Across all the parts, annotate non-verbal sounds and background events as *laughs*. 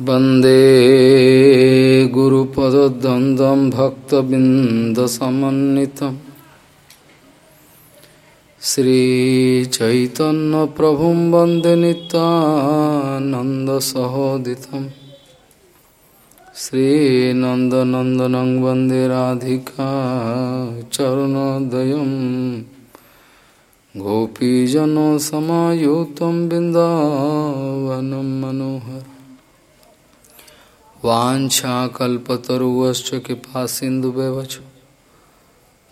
वंदे गुरुपदद्वन्द्वं भक्तबिन्दसमन्वितं। श्रीचैतन्यप्रभुं वंदे नितानन्दसहोदितं श्रीनन्दनन्दनं वंदे राधिका चरणोदयं। गोपीजनसमायुतं बिन्दावनं मनोहर वाछाकल्पतरुश्च कृपा सिंधु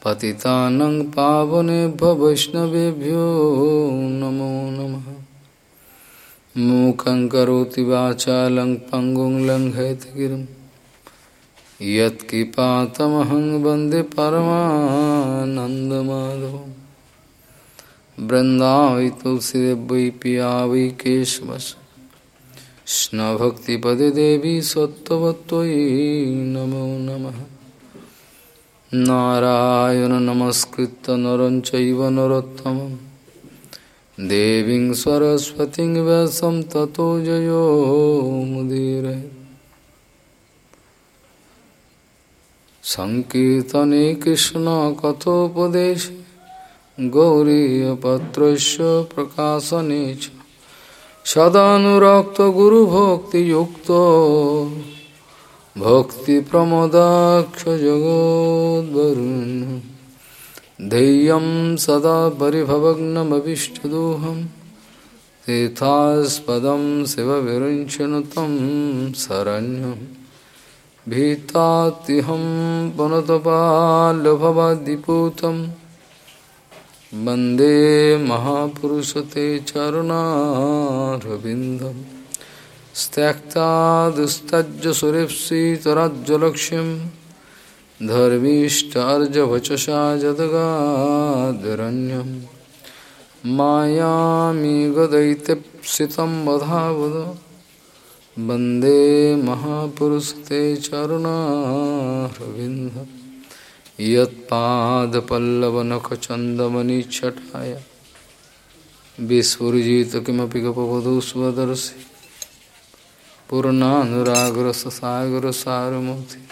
पति पावने वैष्णवेभ्यो नमो नमः। मूक करोति वाचालं पङ्गुं लङ्घयतगिरिं यत्कृपातमहं वंदे परमानन्दमाधवं बृन्दावै वै पिया वै केशवश कृष्णभक्तिपदे देवी सत्त्ववत्त्वयि नमो नमः नारायण नमस्कृत्य नरं चैव नरोत्तमं देवीं सरस्वतीं व्यासं ततो जयो मुदीरये सङ्कीर्तने कृष्णकथोपदेशे गौरीयपत्रस्य प्रकाशने सदानुरक्त गुरु भक्ति युक्त भक्ति प्रमोदाक्ष जगोदरुण धैय सदा परिभवग्नमभिष्टदोहं तीर्थास्पदं शिवविरुञ्चनुतं शरण्यं भीतात्यहं पुनतपाल्लभवाद्दिपूतम् वंदे महापुरुषते चरुणारविन्दं त्यक्ता दुस्तज्जसुरेप्सितराज्यलक्ष्यं धर्मीष्टार्जवचसा जदगादरण्यं मायामिगदैत्यप्सितं वधावद। वंदे महापुरुषते चरुणारविन्दम्। यत्पादपल्लवनखचन्दमनिच्छटाय विस्फुरिजित किमपि गपवधू स्वदर्शि पूर्णानुरागरससागरसारमूर्ति।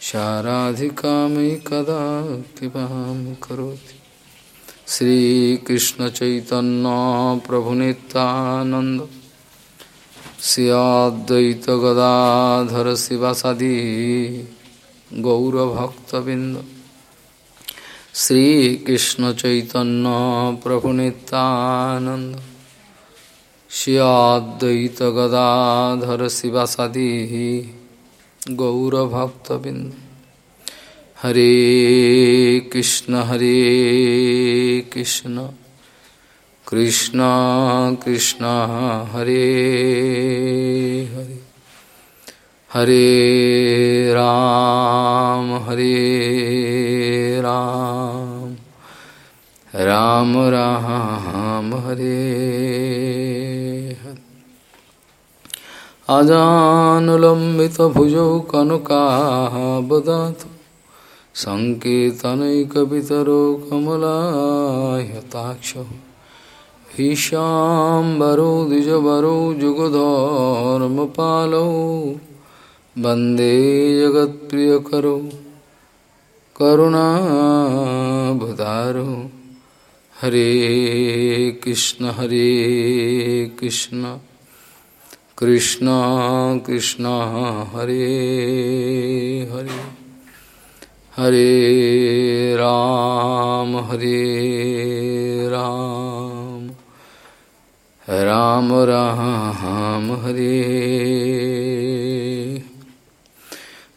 साराधिकामयि कदा कृपां करोति श्रीकृष्णचैतन्यप्रभुनितानन्द स्याद्वैतगदाधर शिवासादि गौरभक्तबिंद श्रीकृष्ण चैतन्य प्रभु नित्यानंद श्याद्वैत गदाधर शिवासादि गौरभक्तबिंद हरे कृष्ण हरे कृष्ण कृष्ण कृष्ण हरे हरे हरे राम हरे राम। राम राम हरे अजानुलम्बितभुजौ कनकाबदातु सङ्केतनैकपितरो कमलायताक्षौ। ईशाम्बरो द्विजवरो जुगधर्मपालौ वंदे जगत्प्रियकरो करुणाभुतारो हरे कृष्ण हरे कृष्ण। कृष्ण कृष्ण, हरे हरे। हरे राम हरे राम। राम राम, हरे।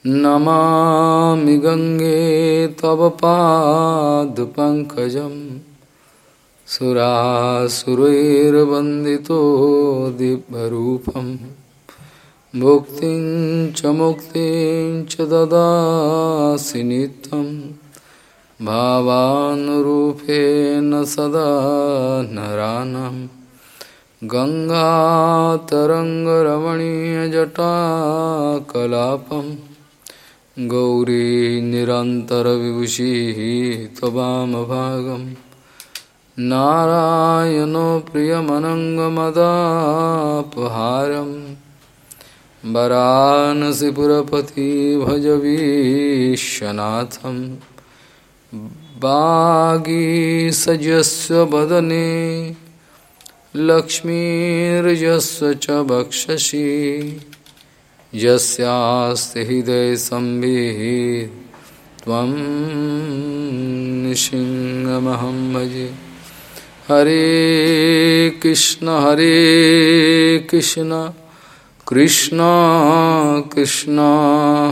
नमामि गङ्गे तव पादपङ्कजं सुरासुरैर्वन्दितो दिव्यरूपं भुक्तिं च मुक्तिं च ददासि नित्यं भावानुरूपेण सदा नरानं गङ्गातरङ्गरमणीयजटाकलापम्। गौरी निरन्तरविभूषिः त्ववामभागं नारायणो प्रियमनङ्गमदापहारं वरानसीपुरपति भज विश्वनाथं बागीसजस्व वदने लक्ष्मीर्जस्व च वक्षसि यस्यास्ति त्वं सिंहमहं भजे हरे कृष्ण हरे कृष्ण कृष्ण कृष्ण,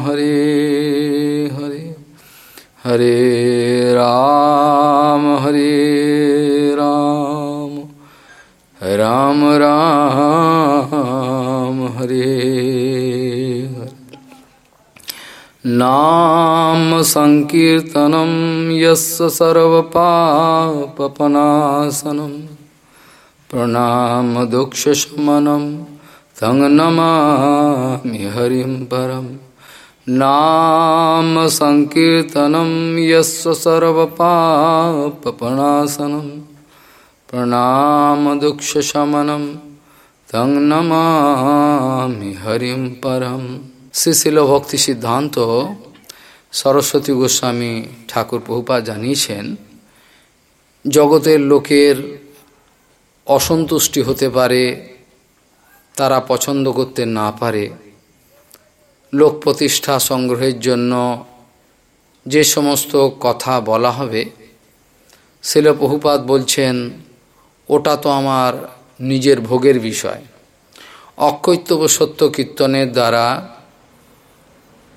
हरे हरे। हरे राम हरे राम। राम राम, हरे। नाम संकीर्तनम यस्य सर्वपापनाशनम प्रणाम दुख तंग नमामि हरिम परम। नाम संकीर्तनम यस्य सर्वपापनाशनम प्रणाम दुख शमनम तंग नमामि हरिम परम। শ্রীশিল ভক্তি সিদ্ধান্ত সরস্বতী গোস্বামী ঠাকুর প্রভুপা জানিয়েছেন, জগতের লোকের অসন্তুষ্টি হতে পারে, তারা পছন্দ করতে না পারে। লোক প্রতিষ্ঠা সংগ্রহের জন্য যে সমস্ত কথা বলা হবে শিল বহুপাত বলছেন, ওটা তো আমার নিজের ভোগের বিষয়। অক্ষৈত্যব সত্য কীর্তনের দ্বারা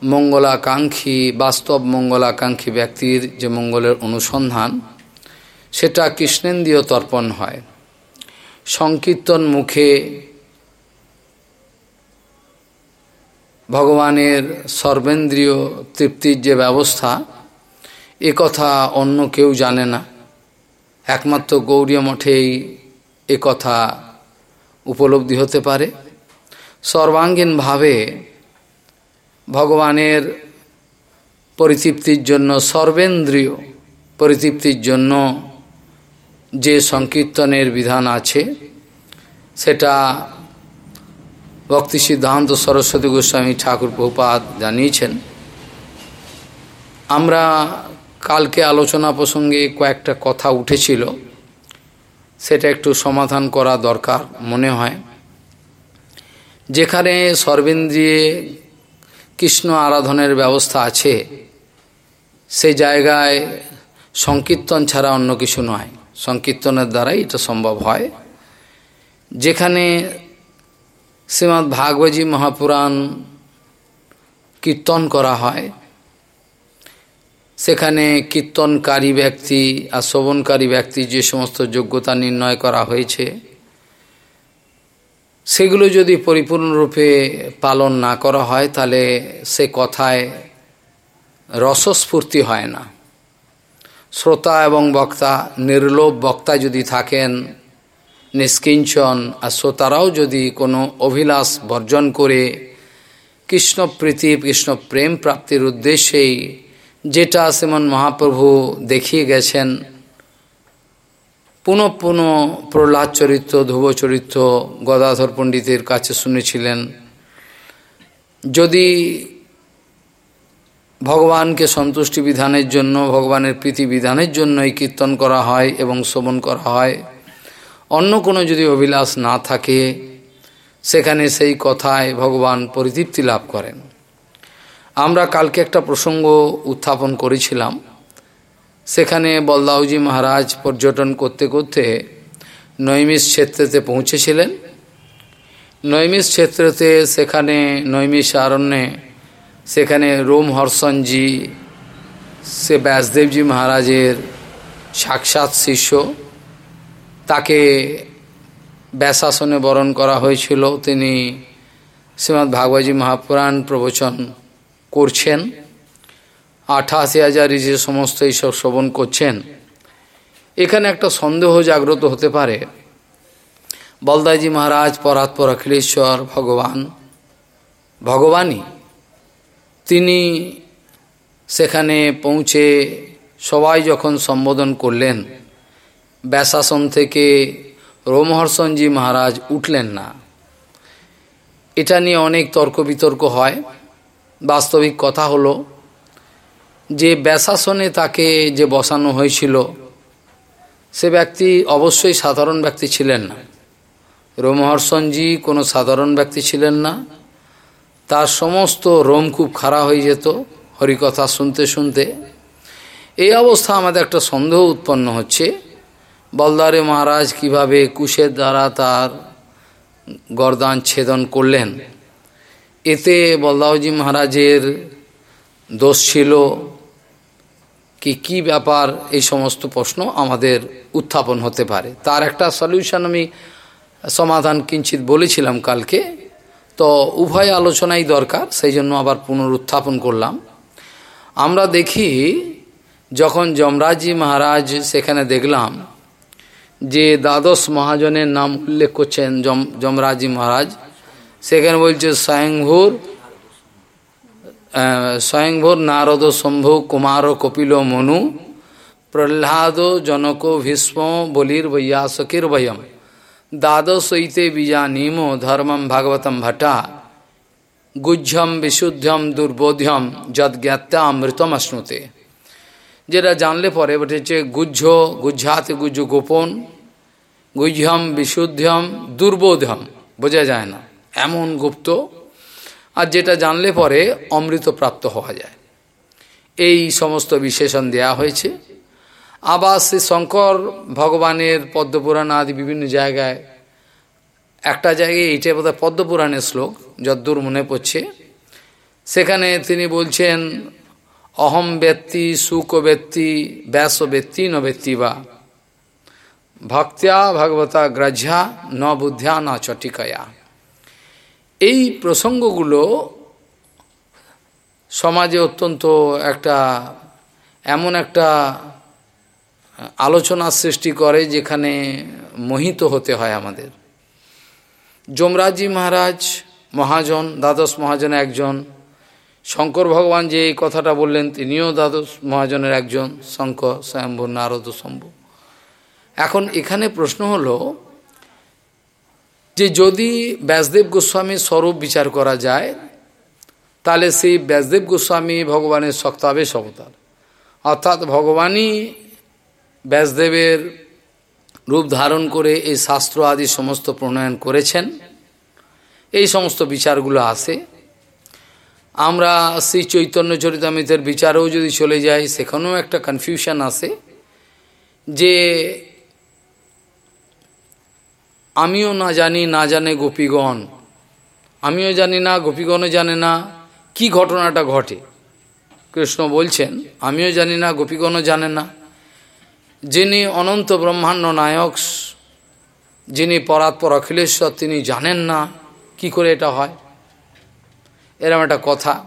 মঙ্গলাকাঙ্ক্ষী, বাস্তব মঙ্গলাকাঙ্ক্ষী ব্যক্তির যে মঙ্গলের অনুসন্ধান, সেটা কৃষ্ণেন্দ্রীয় তর্পণ হয়। সংকীর্তন মুখে ভগবানের সর্বেন্দ্রীয় তৃপ্তির যে ব্যবস্থা, এ কথা অন্য কেউ জানে না। একমাত্র গৌরীয় মঠেই এ কথা উপলব্ধি হতে পারে। সর্বাঙ্গীনভাবে ভগবানের পরিতৃপ্তির জন্য, সর্বেন্দ্রীয় পরিতৃপ্তির জন্য যে সংকীর্তনের বিধান আছে, সেটা ভক্তি সিদ্ধান্ত সরস্বতী গোস্বামী ঠাকুর প্রপাত জানিয়েছেন। আমরা কালকে আলোচনা প্রসঙ্গে কয়েকটা কথা উঠেছিল, সেটা একটু সমাধান করা দরকার মনে হয়। যেখানে সর্বেন্দ্রিয়ে কৃষ্ণ আরাধনের ব্যবস্থা আছে সেই জায়গায় সংকীর্তন ছাড়া অন্য কিছু নয়। সংকীর্তনের দ্বারাই এটা সম্ভব হয়। যেখানে শ্রীমৎ ভাগবতী মহাপুরাণ কীর্তন করা হয়, সেখানে কীর্তনকারী ব্যক্তি আর শ্রবণকারী ব্যক্তি যে সমস্ত যোগ্যতা নির্ণয় করা হয়েছে সেগুলো যদি পরিপূর্ণরূপে পালন না করা হয়, তাহলে সে কথায় রসস্ফূর্তি হয় না। শ্রোতা এবং বক্তা, নির্লোভ বক্তা যদি থাকেন, নিষ্কিঞ্চন, আর শ্রোতারাও যদি কোনো অভিলাষ বর্জন করে, কৃষ্ণপ্রীতি কৃষ্ণ প্রেম প্রাপ্তির উদ্দেশ্যেই যেটা শ্রীমন মহাপ্রভু দেখিয়ে গেছেন পুনঃ পুনঃ প্রহ্লাদ চরিত্র, ধ্রুব চরিত্র, গদাধর পণ্ডিতের কাছে শুনেছিলেন। যদি ভগবানকে সন্তুষ্টি বিধানের জন্য, ভগবানের প্রীতি বিধানের জন্য এই কীর্তন করা হয় এবং শ্রবণ করা হয়, অন্য কোনো যদি অভিলাষ না থাকে, সেখানে সেই কথায় ভগবান পরিতৃপ্তি লাভ করেন। আমরা কালকে একটা প্রসঙ্গ উত্থাপন করেছিলাম। সেখানে বলদাউজি মহারাজ পর্যটন করতে করতে নৈমিষ ক্ষেত্রেতে পৌঁছেছিলেন। নৈমিষ ক্ষেত্রেতে সেখানে নৈমিষ আরণ্যে সেখানে রোম রোমহর্ষণজি সে ব্যাসদেবজি মহারাজের সাক্ষাৎ শিষ্য, তাকে ব্যাসাসনে বরণ করা হয়েছিল। তিনি শ্রীমৎ ভাগবতী মহাপুরাণ প্রবচন করছেন। আঠাশি হাজার যে সমস্ত এইসব শ্রবণ করছেন। এখানে একটা সন্দেহ জাগ্রত হতে পারে। বলদাজি মহারাজ পরাৎপর অখিলেশ্বর ভগবান, ভগবানই। তিনি সেখানে পৌঁছে সবাই যখন সম্বোধন করলেন, ব্যাসাসন থেকে রোমহর্ষণজি মহারাজ উঠলেন না। এটা নিয়ে অনেক তর্ক বিতর্ক হয়। বাস্তবিক কথা হলো যে ব্যাসাসনে তাকে যে বসানো হয়েছিল, সে ব্যক্তি অবশ্যই সাধারণ ব্যক্তি ছিলেন না। রোমহর্ষণজি কোনো সাধারণ ব্যক্তি ছিলেন না। তার সমস্ত রোম খুব খারাপ হয়ে যেত হরিকথা শুনতে শুনতে। এই অবস্থা আমাদের একটা সন্দেহ উৎপন্ন হচ্ছে। বলদারে মহারাজ কীভাবে কুশের দ্বারা তার গরদান ছেদন করলেন। এতে বলদাওজি মহারাজের দোষ ছিল কি কি ব্যাপার এই সমস্ত প্রশ্ন আমাদের উত্থাপন হতে পারে? তার একটা সলিউশন আমি সমাধান কিঞ্চিত বলেছিলাম কালকে। তো উভয় আলোচনাই দরকার, সেই জন্য আবার পুনরুত্থাপন করলাম। আমরা দেখি, যখন যমরাজি মহারাজ সেখানে দেখলাম যে দ্বাদশ মহাজনের নাম উল্লেখ করছেন যম, যমরাজি মহারাজ, সেখানে বলছে স্বয়ংভূর স্বয়ংভূর নারদ শম্ভু কুমার কপিল মনু, প্রহ্লাদ জনক ভীষ্ম বলির বৈয়াসকির বয়ম। দ্বাদশইতে বীজানীম ধর্মম ভাগবতম ভট্টা। গুহ্যম বিশুদ্ধম দুর্বোধ্যম যদ্জ্ঞাত্যা অমৃতম অশ্নুতে যেটা জানলে পরে বটেছে, গুহ্য গুজ্জাতে গুজ্জ গোপন, গুহ্যম বিশুদ্ধম দুর্বোধ্যম। বোঝা যায় না। এমন গুপ্ত আর যেটা জানলে পরে অমৃত প্রাপ্ত হওয়া যায়। এই সমস্ত বিশেষণ দেয়া হয়েছে। আবার সে শঙ্কর ভগবানের পদ্মপুরাণ আদি বিভিন্ন জায়গায়, একটা জায়গায় এইটা বোধহয় পদ্মপুরাণের শ্লোক, যদ্দূর মনে পড়ছে। সেখানে তিনি বলছেন, অহম ব্যক্তি সুখ ব্যক্তি ব্যাস ব্যক্তি ন ব্যক্তি বা। ভক্ত্যা ভগবতা গ্রাহ্যা ন বুদ্ধ্যা না চটিকয়া। এই প্রসঙ্গগুলো সমাজে অত্যন্ত একটা, এমন একটা আলোচনার সৃষ্টি করে যেখানে মোহিত হতে হয় আমাদের। যমরাজি মহারাজ, মহাজন, দ্বাদশ মহাজনের একজন, শঙ্কর ভগবান যে এই কথাটা বললেন, তিনিও দ্বাদশ মহাজনের একজন, শঙ্কর, স্বয়ম্ভু, নারদ, শম্ভু। এখন এখানে প্রশ্ন হলো যে যদি ব্যাসদেব গোস্বামীর স্বরূপ বিচার করা যায়, তাহলে সেই ব্যাসদেব গোস্বামী ভগবানের সক্তাবেশ অবতার। অর্থাৎ ভগবানই ব্যাসদেবের রূপ ধারণ করে এই শাস্ত্র আদি সমস্ত প্রণয়ন করেছেন। এই সমস্ত বিচারগুলো আসে আমরা শ্রী চৈতন্য চরিতামিতের বিচারেও যদি চলে যাই, সেখানেও একটা কনফিউশন আসে যে আমিও না জানি, না জানে গোপীগণ। আমিও জানি না, গোপীগণও জানে না কি ঘটনাটা ঘটে। কৃষ্ণ বলছেন, আমিও জানি না, গোপীগণও জানে না। যিনি অনন্ত ব্রহ্মাণ্ড নায়ক, যিনি পরাৎপর অখিলেশ্বর তিনি জানেন না কি করে এটা হয়। এরম একটা কথা।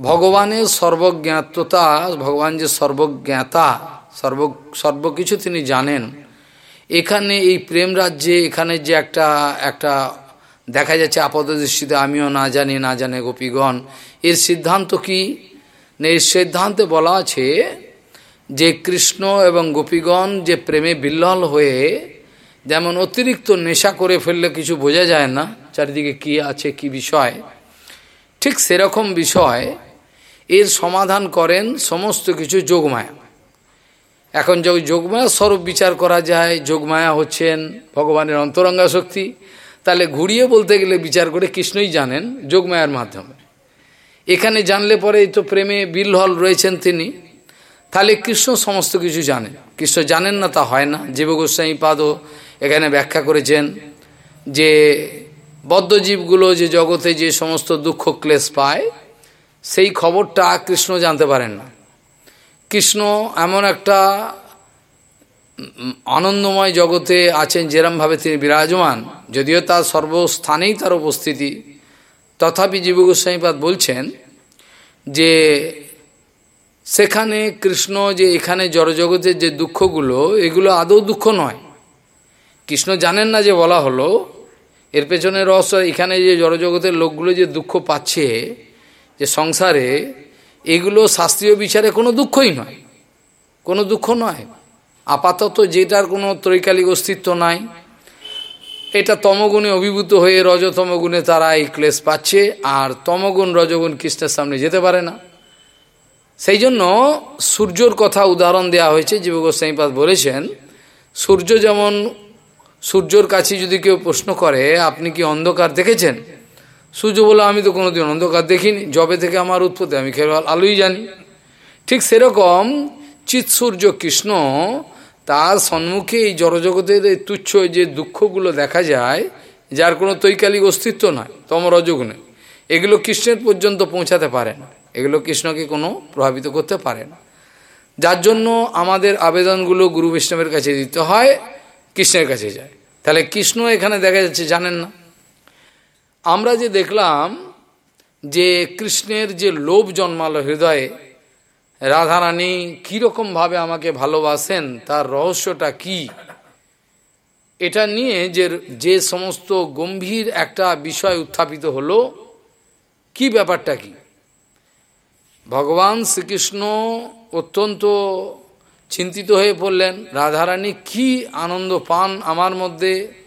ভগবানের সর্বজ্ঞাততা, ভগবান যে সর্বজ্ঞাতা, সর্ব সর্বকিছু তিনি জানেন। এখানে এই প্রেম রাজ্যে এখানে যে একটা একটা দেখা যাচ্ছে আপাত দৃষ্টিতে, আমিও না জানি, না জানে গোপীগণ। এর সিদ্ধান্ত কি? এর সিদ্ধান্তে বলা আছে যে কৃষ্ণ এবং গোপীগণ যে প্রেমে বিল্লল হয়ে যেমন অতিরিক্ত নেশা করে ফেললে কিছু বোঝা যায় না, চারিদিকে কি আছে, কি বিষয়? ঠিক সেরকম বিষয় এর সমাধান করেন সমস্ত কিছু যোগমায়া। এখন যখন যোগমায়া স্বরূপ বিচার করা যায়, যোগমায়া হচ্ছেন ভগবানের অন্তরঙ্গা শক্তি, তাহলে ঘুরিয়ে বলতে গেলে বিচার করে কৃষ্ণই জানেন যোগমায়ার মাধ্যমে। এখানে জানলে পরে তো প্রেমে বিলহল রয়েছেন তিনি, তাহলে কৃষ্ণ সমস্ত কিছু জানেন। কৃষ্ণ জানেন না তা হয় না। জীব গোস্বামী পাদও এখানে ব্যাখ্যা করেছেন যে বদ্ধজীবগুলো যে জগতে যে সমস্ত দুঃখ ক্লেশ পায়, সেই খবরটা কৃষ্ণ জানতে পারেন না। কৃষ্ণ এমন একটা আনন্দময় জগতে আছেন যেরমভাবে তিনি বিরাজমান, যদিও তার সর্বস্থানেই তার উপস্থিতি। তথাপি জীব গোস্বামীপাদ বলছেন যে, সেখানে কৃষ্ণ যে এখানে জড়জগতের যে দুঃখগুলো, এগুলো আদৌ দুঃখ নয়। কৃষ্ণ জানেন না যে বলা হলো, এর পেছনে রহস্য এখানে যে জড়জগতের লোকগুলো যে দুঃখ পাচ্ছে, যে সংসারে এগুলো শাস্ত্রীয় বিচারে কোনো দুঃখই নয়। কোনো দুঃখ নয়। আপাতত যেটার কোনো ত্রৈকালিক অস্তিত্ব নাই। এটা তমগুণে অভিভূত হয়ে রজতমগুণে তারা এই ক্লেশ পাচ্ছে, আর তমগুণ রজগুণ কৃষ্ণের সামনে যেতে পারে না। সেই জন্য সূর্যর কথা উদাহরণ দেওয়া হয়েছে, জীব গোস্বাইপাদ বলেছেন, সূর্য যেমন সূর্যর কাছে যদি কেউ প্রশ্ন করে, আপনি কি অন্ধকার দেখেছেন? সূর্য বলে আমি তো কোনোদিন অন্ধকার দেখিনি জবে থেকে আমার উৎপত্তি, আমি কেবল আলোই জানি। ঠিক সেরকম চিৎ সূর্য কৃষ্ণ তার সম্মুখে এই জড়জগতের এই তুচ্ছ যে দুঃখগুলো দেখা যায়, যার কোনো তৈকালিক অস্তিত্ব নয় তম রজগুণে এগুলো কৃষ্ণের পর্যন্ত পৌঁছাতে পারে না। এগুলো কৃষ্ণকে কোনো প্রভাবিত করতে পারে না। যার জন্য আমাদের আবেদনগুলো গুরু বৈষ্ণবের কাছে দিতে হয়, কৃষ্ণের কাছে যায়। তাহলে কৃষ্ণ এখানে দেখা যাচ্ছে, জানেন না? আমরা যে দেখলাম যে কৃষ্ণের যে লোভ জন্মালো হৃদয়ে, রাধারানী কীরকমভাবে আমাকে ভালোবাসেন, তার রহস্যটা কি? এটা নিয়ে যে যে সমস্ত গম্ভীর একটা বিষয় উত্থাপিত হলো, কি ব্যাপারটা কি? ভগবান শ্রীকৃষ্ণ অত্যন্ত চিন্তিত হয়ে পড়লেন, রাধারানী কি আনন্দ পান আমার মধ্যে?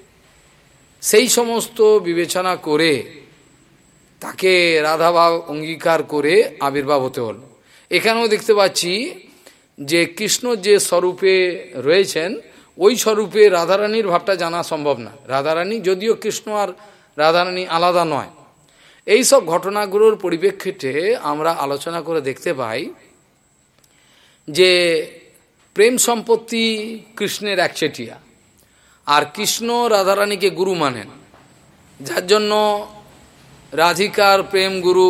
সেই সমস্ত বিবেচনা করে তাকে রাধাভাব অঙ্গীকার করে আবির্ভাব হতে হল। এখানেও দেখতে পাচ্ছি যে কৃষ্ণ যে স্বরূপে রয়েছেন, ওই স্বরূপে রাধারানীর ভাবটা জানা সম্ভব না। রাধারানী যদিও কৃষ্ণ আর রাধারানী আলাদা নয়। এই সব ঘটনাগুলোর পরিপ্রেক্ষিতে আমরা আলোচনা করে দেখতে পাই যে প্রেম সম্পত্তি কৃষ্ণের একচেটিয়া। আর কৃষ্ণ রাধারানীকে গুরু মানেন। যার জন্য রাধিকার, প্রেম গুরু,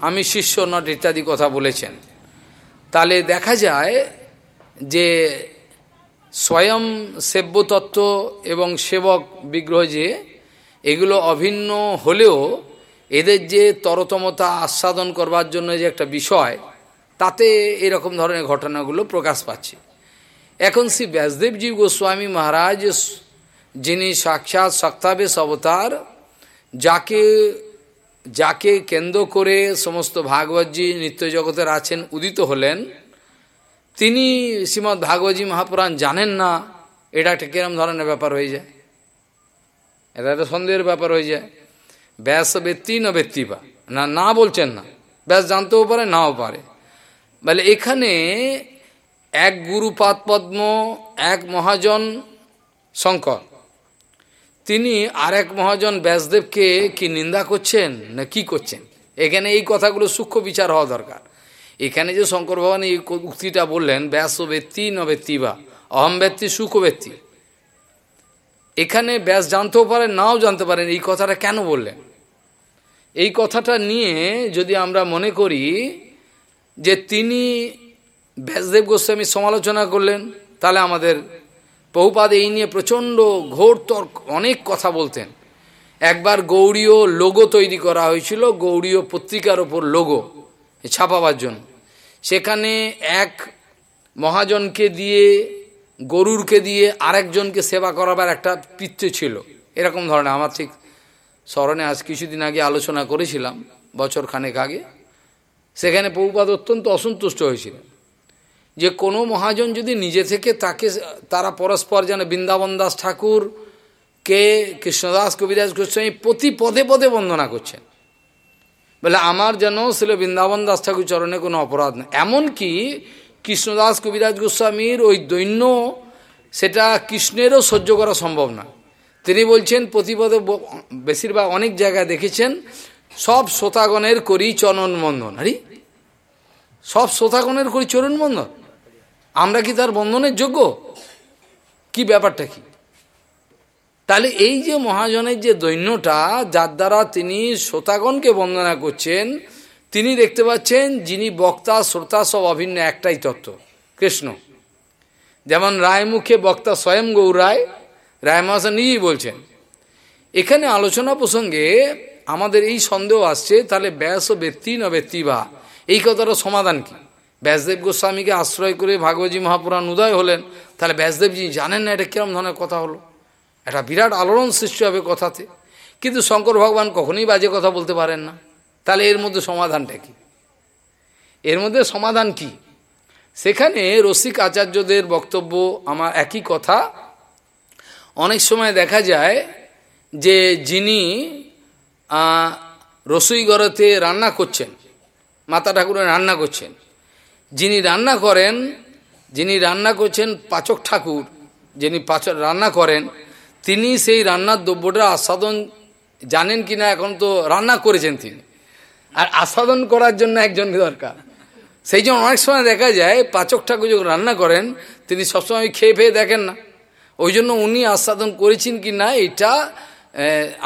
আমি শিষ্য নট ইত্যাদি কথা বলেছেন। তাহলে দেখা যায় যে স্বয়ং সেব্যতত্ত্ব এবং সেবক বিগ্রহ যে, এগুলো অভিন্ন হলেও এদের যে তরতমতা আস্বাদন করবার জন্য যে একটা বিষয়, তাতে এরকম ধরনের ঘটনাগুলো প্রকাশ পাচ্ছে। এখন শ্রী ব্যাসদেবজী গোস্বামী মহারাজ যিনি সাক্ষাৎ সক্তাবেশ অবতার যাকে যাকে কেন্দ্র করে সমস্ত ভাগবতজি নিত্য জগতের আছেন, উদিত হলেন, তিনি শ্রীমৎ ভাগবতী মহাপুরাণ জানেন না, এটা একটা কিরম ধরনের ব্যাপার হয়ে যায়? এটা একটা সন্দেহের ব্যাপার হয়ে যায়। ব্যাস ব্যক্তি না ব্যক্তি বা। না না বলছেন না। ব্যাস জানতেও পারে, নাও পারে। বলে এখানে এক গুরুপাত পদ্ম, এক মহাজন শঙ্কর। তিনি আর এক মহাজন ব্যাসদেবকে কি নিন্দা করছেন না কি করছেন? এখানে এই কথাগুলো সূক্ষ্ম বিচার হওয়া দরকার। এখানে যে শঙ্কর ভগবান এই উক্তিটা বললেন ব্যাস ব্যক্তি ন ব্যক্তি বা অহম ব্যক্তি সুখ ব্যক্তি এখানে ব্যাস জানতেও পারেন, নাও জানতে পারেন এই কথাটা কেন বললেন? এই কথাটা নিয়ে যদি আমরা মনে করি যে তিনি ব্যাসদেব গোস্বামী সমালোচনা করলেন, তাহলে আমাদের বহুপাদ এই নিয়ে প্রচণ্ড ঘোর তর্ক, অনেক কথা বলতেন। একবার গৌড়ীয় লোগো তৈরি করা হয়েছিল গৌড়ীয় পত্রিকার ওপর লোগো ছাপাবার জন্য। সেখানে এক মহাজনকে দিয়ে, গরুরকে দিয়ে আরেকজনকে সেবা করাবার একটা পিত্তে ছিল। এরকম ধরনের, আমার ঠিক স্মরণে আজ কিছুদিন আগে আলোচনা করেছিলাম বছর খানেক আগে। সেখানে বহুপাদ অত্যন্ত অসন্তুষ্ট হয়েছিলেন। যে কোনো মহাজন যদি নিজে থেকে তাকে, তারা পরস্পর যেন বৃন্দাবন দাস ঠাকুর, কে কৃষ্ণদাস, কবিরাজ গোস্বামী প্রতি পদে পদে বন্দনা করছেন। বলে আমার যেন ছিল বৃন্দাবন দাস ঠাকুর চরণে কোনো অপরাধ নেই এমনকি কৃষ্ণদাস, কবিরাজ গোস্বামীর ওই দৈন্য, সেটা কৃষ্ণেরও সহ্য করা সম্ভব না। তিনি বলছেন প্রতিপদে বেশিরভাগ অনেক জায়গায় দেখেছেন, সব শ্রোতাগণের করি চরণ বন্ধন। আরে, সব শ্রোতাগণের করি চরণ বন্ধন? আমরা কি তার বন্ধনের যোগ্য? কি ব্যাপারটা কি? তাহলে এই যে মহাজনের যে দৈন্যটা, যার দ্বারা তিনি শ্রোতাগণকে বন্দনা করছেন, তিনি দেখতে পাচ্ছেন যিনি বক্তা, শ্রোতা সব অভিন্ন, একটাই তত্ত্ব, কৃষ্ণ। যেমন রায়মুখে বক্তা স্বয়ং গৌরায় রায় মহাশয় নিজেই বলছেন, এখানে আলোচনা প্রসঙ্গে আমাদের এই সন্দেহ আসছে, তাহলে ব্যাস ও ব্যক্তি না ব্যক্তি বা, এই কথাটা সমাধান কি? ব্যাসদেব গোস্বামীকে আশ্রয় করে ভাগবতী মহাপুরাণ উদয় হলেন। তাহলে ব্যাসদেবজি জানেন না এটা কিরম ধরনের কথা হলো? একটা বিরাট আলোড়ন সৃষ্টি হবে কথাতে। কিন্তু শঙ্কর ভগবান কখনোই বাজে কথা বলতে পারেন না। তাহলে এর মধ্যে সমাধানটা কি? এর মধ্যে সমাধান কি? সেখানে রসিক আচার্যদের বক্তব্য আমার একই কথা। অনেক সময় দেখা যায় যে যিনি রসুই ঘরেতে রান্না করছেন, মাতা ঠাকুরের রান্না করছেন যিনি রান্না করেন, যিনি রান্না করছেন পাচক ঠাকুর, যিনি পাচক রান্না করেন, তিনি সেই রান্নার দ্রব্যটা আস্বাদন জানেন কি না এখন তো রান্না করেছেন তিনি। আর আস্বাদন করার জন্য একজন দরকার। সেই জন্য অনেক সময় দেখা যায়, পাচক ঠাকুর যখন রান্না করেন, তিনি সবসময় খেয়ে ফেয়ে দেখেন না। ওই জন্য উনি আস্বাদন করেছেন কি না এটা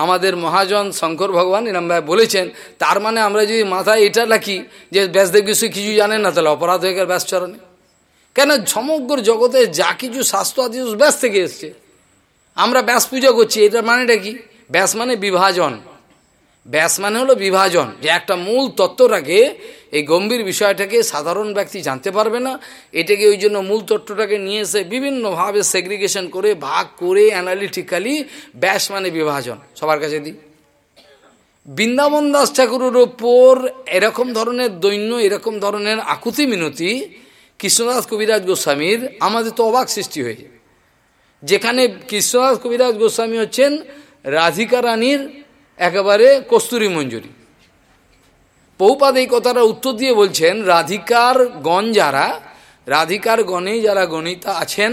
আমাদের মহাজন শঙ্কর ভগবান এরমভাবে বলেছেন, তার মানে আমরা যদি মাথায় এটা রাখি যে ব্যাসদেব কিছু কিছু জানেন না, তাহলে অপরাধ হয়ে গেল ব্যাসচরণে কেন সমগ্র জগতে যা কিছু স্বাস্থ্য আদি ব্যাস থেকে এসছে। আমরা ব্যাস পূজা করছি, এটার মানেটা কি? ব্যাস মানে বিভাজন। ব্যাস মানে হলো বিভাজন, যে একটা মূল তত্ত্বটাকে, এই গম্ভীর বিষয়টাকে সাধারণ ব্যক্তি জানতে পারবে না, এটাকে ওই জন্য মূল তত্ত্বটাকে নিয়ে এসে বিভিন্নভাবে সেগ্রিগেশন করে, ভাগ করে অ্যানালিটিক্যালি ব্যাস মানে বিভাজন। সবার কাছে দিই। বৃন্দাবন দাস ঠাকুরের ওপর এরকম ধরনের দৈন্য, এরকম ধরনের আকুতি মিনতি কৃষ্ণদাস কবিরাজ গোস্বামীর আমাদের তো অবাক সৃষ্টি হয়েছে যেখানে কৃষ্ণদাস কবিরাজ গোস্বামী হচ্ছেন রাধিকা রানীর একেবারে কস্তুরী মঞ্জুরি। পৌপাদ এই কথাটা উত্তর দিয়ে বলছেন, রাধিকার গণ যারা, রাধিকার গণে যারা গণিতা আছেন,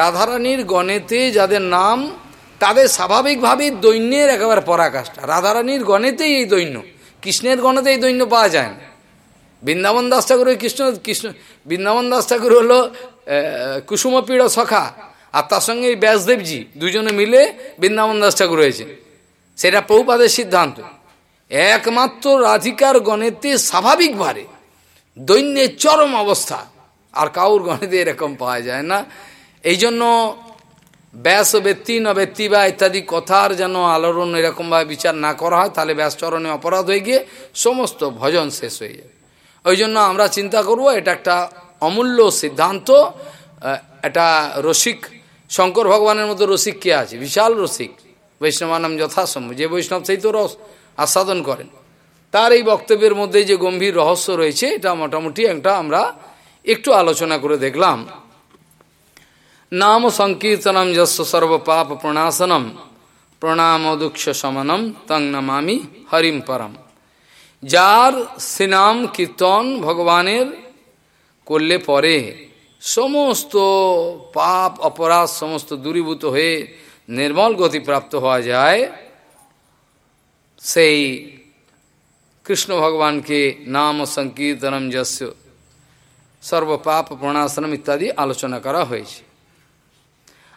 রাধারানীর গণেতে যাদের নাম, তাদের স্বাভাবিকভাবেই দৈন্যের একেবারে পরাকাষ্ঠা। রাধারানীর গণেতেই এই দৈন্য, কৃষ্ণের গণেতে এই দৈন্য পাওয়া যায় না। বৃন্দাবন দাস ঠাকুরের কৃষ্ণ কৃষ্ণ, বৃন্দাবন দাস ঠাকুর হলো কুসুমপীড় সখা, আর তার সঙ্গে ব্যাসদেবজি, দুজনে মিলে বৃন্দাবন দাস ঠাকুর হয়েছে সেটা পৌপাদের সিদ্ধান্ত। একমাত্র রাধিকার গণেতে স্বাভাবিকভাবে দৈন্যের চরম অবস্থা, আর কাউর গণেতে এরকম পাওয়া যায় না। এই জন্য ব্যাস ব্যক্তি ন ব্যক্তি বা ইত্যাদি কথার যেন আলোড়ন এরকমভাবে বিচার না করা হয়, তাহলে ব্যাসচরণে অপরাধ হয়ে গিয়ে সমস্ত ভজন শেষ হয়ে যায়। ওই জন্য আমরা চিন্তা করব, এটা একটা অমূল্য সিদ্ধান্ত। এটা রসিক, শঙ্কর ভগবানের মতো রসিক কে আছে? বিশাল রসিক। বৈষ্ণবানাম যথাসম্ভব। যে বৈষ্ণব সেই তো রস আস্বাদন করেন। তার এই বক্তব্যের মধ্যে যে গম্ভীর রহস্য রয়েছে, এটা মোটামুটি একটা আমরা একটু আলোচনা করে দেখলাম। নাম সংকীর্তনম যশ সর্বপাপ প্রণাশনম প্রণাম দুঃখ শমনম, তং নমামি হরিম পরম। যার শ্রীনাম কীর্তন ভগবানের করলে পরে সমস্ত পাপ, অপরাধ, সমস্ত দূরীভূত হয়ে নির্মল গতি প্রাপ্ত হওয়া যায়, সেই কৃষ্ণ ভগবানকে নাম সংকীর্তনম যস্য সর্বপাপ প্রণাশনম ইত্যাদি আলোচনা করা হয়েছে।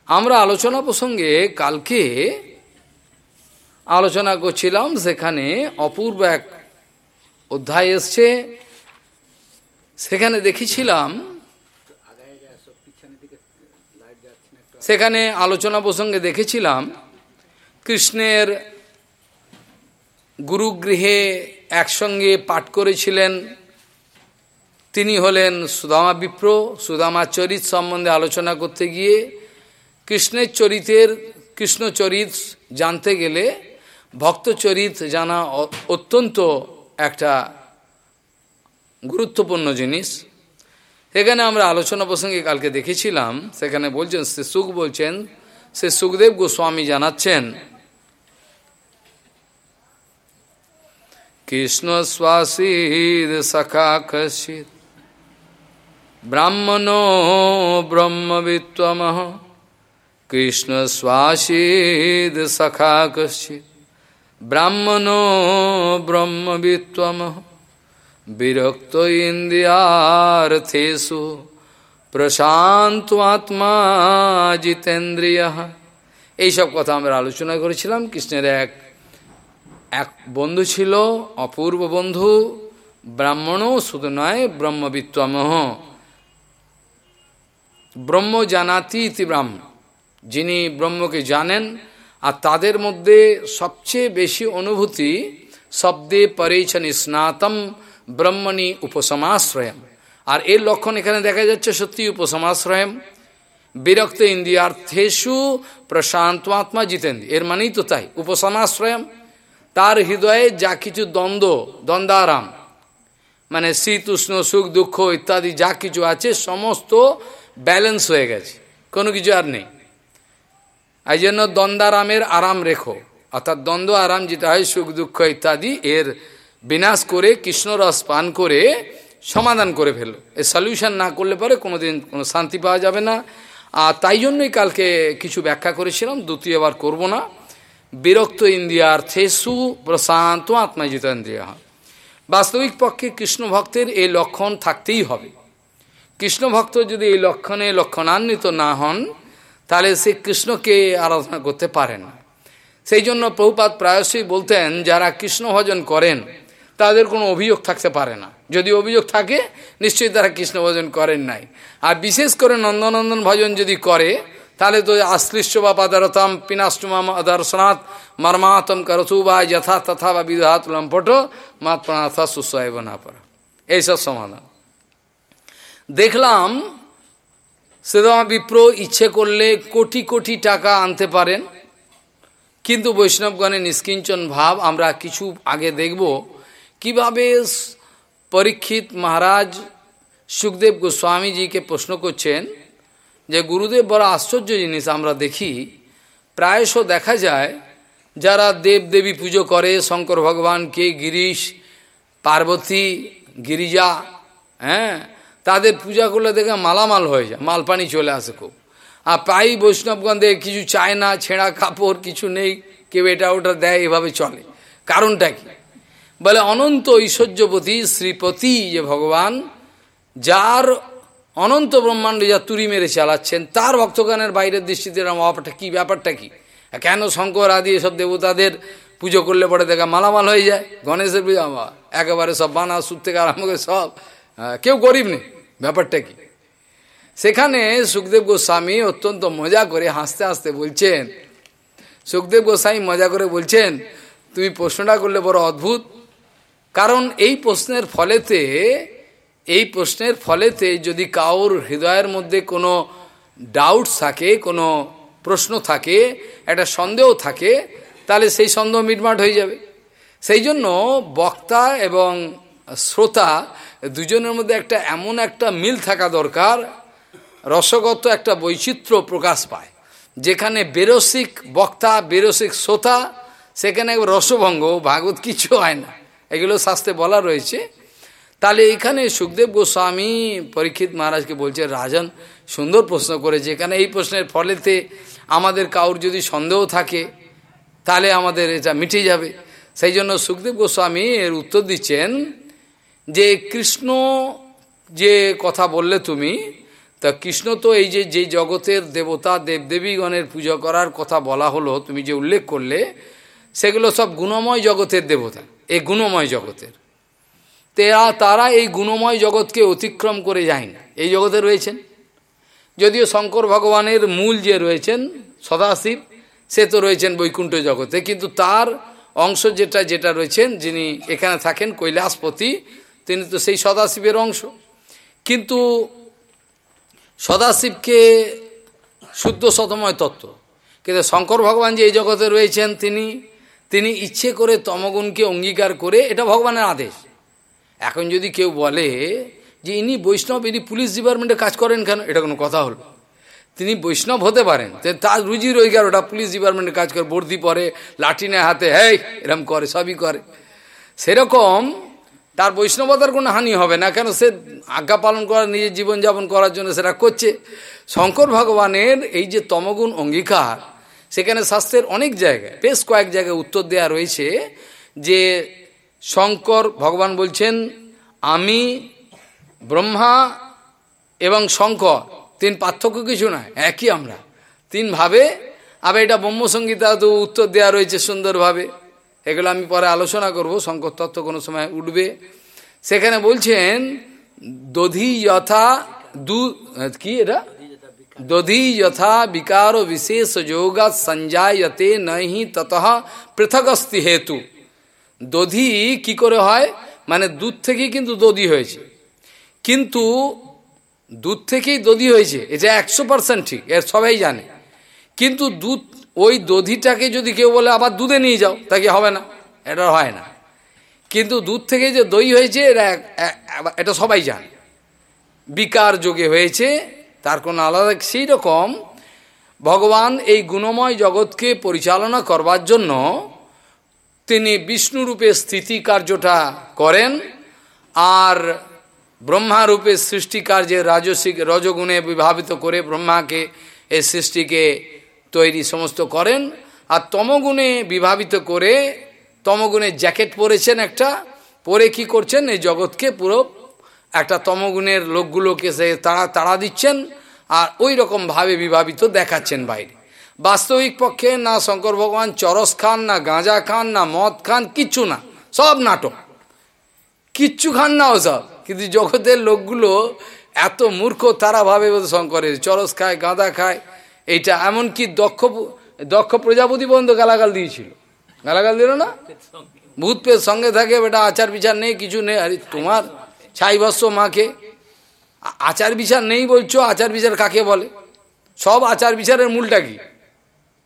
আমরা আলোচনা প্রসঙ্গে কালকে আলোচনা করছিলাম, সেখানে অপূর্ব এক অধ্যায় এসছে। সেখানে দেখেছিলাম সেখানে আলোচনা প্রসঙ্গে দেখেছিলাম, কৃষ্ণের গুরুগৃহে একসঙ্গে পাঠ করেছিলেন। তিনি হলেন সুদামা বিপ্র, সুদামা চরিত সম্বন্ধে আলোচনা করতে গিয়ে কৃষ্ণের চরিতের কৃষ্ণচরিত জানতে গেলে ভক্তচরিত জানা অত্যন্ত একটা গুরুত্বপূর্ণ জিনিস। এখানে আমরা আলোচনা প্রসঙ্গে কালকে দেখেছিলাম, সেখানে বলছেন সে সুখ বলছেন সে সুখদেব গোস্বামী জানাচ্ছেন, কৃষ্ণ শ্বাসীর সখা কশিত, ব্রাহ্মণো ব্রহ্মবিত্বমহ কৃষ্ণ শ্বাসীদ সখা কশিত, ব্রাহ্মণো ব্রহ্মবিত্বমহ বিরক্ত ইন্দ্রিয়ার্থেষু প্রশান্ত আত্মা জিতেন্দ্রিয়। এইসব কথা আমরা আলোচনা করেছিলাম, কৃষ্ণের এক এক বন্ধু ছিল, অপূর্ব বন্ধু, ব্রাহ্মণও, শুধু নয় ব্রহ্মবিত্তমহ ব্রহ্ম জানাতি ইতি ব্রাহ্মণ যিনি ব্রহ্মকে জানেন, আর তাদের মধ্যে সবচেয়ে বেশি অনুভূতি শব্দে পরেছেন স্নাতম ব্রহ্মণী উপসমাশ্রয়ম। আর এর লক্ষণ এখানে দেখা যাচ্ছে সত্যি উপসমাশ্রয়ম। বিরক্ত ইন্দ্রিয়ার্থেশু প্রশান্তমাত্মা জিতেন্দ্র এর মানেই তো তাই, উপসমাশ্রয়ম। তার হৃদয়ে যা কিছু দ্বন্দ্ব, দ্বন্দ্বারাম মানে শীত, উষ্ণ, সুখ, দুঃখ ইত্যাদি যা কিছু আছে, সমস্ত ব্যালেন্স হয়ে গেছে। কোনো কিছু আর নেই। এই জন্য দ্বন্দ্বারামের আরাম রেখো। অর্থাৎ দ্বন্দ্ব, আরাম, যেটা হয়, সুখ, দুঃখ ইত্যাদি এর বিনাশ করে, কৃষ্ণরস পান করে, সমাধান করে ফেলো এ সলিউশন না করলে পরে কোনোদিন কোনো শান্তি পাওয়া যাবে না। আর তাই জন্যই কালকে কিছু ব্যাখ্যা করেছিলাম দ্বিতীয়বার করব না। বিরক্ত ইন্দ্রিয়ার থেসু প্রশান্ত আত্মাজিত ইন্দ্রিয়া। বাস্তবিক পক্ষে কৃষ্ণ ভক্তের এই লক্ষণ থাকতেই হবে। কৃষ্ণ ভক্ত যদি এই লক্ষণে লক্ষণান্বিত না হন, তাহলে সে কৃষ্ণকে আরাধনা করতে পারে না। সেই জন্য প্রভুপাত প্রায়শই বলতেন, যারা কৃষ্ণ ভজন করেন তাদের কোনো অভিযোগ থাকতে পারে না। যদি অভিযোগ থাকে, নিশ্চয়ই তারা কৃষ্ণ ভজন করেন নাই। আর বিশেষ করে নন্দনন্দন ভজন যদি করে, তাহলে তো আশ্লিষ্ট বা পাদারতাম পিনাষ্টমাম দর্শনাথ মর্মাতম করতু বা যথা তথা বা বিধাত লম্পট মাত্রাথা সুস্বায়ব না পড়া এইসব সমাধান। দেখলাম সেদমা বিপ্র ইচ্ছে করলে কোটি কোটি টাকা আনতে পারেন, কিন্তু বৈষ্ণবগণের নিষ্কিঞ্চন ভাব আমরা কিছু আগে দেখব। কীভাবে পরীক্ষিত মহারাজ সুখদেব গোস্বামীজিকে প্রশ্ন করছেন যে গুরুদেব বড় আশ্চর্য জিনিস আমরা দেখি। প্রায়শ দেখা যায় যারা দেব দেবী পুজো করে, শঙ্কর ভগবানকে গিরিশ, পার্বতী, গিরিজা হ্যাঁ তাদের পূজা করলে দেখে মালামাল হয়ে যায়, মালপানি চলে আসে খুব। আর প্রায়ই বৈষ্ণবগন্ধে কিছু চায় না ছেঁড়া কাপড়, কিছু নেই, কেউ এটা ওটা দেয়, এভাবে চলে। কারণটা কি? বলে, অনন্ত ঐশ্বর্যপতি শ্রীপতি যে ভগবান, যার অনন্ত ব্রহ্মাণ্ড যা তুরি মেরে চালাচ্ছেন, তার ভক্তগানের বাইরের দৃষ্টিতে ব্যাপারটা কি ব্যাপারটা কি? কেন শঙ্কর আদি এসব দেবতাদের পুজো করলে পরে দেখা মালামাল হয়ে যায়? গণেশের পুজো একেবারে সব বানা সুর থেকে আরম্ভ করে সব। কেউ গরিব নেই, ব্যাপারটা কি? সেখানে সুখদেব গোস্বামী অত্যন্ত মজা করে হাসতে হাসতে বলছেন, সুখদেব গোস্বামী মজা করে বলছেন, তুমি প্রশ্নটা করলে বড় অদ্ভুত। কারণ এই প্রশ্নের ফলেতে, এই প্রশ্নের ফলেতে যদি কাউর হৃদয়ের মধ্যে কোনো ডাউট থাকে, কোনো প্রশ্ন থাকে, একটা সন্দেহ থাকে, তাহলে সেই সন্দেহ মিটমাট হয়ে যাবে। সেই জন্য বক্তা এবং শ্রোতা দুজনের মধ্যে একটা এমন একটা মিল থাকা দরকার, রসগত একটা বৈচিত্র্য প্রকাশ পায়। যেখানে বেরসিক বক্তা, বেরসিক শ্রোতা, সেখানে রসভঙ্গ, ভাগবত কিছু হয় না। এগুলো শাস্ত্রে বলা রয়েছে। তাহলে এখানে সুখদেব গোস্বামী পরীক্ষিত মহারাজকে বলছে, রাজন, সুন্দর প্রশ্ন করেছে। এখানে এই প্রশ্নের ফলেতে আমাদের কাউর যদি সন্দেহ থাকে, তাহলে আমাদের এটা মিটে যাবে। সেই জন্য সুখদেব গোস্বামী এর উত্তর দিচ্ছেন যে, কৃষ্ণ যে কথা বললে তুমি, তা কৃষ্ণ তো এই যে যে জগতের দেবতা দেবদেবীগণের পুজো করার কথা বলা হলো, তুমি যে উল্লেখ করলে, সেগুলো সব গুণময় জগতের দেবতা। এই গুণময় জগতের। তেরা তারা এই গুণময় জগৎকে অতিক্রম করে যায় না। এই জগতে রয়েছেন। যদিও শঙ্কর ভগবানের মূল যে রয়েছেন, সদাশিব, সে তো রয়েছেন বৈকুণ্ঠ জগতে। কিন্তু তার অংশ যেটা যেটা রয়েছেন, যিনি এখানে থাকেন, কৈলাসপতি, তিনি তো সেই সদাশিবের অংশ। কিন্তু সদাশিবকে শুদ্ধ শতময় তত্ত্ব। কিন্তু শঙ্কর ভগবান যে এই জগতে রয়েছেন, তিনি তিনি ইচ্ছে করে তমগুণকে অঙ্গীকার করে এটা ভগবানের আদেশ। এখন যদি কেউ বলে যে ইনি বৈষ্ণব, ইনি পুলিশ ডিপার্টমেন্টে কাজ করেন কেন? এটা কোনো কথা হলো। তিনি বৈষ্ণব হতে পারেন তার রুজি রোজগার, ওটা পুলিশ ডিপার্টমেন্টে কাজ করে, বর্দি পরে, লাঠি নেয় হাতে হ্যাঁ এরম করে, সবই করে। সেরকম তার বৈষ্ণবতার কোনো হানি হবে না, কেন সে আজ্ঞা পালন করার, নিজের জীবনযাপন করার জন্য সেটা করছে। শঙ্কর ভগবানের এই যে তমগুণ অঙ্গীকার সেখানে শাস্ত্রের অনেক জায়গায়, বেশ কয়েক জায়গায় উত্তর দেওয়া রয়েছে যে শঙ্কর ভগবান বলছেন, আমি, ব্রহ্মা এবং শঙ্কর, তিন পার্থক্য কিছু নয়, একই আমরা। তিন ভাবে, আবার এটা ব্রহ্মসঙ্গীতা তো উত্তর দেওয়া রয়েছে সুন্দরভাবে। এগুলো আমি পরে আলোচনা করব, শঙ্কর তত্ত্ব কোনো সময় উঠবে। সেখানে বলছেন, দধি যথা দু কি এটা? দধি যথা বিকার বিশেষ যোগ সঞ্জায়তে নহি তত পৃথকস্তি হেতু দধি কি করে হয় মানে দুধ থেকেই কিন্তু দধি হয়েছে কিন্তু দুধ থেকেই দধি হয়েছে এটা একশো পার্সেন্ট ঠিক এর সবাই জানে কিন্তু দুধ ওই দধিটাকে যদি কেউ বলে আবার দুধে নিয়ে যাও তাকে হবে না এটা হয় না কিন্তু দুধ থেকে যে দই হয়েছে এটা এটা সবাই জানে বিকার যোগে হয়েছে তার কোনো আলাদা, সেই রকম ভগবান এই গুণময় জগৎকে পরিচালনা করবার জন্য তিনি বিষ্ণুরূপে স্থিতি কার্যটা করেন আর ব্রহ্মারূপে সৃষ্টি কার্যে রাজসিক রজগুণে বিভাবিত করে ব্রহ্মাকে এই সৃষ্টিকে তৈরি সমস্ত করেন। আর তমগুণে বিভাবিত করে, তমগুণে জ্যাকেট পরেছেন একটা, পরে কি করছেন? এই জগৎকে পুরো একটা তমগুণের লোকগুলোকে সে তাড়া তাড়া দিচ্ছেন আর ওই রকমভাবে বিভাবিত দেখাচ্ছেন বাইরে। বাস্তবিক পক্ষে না শঙ্কর ভগবান চরস খান, না গাঁজা খান, না মদ খান, কিচ্ছু না। সব নাটক। কিচ্ছু খান না ওসব কিন্তু জগতের লোকগুলো এত মূর্খ, তারা ভাবে শঙ্করের। চরস খায় গাঁদা খায়। এইটা এমনকি দক্ষ দক্ষ প্রজাপতি বন্ধ গালাগাল দিয়েছিল। গালাগাল দিল না? ভূত সঙ্গে থাকে, বেটা আচার বিচার নেই, কিছু নেই। আরে তোমার ছাই বস্য মাকে। আচার বিচার নেই বলছো, আচার বিচার কাকে বলে? সব আচার বিচারের মূলটা কি?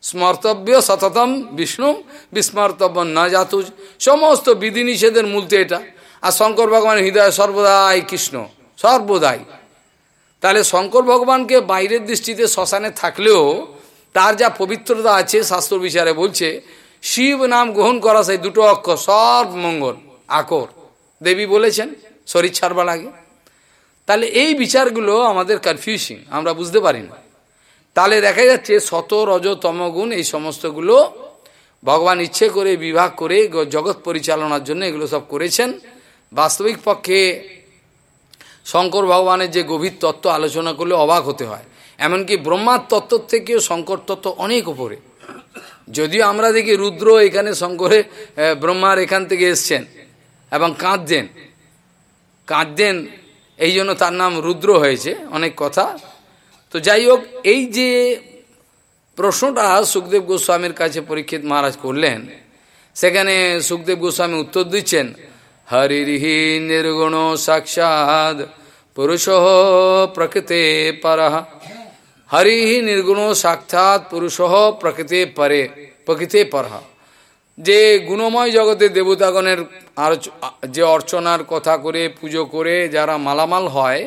স্মর্তব্য সততম বিষ্ণু, বিস্মর্তব্য না জাতু। সমস্ত বিধিনিষেধের মূল তো এটা। আর শঙ্কর ভগবানের হৃদয় সর্বদাই কৃষ্ণ, সর্বদাই। তাহলে শঙ্কর ভগবানকে বাইরের দৃষ্টিতে শ্মশানে থাকলেও তার যা পবিত্রতা আছে, শাস্ত্র বিচারে বলছে, শিব নাম গ্রহণ করা সেই দুটো অক্ষর সব মঙ্গল আকর। দেবী বলেছেন শরীর ছাড়বার আগে। তাহলে এই বিচারগুলো আমাদের কনফিউশিং আমরা বুঝতে পারি না। তাহলে দেখা যাচ্ছে শত রজ তমগুণ এই সমস্তগুলো ভগবান ইচ্ছে করে, বিভাগ করে জগৎ পরিচালনার জন্য এগুলো সব করেছেন। বাস্তবিক পক্ষে শঙ্কর ভগবানের যে গভীর তত্ত্ব আলোচনা করলে অবাক হতে হয়। এমনকি ব্রহ্মার তত্ত্ব থেকেও শঙ্কর তত্ত্ব অনেক উপরে। যদিও আমরা দেখি রুদ্র এখানে শঙ্করে ব্রহ্মার এখান থেকে এসছেন এবং কাঁদছেন। কাঁদছেন এই জন্য তার নাম রুদ্র হয়েছে, অনেক কথা। তো যাই হোক, এই যে প্রশ্নটা সুখদেব গোস্বামীর কাছে পরীক্ষিত মহারাজ করলেন, সেখানে সুখদেব গোস্বামী উত্তর দিচ্ছেন হরিহি নির্গুণ সাক্ষাৎ পুরুষ প্রকৃতে পর। হরিহি নির্গুণ সাক্ষাৎ পুরুষ প্রকৃতে পরে, প্রকৃতে পর। যে গুণময় জগতে দেবতাগণের আর যে অর্চনার কথা করে, পুজো করে যারা মালামাল হয়,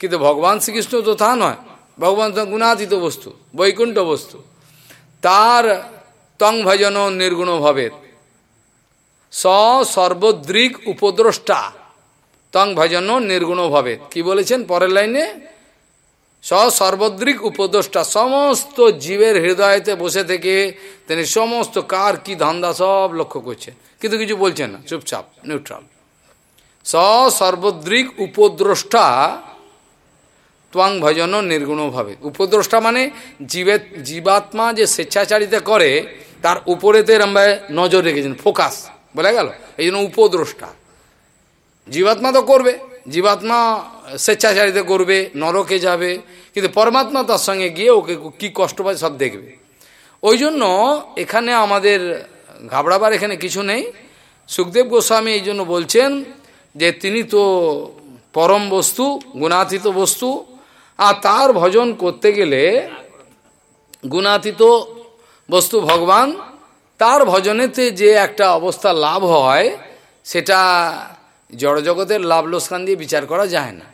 কিন্তু ভগবান শ্রীকৃষ্ণ তো তা নয়। ভগবান তো গুণাতীত বস্তু, বৈকুণ্ঠ বস্তু। তার তং ভজন নির্গুণ ভবের স সর্বদ্রিক উপদ্রষ্টা, তং ভজন নির্গুণ ভবে কি বলেছেন পরের লাইনে? স সর্বদ্রিক উপদ্রষ্টা সমস্ত জীবের হৃদয়তে বসে থেকে তিনি সমস্ত কার কি ধান্দা সব লক্ষ্য করছে কিন্তু কিছু বলছেন না। চুপচাপ নিউট্রাল স উপদ্রষ্টা ত্বাং ভজন নির্গুণভাবে উপদ্রষ্টা মানে জীবের, জীবাত্মা যে স্বেচ্ছাচারিতা করে, তার উপরেতে আমরা নজর রেখেছেন ফোকাস বলে গেল? এই জন্য উপদ্রষ্টা। জীবাত্মা তো করবে। জীবাত্মা স্বেচ্ছাচারিতা করবে, নরকে যাবে, কিন্তু পরমাত্মা তার সঙ্গে গিয়ে ওকে কি কষ্ট পায় সব দেখবে। ওই জন্য এখানে আমাদের ঘাবড়াবার এখানে কিছু নেই। সুখদেব গোস্বামী এই জন্য বলছেন যে তিনি তো পরম বস্তু, গুণাতীত বস্তু, আর তার ভজন করতে গেলে গুণাতীত বস্তু ভগবান, তার ভজনেতে যে একটা অবস্থা লাভ হয়, সেটা জড়জগতের লাভ লোসকান দিয়ে বিচার করা যায় না।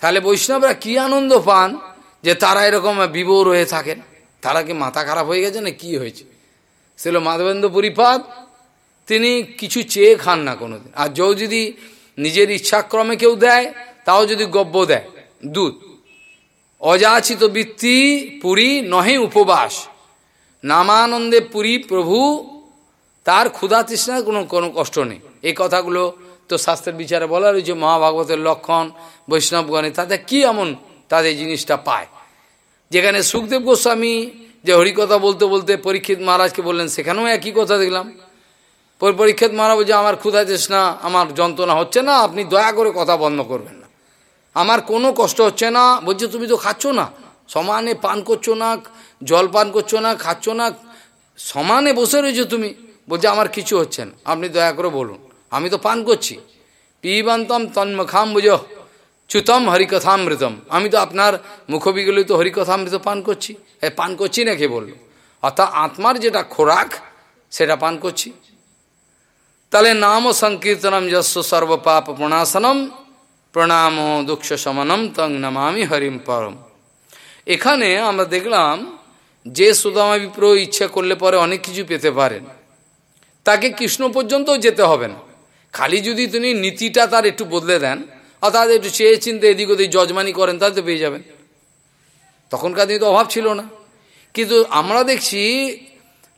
তাহলে বৈষ্ণবরা কি আনন্দ পান যে তারা এরকম বিভোর হয়ে থাকেন? তারা কি মাথা খারাপ হয়ে গেছে না কি হয়েছে? ছিল মাধবেন্দ্র পরিপাত। তিনি কিছু চেয়ে খান না কোনোদিন। আর কেউ যদি নিজের ইচ্ছাক্রমে কেউ দেয়, তাও যদি গব্য দেয়, দুধ। অযাচিত বৃত্তি পুরী নহে উপবাস। নামানন্দে পুরী প্রভু, তার ক্ষুধা তৃষ্ণার কোনো কোনো কষ্ট নেই। এই কথাগুলো তো শাস্ত্রের বিচারে বলা রয়েছে মহাভাগবতের লক্ষণ, বৈষ্ণবগণে তাতে কি এমন তাদের জিনিসটা পায়? যেখানে সুখদেব গোস্বামী যে হরিকথা বলতে বলতে পরীক্ষিত মহারাজকে বললেন, সেখানেও একই কথা দেখলাম। পরীক্ষিত মহারাজ যে আমার ক্ষুধা তৃষ্ণা আমার যন্ত্রণা হচ্ছে না, আপনি দয়া করে কথা বন্ধ করবেন না। আমার কোনো কষ্ট হচ্ছে না। বলছে, তুমি তো খাচ্ছ না। সমানে পান করছ না, জল পান করছ না, খাচ্ছ না, সমানে বসে রয়েছো তুমি। বলছে, আমার কিছু হচ্ছে না। আপনি দয়া করে বলুন। আমি তো পান করছি। পিবান্তম তন্মখাম বুঝ চুতম হরিকথামৃতম। আমি তো আপনার মুখবিগলিত হরিকথামৃত পান করছি। এ, পান করছি না কে বলল? অর্থাৎ আত্মার যেটা খোরাক, সেটা পান করছি। তাহলে নাম সংকীর্তনম যস্ব সর্বপাপ প্রণাসনম, প্রণাম দুঃখ সমনম তং নমামি হরিম পরম। এখানে আমরা দেখলাম যে সুদামা বিপ্র ইচ্ছা করলে পরে অনেক কিছু পেতে পারেন। তাকে কৃষ্ণ পর্যন্তও যেতে হবে না। খালি যদি তিনি নীতিটা তার একটু বদলে দেন, অর্থাৎ একটু চেয়ে চিনতে এদিক ওদিক যজমানি করেন, তাহলে তো পেয়ে যাবেন। তখনকার দিনে তো অভাব ছিল না। কিন্তু আমরা দেখছি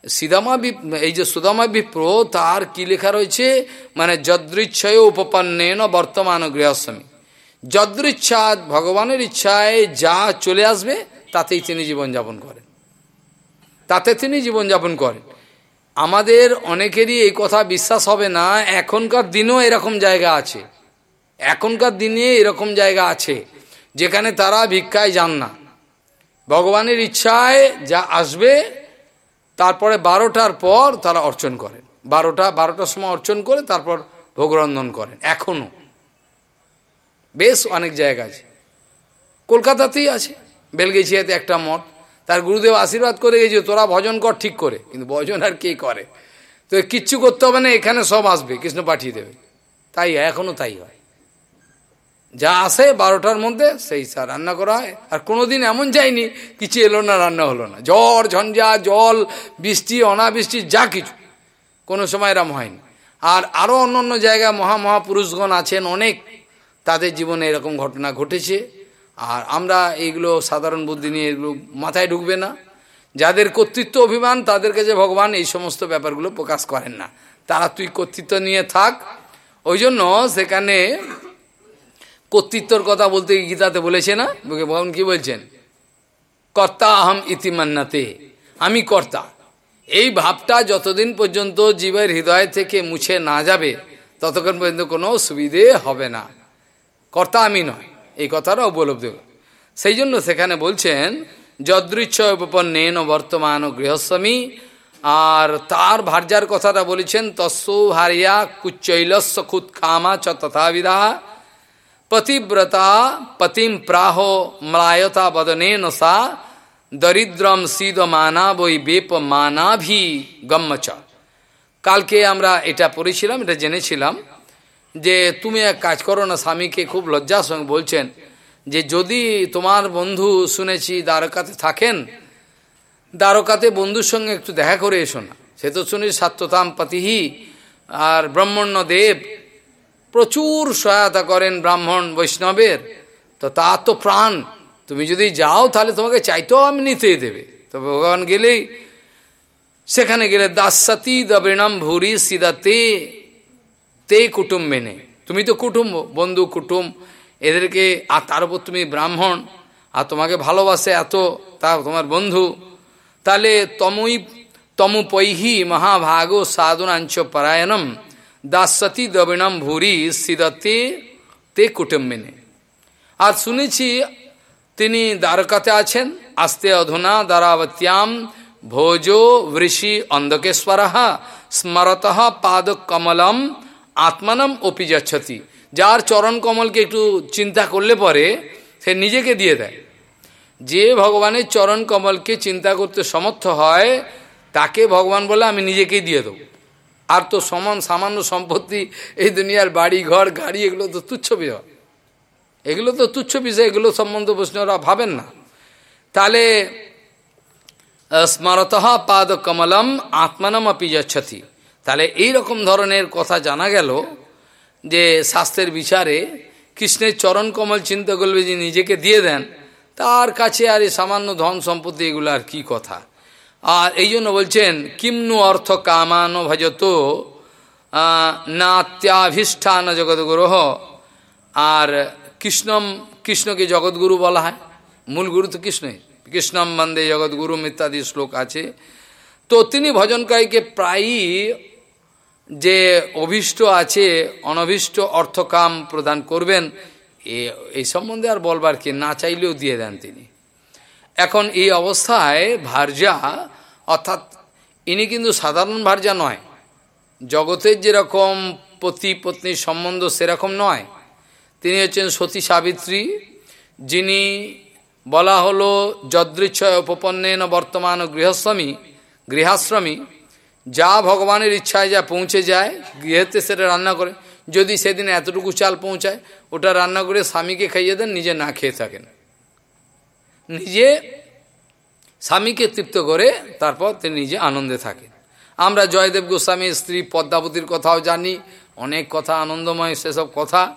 সিদামা এই যে সুদামা বিপ্র, তার কি লেখা রয়েছে? মানে যদৃচ্ছয় উপপন্নেন বর্তমান গৃহস্বামী যদৃচ্ছা ভগবানের ইচ্ছায় যা চলে আসবে, তাতেই তিনি জীবনযাপন করেন। তাতে তিনি জীবনযাপন করেন। আমাদের অনেকেরই এই কথা বিশ্বাস হবে না, এখনকার দিনেও এরকম জায়গা আছে। এখনকার দিনে এরকম জায়গা আছে, যেখানে তারা ভিক্ষায় যান না। ভগবানের ইচ্ছায় যা আসবে, তারপরে বারোটার পর তারা অর্চন করেন। বারোটা, বারোটার সময় অর্চন করে তারপর ভোগরন্ধন করেন, এখনও। বেশ অনেক জায়গা আছে। কলকাতাতেই আছে, বেলগেছিয়াতে একটা মঠ। তার গুরুদেব আশীর্বাদ করে গেছে, তোরা ভজন কর ঠিক করে। কিন্তু ভজন আর কে করে? তো কিচ্ছু করতে হবে না, এখানে সব আসবে, কৃষ্ণ পাঠিয়ে দেবে। তাই, এখনও তাই হয়। যা আসে বারোটার মধ্যে, সেই স্যার রান্না করা হয়। আর কোনোদিন এমন যায়নি, কিছু এলো না, রান্না হলো না। জ্বর, ঝঞ্ঝা, জল, বৃষ্টি, অনাবৃষ্টি, যা কিছু। কোনো সময় এরম হয়নি। আর আরও অন্য অন্য জায়গায় মহা মহাপুরুষগণ আছেন অনেক। তাদের জীবনে এরকম ঘটনা ঘটেছে। আর আমরা এইগুলো সাধারণ বুদ্ধি নিয়ে এগুলো মাথায় ঢুকবে না। যাদের কর্তৃত্ব অভিমান, তাদের কাছে ভগবান এই সমস্ত ব্যাপারগুলো প্রকাশ করেন না। তারা তুই কর্তৃত্ব নিয়ে থাক। ওই জন্য সেখানে কর্তৃত্বর কথা বলতে গীতাতে বলেছে না? ভগবান কি বলছেন? কর্তা আহম ইতিমান্নাতে আমি কর্তা। এই ভাবটা যতদিন পর্যন্ত জীবের হৃদয় থেকে মুছে না যাবে, ততক্ষণ পর্যন্ত কোনো সুবিধে হবে না। কর্তা আমি নয়। এই কথাটা উপলব্ধি সেই জন্য সেখানে বলছেন যদৃচ্ছ উপপন্নেন বর্তমান গৃহস্বামী, আর তার ভার্যার কথাটা বলেছেন, তস্য ভারিয়া কুচ্চৈলস্য খুদ খামা চ তথাবিধা, পতিব্রতা পতিম প্রাহ ম্লায়তা বদনেন সা, দরিদ্রম সিদ মানা বই বেপ মানাভি গম্মচ কালকে আমরা এটা পড়েছিলাম, এটা জেনেছিলাম। যে তুমি এক কাজ করো না, স্বামীকে খুব লজ্জার সঙ্গে বলছেন যে যদি তোমার বন্ধু শুনেছি দ্বারকাতে থাকেন, দ্বারকাতে বন্ধুর সঙ্গে একটু দেখা করে এসো না। সে তো শুনি সাত্যতাম পতিহি আর ব্রহ্মণ্য দেব প্রচুর সহায়তা করেন ব্রাহ্মণ বৈষ্ণবের। তো তার তো প্রাণ। তুমি যদি যাও, তাহলে তোমাকে চাইতেও আমি নিতে দেবে। তো ভগবান গেলেই, সেখানে গেলে দাসাতি দবৃণম ভুরি সিদা তে তে কুটুম মেনে তুমি তো কুটুম্ব বন্ধু কুটুম এদেরকে আর তার উপর তুমি ব্রাহ্মণ আর তোমাকে ভালোবাসে এত তা তোমার বন্ধু তাহলে তমই তমুপৈহি মহাভাগ সাধুনাঞ্চ পরায়ণম দাসতি দবিণম ভুরি সিদতে তে কুটুম্বিনে আর শুনেছি তিনি দ্বারকাতে আছেন আস্তে অধুনা দ্বারাবত্যাম ভোজো বৃষি অন্ধকেশ্বর স্মরত পাদ কমলম আত্মানম অপি যাচ্ছতি যার চরণ কমলকে একটু চিন্তা করলে পরে সে নিজেকে দিয়ে দেয়। যে ভগবানের চরণ কমলকে চিন্তা করতে সমর্থ হয়, তাকে ভগবান বলে আমি নিজেকেই দিয়ে দেবো। আর তো সমান সামান্য সম্পত্তি, এই দুনিয়ার বাড়ি, ঘর, গাড়ি, এগুলো তো তুচ্ছ বিষয়। এগুলো তো তুচ্ছ বিষয়, এগুলো সম্বন্ধে বৈষ্ণবরা ভাবেন না। তাহলে স্মরত পাদ কমলম আত্মানম যাচ্ছতি তাহলে এই রকম ধরনের কথা জানা গেল যে শাস্ত্রের বিচারে কৃষ্ণের চরণ কমল চিন্তা করবে যে নিজেকে দিয়ে দেন, তার কাছে আর এই সামান্য ধন সম্পত্তি এগুলো আর কি কথা? আর এই জন্য বলছেন, কিমনু অর্থ কামান ভজত নাত্যাভিষ্ঠান জগৎগুরু আর কৃষ্ণম, কৃষ্ণকে জগৎগুরু বলা হয়। মূল গুরু তো কৃষ্ণই কৃষ্ণম বন্দে জগৎগুরু ইত্যাদি শ্লোক আছে। তো তিনি ভজনকারীকে প্রায়ই যে অভিষ্ট আছে, অনভিষ্ট অর্থকাম প্রদান করবেন এই সম্বন্ধে আর বলবার কি না চাইলেও দিয়ে দেন তিনি। এখন এই অবস্থায় ভার্যা, অর্থাৎ ইনি কিন্তু সাধারণ ভার্যা নয় জগতের যেরকম পতি পত্নীর সম্বন্ধ সেরকম নয়। তিনি হচ্ছেন সতী সাবিত্রী, যিনি বলা হলো যদৃচ্ছয় উপপন্নেন বর্তমান গৃহস্বামী গৃহাশ্রমী। যা ভগবানের ইচ্ছায় যা পৌঁছে যায়, গৃহেতে সেটা রান্না করে। যদি সেদিন এতটুকু চাল পৌঁছায়, ওটা রান্না করে স্বামীকে খাইয়ে দেন, নিজে না খেয়ে থাকেন। নিজে স্বামীকে তৃপ্ত করে, তারপর তিনি নিজে আনন্দে থাকেন। আমরা জয়দেব গোস্বামীর স্ত্রী পদ্মাবতীর কথাও জানি, অনেক কথা আনন্দময় সেসব কথা।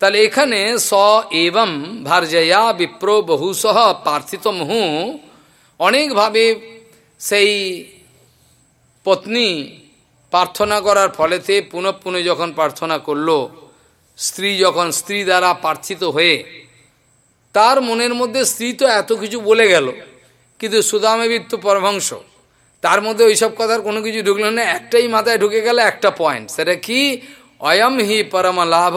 তাহলে এখানে স এবং ভার্জয়া বিপ্র বহুসহ পার্থিত মুহু অনেকভাবে সেই পত্নী প্রার্থনা করার ফলেতে পুনঃ পুনঃ যখন প্রার্থনা করল, স্ত্রী যখন স্ত্রী দ্বারা প্রার্থিত হয়ে, তার মনের মধ্যে স্ত্রী তো এত কিছু বলে গেল, কিন্তু সুদামেবিত্ত পরভংশ তার মধ্যে ওইসব কথার কোনো কিছু ঢুকলো না, একটাই মাথায় ঢুকে গেল একটা পয়েন্ট সেটা কি? অয়ম হি পরম লাভ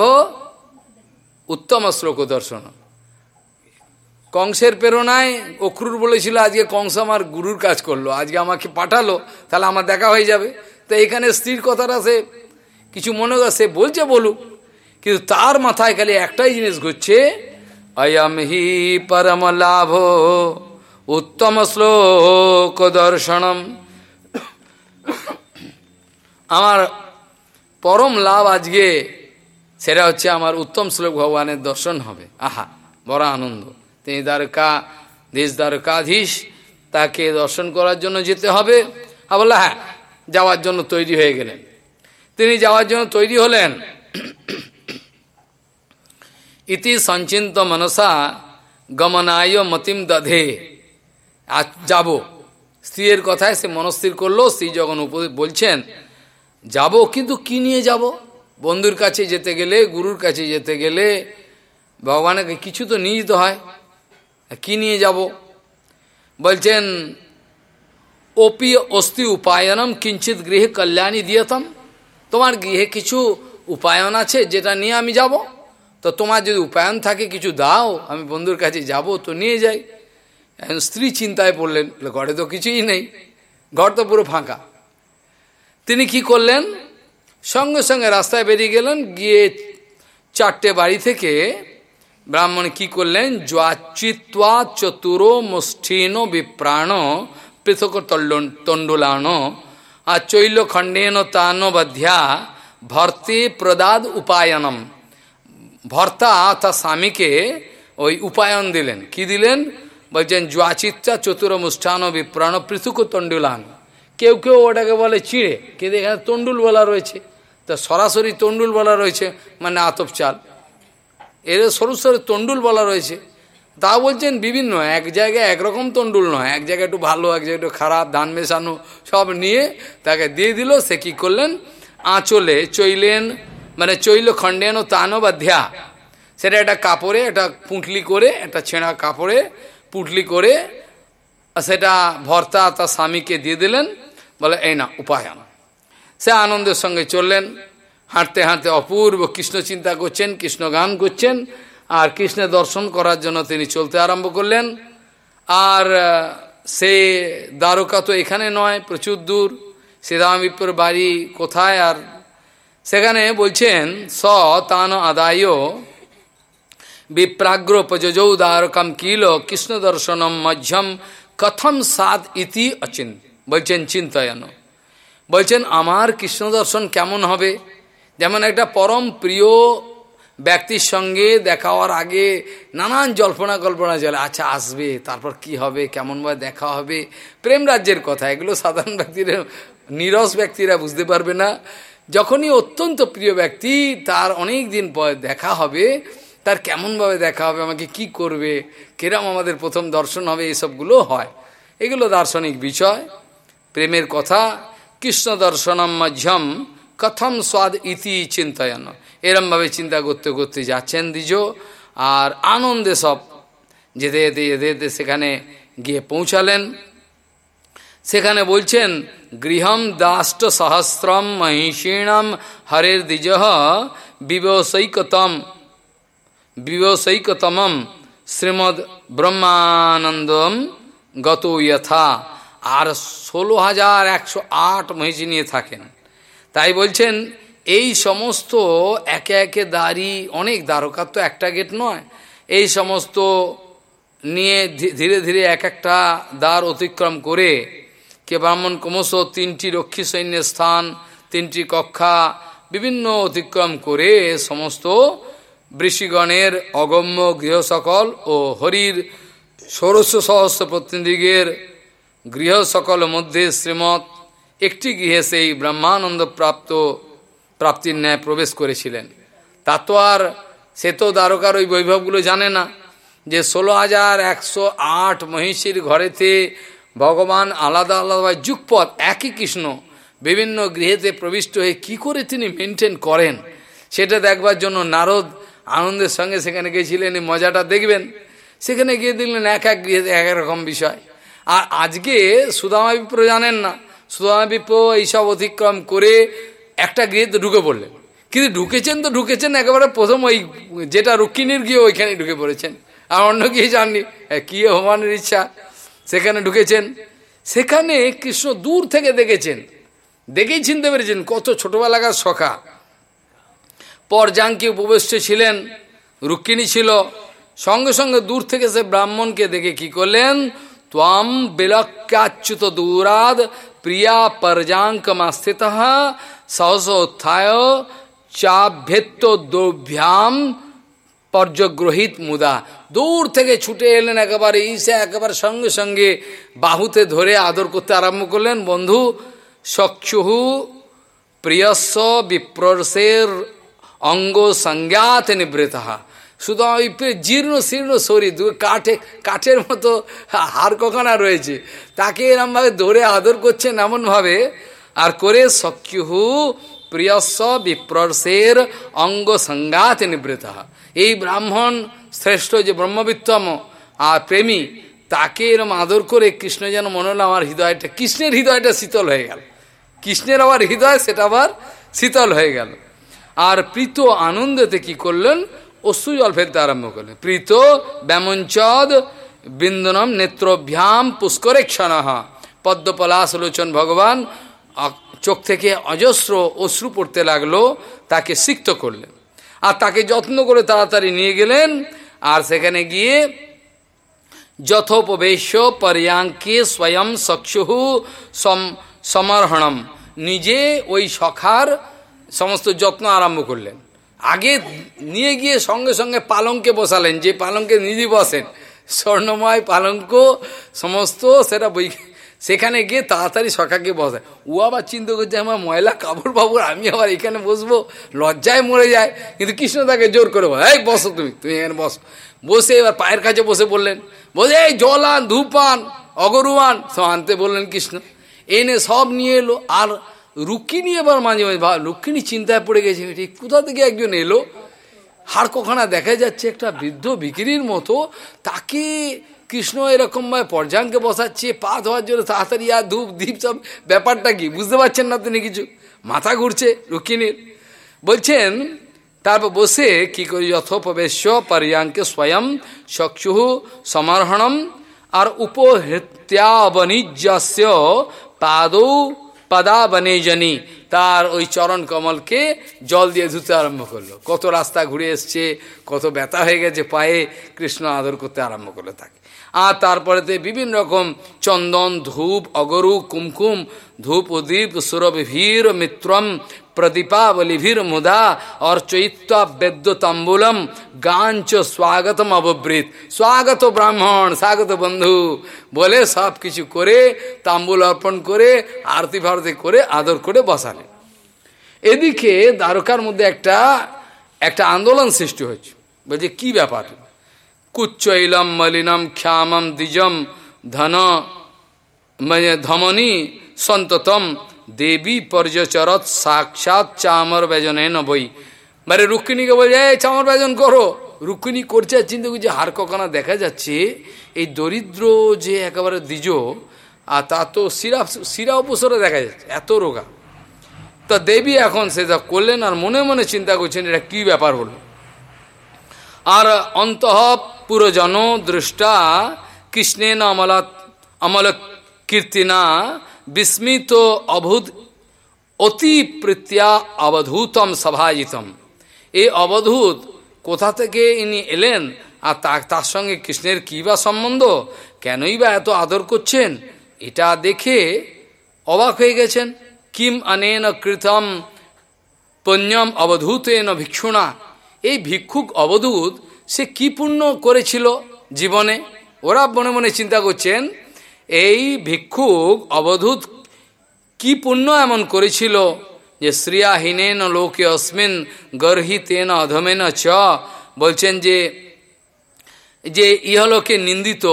উত্তম শ্লোক দর্শন কংসের প্রেরণায় অক্রুর বলেছিল, আজকে কংস আমার গুরুর কাজ করল, আজকে আমাকে পাঠালো, তাহলে আমার দেখা হয়ে যাবে। তো এখানে স্ত্রীর কথাটা সে কিছু মনে সে বলছে বলুক, কিন্তু তার মাথায় খালি একটাই জিনিস ঘুরছে, অয়ম হি পরম লাভ, উত্তম শ্লোক দর্শনম। আমার পরম লাভ আজকে, সেটা হচ্ছে আমার উত্তম শ্লোক ভগবানের দর্শন হবে। আহা, বড় আনন্দ। তিনি দ্বারকা, দেশ দ্বারকাধীশ, তাকে দর্শন করার জন্য যেতে হবে। আর বলল হ্যাঁ যাওয়ার জন্য তৈরি হয়ে গেলেন। তিনি যাওয়ার জন্য তৈরি হলেন। ইতি সঞ্চিন্ত মনসা গমনায় মতিম দধে। আজ যাব। স্ত্রীর কথায় সে মনস্থির করল, স্ত্রী যখন বলছেন, যাব, কিন্তু কি নিয়ে যাব? বন্ধুর কাছে যেতে গেলে, গুরুর কাছে যেতে গেলে ভগবানকে কিছু তো নিয়ে যেতে হয়। কি নিয়ে যাব? বলছেন, অপি অস্তি উপায়নম কিঞ্চিত গৃহে কল্যাণী দিয়তম। তোমার গৃহে কিছু উপায়ন আছে যেটা নিয়ে আমি যাব? তো তোমার যদি উপায়ন থাকে, কিছু দাও, আমি বন্ধুর কাছে যাব, তো নিয়ে যাই। স্ত্রী চিন্তায় পড়লেন ঘরে তো কিছুই নেই, ঘর তো পুরো ফাঁকা। তিনি কি করলেন? সঙ্গে সঙ্গে রাস্তায় বেরিয়ে গেলেন, গিয়ে চারটে বাড়ি থেকে ব্রাহ্মণ কি করলেন? জ্বাচিত্বা চতুর মুষ্ঠিন বিপ্রাণ পৃথক তণ্ডুলান আর চৈল খণ্ডেন তান বধ্যা ভর্তি প্রদাদ উপায়নম। ভর্তা অর্থাৎ স্বামীকে ওই উপায়ন দিলেন। কি দিলেন? বলছেন জ্বাচিত্রা চতুর মুষ্ঠান বিপ্রাণ পৃথক তণ্ডুলান কেউ কেউ ওটাকে বলে চিড়ে। কিন্তু এখানে তণ্ডুল বলা রয়েছে। তা সরাসরি তণ্ডুল বলা রয়েছে মানে আতপ চাল। এর সরু সরু তণ্ডুল বলা রয়েছে। তা বলছেন বিভিন্ন, এক জায়গায় একরকম তণ্ডুল নয়। এক জায়গায় একটু ভালো, এক জায়গায় একটু খারাপ, ধান মেশানো সব নিয়ে তাকে দিয়ে দিল। সে কি করলেন? আঁচলে চইলেন মানে চৈল খণ্ডেন ও তানো বা ধ্যা। সেটা একটা কাপড়ে, একটা পুঁটলি করে, একটা ছেঁড়া কাপড়ে পুঁটলি করে সেটা ভর্তা তার স্বামীকে দিয়ে দিলেন। বলে, এই না উপায়ন সে আনন্দের সঙ্গে চললেন। হাঁটতে হাঁটতে অপূর্ব কৃষ্ণ চিন্তা করছেন, কৃষ্ণ গান করছেন, আর কৃষ্ণের দর্শন করার জন্য তিনি চলতে আরম্ভ করলেন। আর সে দ্বারকা তো এখানে নয়, প্রচুর দূর। শ্রীরামিপুর বাড়ি কোথায়? আর সেখানে বলছেন স তান আদায় বিপ্রাগ্র প্রযোজৌ দ্বারকাম কিল কৃষ্ণ দর্শনম মধ্যম কথম সাদ ইতি অচিন। বলছেন, চিন্তায়ন। বলছেন, আমার কৃষ্ণ দর্শন কেমন হবে? যেমন একটা পরম প্রিয় ব্যক্তির সঙ্গে দেখা হওয়ার আগে নানান জল্পনা কল্পনা চলে আচ্ছা আসবে, তারপর কি হবে, কেমনভাবে দেখা হবে, প্রেম রাজ্যের কথা, এগুলো সাধারণ ব্যক্তিরা, নিরস ব্যক্তিরা বুঝতে পারবে না। যখনই অত্যন্ত প্রিয় ব্যক্তি তার অনেক দিন পর দেখা হবে, তার কেমনভাবে দেখা হবে, আমাকে কি করবে, কেরাম আমাদের প্রথম দর্শন হবে, এসবগুলো হয়। এগুলো দার্শনিক বিষয়। প্রেমের কথা, কৃষ্ণ দর্শনম মধ্যম কথম স্বাদ ইতি চিন্তায়ন। এরমভাবে চিন্তা করতে করতে যাচ্ছেন দ্বিজ, আর আনন্দে সব যেতে যেতে যেতে যেতে সেখানে গিয়ে পৌঁছালেন। সেখানে বলছেন, গৃহম দাষ্ট সহস্রম মহিষীণম হরের দ্বিজ বিবসৈকতম, বিবসৈকতমম শ্রীমদ ব্রহ্মানন্দম গত ইয়থা। আর ষোলো হাজার একশো আট মহিষী নিয়ে থাকেন। তাই বলছেন, এই সমস্ত একে একে দাঁড়ি অনেক দ্বারকার তো একটা গেট নয়। এই সমস্ত নিয়ে ধীরে ধীরে এক একটা দ্বার অতিক্রম করে কে ব্রাহ্মণ ক্রমশ তিনটি রক্ষী সৈন্যের স্থান, তিনটি কক্ষা বিভিন্ন অতিক্রম করে সমস্ত বৃষিগণের অগম্য গৃহ সকল ও হরির ষোড়শ সহস্র প্রতিনিধিগের গৃহ সকল মধ্যে শ্রীমৎ একটি গৃহে সেই ব্রহ্মানন্দ প্রাপ্ত প্রাপ্তির ন্যায় প্রবেশ করেছিলেন। তা তো আর সে তো দ্বারকার ওই বৈভবগুলো জানে না যে ষোলো হাজার একশো আট মহিষীর ঘরেতে ভগবান আলাদা আলাদা যুগপথ একই কৃষ্ণ বিভিন্ন গৃহেতে প্রবিষ্ট হয়ে কি করে তিনি মেনটেন করেন? সেটা দেখবার জন্য নারদ আনন্দের সঙ্গে সেখানে গেছিলেন এই মজাটা দেখবেন। সেখানে গিয়ে দেখলেন এক এক গৃহে এক রকম বিষয়। আর আজকে সুদামা বিপ্র জানেন না সুদামা এইসব অতিক্রম করে একটা গৃহেতে ঢুকে পড়লেন। কিন্তু ঢুকেছেন তো ঢুকেছেন, একেবারে প্রথম ওই যেটা রুক্মিণীর গিয়ে ওইখানে ঢুকে পড়েছেন। আর অন্য গিয়ে জাননি কি হমানের ইচ্ছা? সেখানে ঢুকেছেন। সেখানে কৃষ্ণ দূর থেকে দেখেছেন। দেখেই চিনতে পেরেছেন কত ছোটবেলাকার সখা। পরজাঙ্কি উপবিষ্ট ছিলেন রুক্মিণী ছিল। সঙ্গে সঙ্গে দূর থেকে সে ব্রাহ্মণকে দেখে কি করলেন? ত্বাম বিলক্যাচ্যুত দূরাদ প্রিয়া পরজাঙ্ক মাস্থিত সহসোত্থায় চাভ্যেত্য দোভ্যাম পর্যগ্রহিত মুদা দূর থেকে ছুটে এলেন একেবারে ঈশা একেবারে সঙ্গে সঙ্গে বাহুতে ধরে আদর করতে আরম্ভ করলেন বন্ধু চক্ষুহু প্রিয়স্ব বিপ্রসের অঙ্গ সংজ্ঞাত নিবৃতহা শুধু ওই জীর্ণ শীর্ণ শরীর কাঠে, কাঠের মতো হাড় কখনা রয়েছে। তাকে এরমভাবে ধরে আদর করছেন এমনভাবে, আর করে সক্ষুহু প্রিয়স্ব বিপ্রসের অঙ্গ সংজ্ঞাত নিবৃতহা এই ব্রাহ্মণ শ্রেষ্ঠ যে ব্রহ্মবিত্তম আর প্রেমী, তাকে এরম আদর করে কৃষ্ণ যেন মনে হলো আমার হৃদয়টা, কৃষ্ণের হৃদয়টা শীতল হয়ে গেল। কৃষ্ণের আবার হৃদয়, সেটা আবার শীতল হয়ে গেল। আর প্রীত আনন্দতে কি করলেন? অশ্রু জল ফেলতে আরম্ভ করলেন। প্রীত ব্যামঞ্চদ বৃন্দনম নেত্রভ্যাম পুষ্করে ক্ষণ পদ্মপলাশ লোচন ভগবান চোখ থেকে অজস্র অশ্রু পড়তে লাগল, তাকে সিক্ত করলেন। আর তাকে যত্ন করে তাড়াতাড়ি নিয়ে গেলেন, আর সেখানে গিয়ে যথোপবেশ্য পর্যাঙ্কে স্বয়ং চক্ষু সমর্হণম। নিজে ওই সখার সমস্ত যত্ন আরম্ভ করলেন। আগে নিয়ে গিয়ে সঙ্গে সঙ্গে পালঙ্কে বসালেন, যে পালঙ্কে নিজে বসেন, স্বর্ণময় পালঙ্ক সমস্ত সেটা বই সেখানে গিয়ে তাড়াতাড়ি সখাকে বসায় ও আবার চিন্তা করছে, আমার ময়লা কাপড় বাবুর আমি আবার এখানে বসবো? লজ্জায় মরে যায়। কিন্তু কৃষ্ণ তাকে জোর করে বলে, এই বসো তুমি তুমি এখানে বসো। বসে এবার পায়ের কাছে বসে বললেন বলে এই জল আন ধূপ আন অগরুয়ান, সব আনতে বললেন কৃষ্ণ। এনে সব নিয়ে এলো, আর রুক্মিণী এবার মাঝে মাঝে রুক্মিণী চিন্তায় পড়ে গেছে ঠিক কোথা থেকে একজন এলো? হাড় কখনা দেখা যাচ্ছে, একটা বৃদ্ধ বিক্রির মতো, তাকে কৃষ্ণ এরকমভাবে পর্যাঙ্কে বসাচ্ছে, পা ধোয়ার জন্য তাড়াতাড়ি আর ধূপ দ্বীপ সব ব্যাপারটা কি? বুঝতে পারছেন না তিনি কিছু? মাথা ঘুরছে রুক্মিণীর। বলছেন, তারপর বসে কি করি যথোপবেশ পর্যাঙ্কে স্বয়ং চক্ষু সমারহণম, আর উপহৃত্যাবনিজ্যস্য পাদৌ পাদা বনেজনী তার ওই চরণ কমলকে জল দিয়ে ধুতে আরম্ভ করল। কত রাস্তা ঘুরে এসছে, কত ব্যথা হয়ে গেছে পায়ে, কৃষ্ণ আদর করতে আরম্ভ করল তাকে। আর তারপরেতে বিভিন্ন রকম চন্দন, ধূপ, অগরু, কুমকুম, ধূপ উদীপ সুরভির মিত্রম প্রদীপাবলিভির মুদা और চৈত্য বেদ্য তাম্বুলম গাঞ্চ স্বাগতম অববৃত স্বাগত ব্রাহ্মণ স্বাগত বন্ধু বলে সব কিছু করে তাম্বুল অর্পণ করে আরতি ভারতি করে আদর করে বসালে এদিকে দ্বারকার মধ্যে একটা একটা আন্দোলন সৃষ্টি হয়েছে বলছে কি ব্যাপার কুচ্চৈলম মলিনম ক্ষামম দ্বিজম ধন ধমনী সন্ততম দেবী পর্যচরত সাক্ষাৎ চামর বেজনে বই মানে রুক্মিণীকে বলছে এই চামর বেজন করো। রুক্মিণী করছে চিন্তা করছে হার কখনা দেখা যাচ্ছে, এই দরিদ্র যে একেবারে দ্বিজ, আর তা তো শিরা শিরা উপসরে দেখা যাচ্ছে, এত রোগা। তা দেবী এখন সেটা করলেন আর মনে মনে চিন্তা করছেন, এটা কি ব্যাপার হলো? আর অন্তঃ পুরজন দৃষ্টা কৃষ্ণেন অমল অমল কীর্তিনা বিস্মিত অভূত অতি প্রীত্যা অবধূতম সভাজিতম। এই অবধূত কোথা থেকে ইনি এলেন আর তার সঙ্গে কৃষ্ণের কী বা সম্বন্ধ? কেনই বা এত আদর করছেন? এটা দেখে অবাক হয়ে গেছেন। কিম অনেন কৃতম পুণ্যম অবধূতেন ভিক্ষুণা। এই ভিক্ষুক অবধূত সে কি পুণ্য করেছিল জীবনে? ওরা মনে মনে চিন্তা করছেন এই ভিক্ষুক অবধূত কি পুণ্য এমন করেছিল যে শ্রিয়াহীনেন লোকে অস্মিন গর্হিতেন অধমেন চ? বলছেন যে যে ইহলোকে নিন্দিত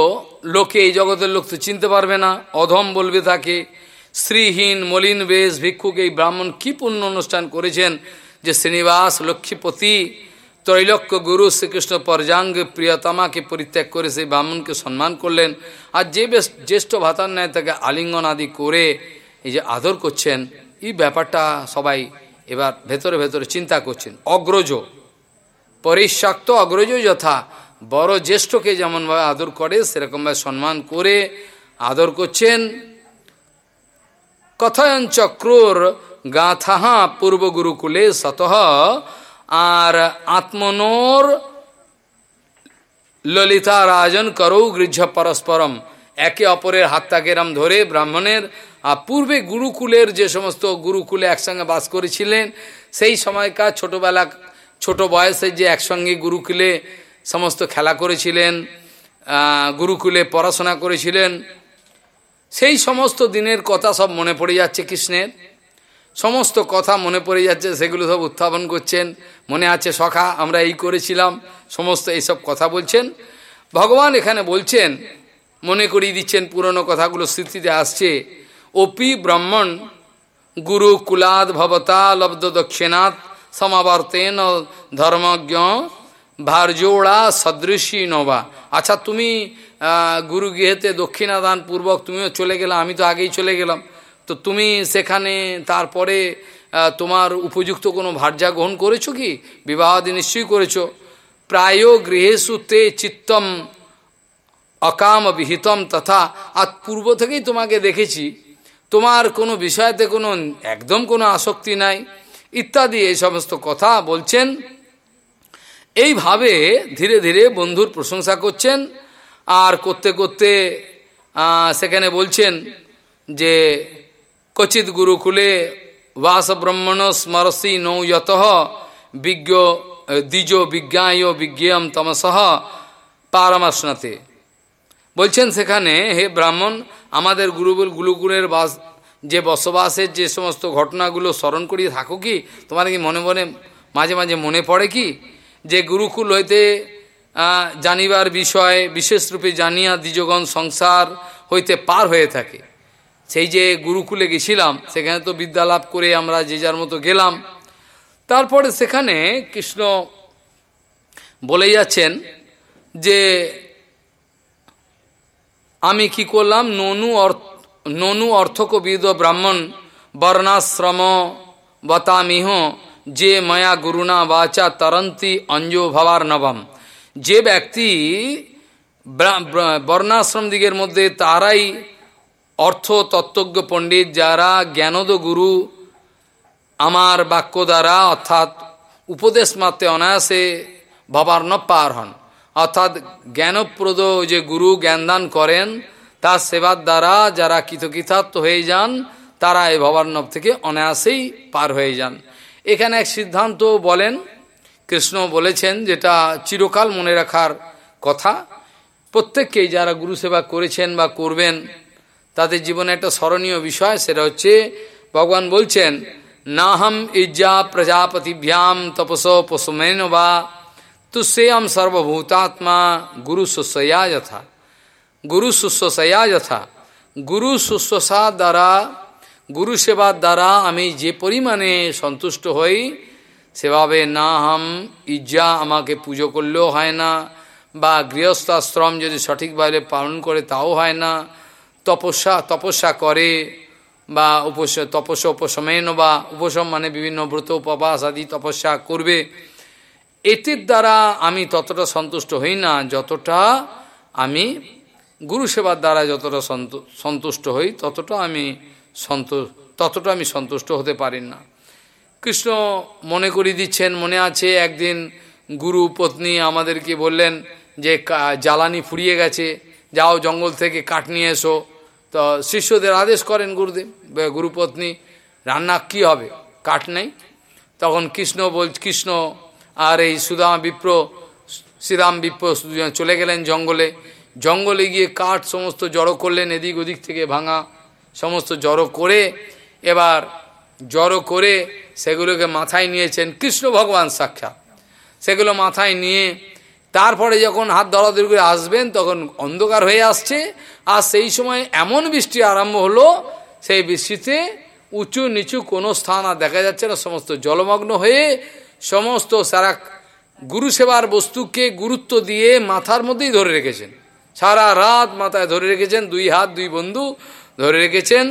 লোকে এই জগতের লোক তো চিনতে পারবে না, অধম বলবে তাকে, শ্রীহীন মলিন বেশ ভিক্ষুক এই ব্রাহ্মণ কি পুণ্য অনুষ্ঠান করেছেন যে শ্রীনিবাস লক্ষ্মীপতি ত্রৈলক্য গুরু শ্রীকৃষ্ণ পর্যাঙ্গ প্রিয়তমাকে পরিত্যাগ করে সেই ব্রাহ্মণকে সম্মান করলেন। আর যে বেশ জ্যেষ্ঠ ভাতার ন্যায় তাকে আলিঙ্গন আদি করে এই যে আদর করছেন, এই ব্যাপারটা সবাই এবার ভেতরে ভেতরে চিন্তা করছেন। অগ্রজ, পরিশাক্ত অগ্রজ যথা, বড় জ্যেষ্ঠকে যেমনভাবে আদর করে, সেরকমভাবে সম্মান করে আদর করছেন। কথয়ন চক্রর গাথাহা পূর্ব গুরুকুলে সতহ আর আত্মনোর ললিতা রাজন করৌ গৃহ্য পরস্পরম। একে অপরের হাতটাকে এরম ধরে ব্রাহ্মণের। পূর্বে গুরুকুলের যে সমস্ত গুরুকুলে একসঙ্গে বাস করেছিলেন, সেই সময়কার ছোটবেলা, ছোট বয়সে যে একসঙ্গে গুরুকুলে সমস্ত খেলা করেছিলেন গুরুকুলে পড়াশোনা করেছিলেন, সেই সমস্ত দিনের কথা সব মনে পড়ে যাচ্ছে কৃষ্ণের। সমস্ত কথা মনে পড়ে যাচ্ছে, সেগুলো সব উত্থাপন করছেন। মনে আছে সখা, আমরা এই করেছিলাম, সমস্ত এইসব কথা বলছেন। ভগবান এখানে বলছেন, মনে করিয়ে দিচ্ছেন, পুরনো কথাগুলো স্মৃতিতে আসছে। ওপি ব্রাহ্মণ গুরু কুলাদ ভবতা লব্ধ দক্ষিণাৎ সমাবর্তেন ধর্মজ্ঞ ভারজোড়া সদৃশী নবা। আচ্ছা তুমি গুরু গৃহেতে দক্ষিণাদান পূর্বক তুমিও চলে গেলাম আমি তো আগেই চলে গেলাম। তো তুমি সেখানে তারপরে তোমার উপযুক্ত কোনো ভার্যা গ্রহণ করেছ কি? বিবাহাদি নিশ্চয়ই করেছ। প্রায় গৃহেশু তে চিত্তম অকাম বিহিতম তথা। আর পূর্ব থেকেই তোমাকে দেখেছি। তোমার কোনো বিষয়তে কোনো, একদম কোনো আসক্তি নাই। ইত্যাদি এই সমস্ত কথা বলছেন। এইভাবে ধীরে ধীরে বন্ধুর প্রশংসা করছেন। আর করতে করতে সেখানে বলছেন যে কচিত গুরুকুলে ব্রহ্মণ স্মরসি নৌ যত বিজ্ঞ দ্বিজ বিজ্ঞায় বিজ্ঞম তমসহ পারমাসনাতে বলছেন সেখানে, হে ব্রাহ্মণ, আমাদের গুরুগুল গুরুকুলের বাস, যে বসবাসের যে সমস্ত ঘটনাগুলো স্মরণ করিয়ে থাকো কি? তোমার কি মনে মনে, মাঝে মাঝে মনে পড়ে কি? যে গুরুকুল হইতে জানিবার বিষয় বিশেষরূপে জানিয়া দ্বিজগণ সংসার হইতে পার হয়ে থাকে। সেই যে গুরুকুলে গেছিলাম, সেখানে তো বিদ্যা লাভ করে আমরা যে যার মতো গেলাম। তারপরে সেখানে কৃষ্ণ বলে যাচ্ছেন যে, আমি কি করলাম? ননু অর্থ, ননু অর্থকবিদ ব্রাহ্মণ বর্ণাশ্রম বতামিহ, যে মায়া গুরুনা বাচা তরন্তি অঞ্জো ভবার নবম। যে ব্যক্তি বর্ণাশ্রম দিগের মধ্যে তারাই অর্থ তত্ত্বজ্ঞ পণ্ডিত যারা জ্ঞানদ গুরু আমার বাক্য দ্বারা অর্থাৎ উপদেশ মাত্রে অনায়াসে ভবার ন পার হন। অর্থাৎ জ্ঞানপ্রদ যে গুরু জ্ঞানদান করেন, তার সেবার দ্বারা যারা কৃতকৃতার্থ হয়ে যান, তারা এই ভবার্ণব থেকে অনায়াসেই পার হয়ে যান। এখানে এক সিদ্ধান্ত বলেন, কৃষ্ণ বলেছেন যেটা চিরকাল মনে রাখার কথা, প্রত্যেককেই যারা গুরু সেবা করেছেন বা করবেন তাদের জীবনে একটা স্মরণীয় বিষয়, সেটা হচ্ছে ভগবান বলছেন, নাহম ইজ্জা প্রজাপতিভ্যাম তপস পশুমেন বা তুষ্যেয়ম সর্বভূতাত্মা গুরু শুশ্রয়া যথা। গুরু শুশ্রূষয়া যথা। গুরু শুশ্রূষা দ্বারা, গুরু সেবার দ্বারা আমি যে পরিমাণে সন্তুষ্ট হই, সেভাবে না হাম ইজ্জা আমাকে পুজো করলেও হয় না, বা গৃহস্থাশ্রম যদি সঠিকভাবে পালন করে তাও হয় না তপস্যা তপস্যা করে বা উপস, তপস্যা উপশমেন বা উপশম মানে বিভিন্ন ব্রত উপবাস আদি তপস্যা করবে। এটির দ্বারা আমি ততটা সন্তুষ্ট হই না, যতটা আমি গুরু সেবার দ্বারা যতটা সন্তুষ্ট হই, ততটা আমি সন্তোষ ততটা আমি সন্তুষ্ট হতে পারি না। কৃষ্ণ মনে করিয়ে দিচ্ছেন, মনে আছে একদিন গুরু পত্নী আমাদেরকে বললেন যে জ্বালানি ফুরিয়ে গেছে, যাও জঙ্গল থেকে কাঠ নিয়ে এসো। তো শিষ্যদের আদেশ করেন গুরুদেব গুরুপত্নী, রান্না কি হবে? কাঠ নেই। তখন কৃষ্ণ বল, কৃষ্ণ আর এই সুদাম বিপ্র শ্রীরাম বিপ্র চলে গেলেন জঙ্গলে। জঙ্গলে গিয়ে কাঠ সমস্ত জড়ো করলেন, এদিক ওদিক থেকে ভাঙা সমস্ত জড়ো করে। এবার জড়ো করে সেগুলোকে মাথায় নিয়েছেন কৃষ্ণ ভগবান সাক্ষাৎ। সেগুলো মাথায় নিয়ে তারপরে যখন হাত ধরাধরি করে আসবেন, তখন অন্ধকার হয়ে আসছে। আর সেই সময় এমন বৃষ্টি আরম্ভ হলো, সেই বৃষ্টিতে উঁচু নিচু কোনো স্থান আর দেখা যাচ্ছে না। সমস্ত জলমগ্ন হয়ে সমস্ত সারা গুরু সেবার বস্তুকে গুরুত্ব দিয়ে মাথার মধ্যেই ধরে রেখেছেন। সারা রাত মাথায় ধরে রেখেছেন, দুই হাত, দুই বন্ধু ধরে রেখেছেন।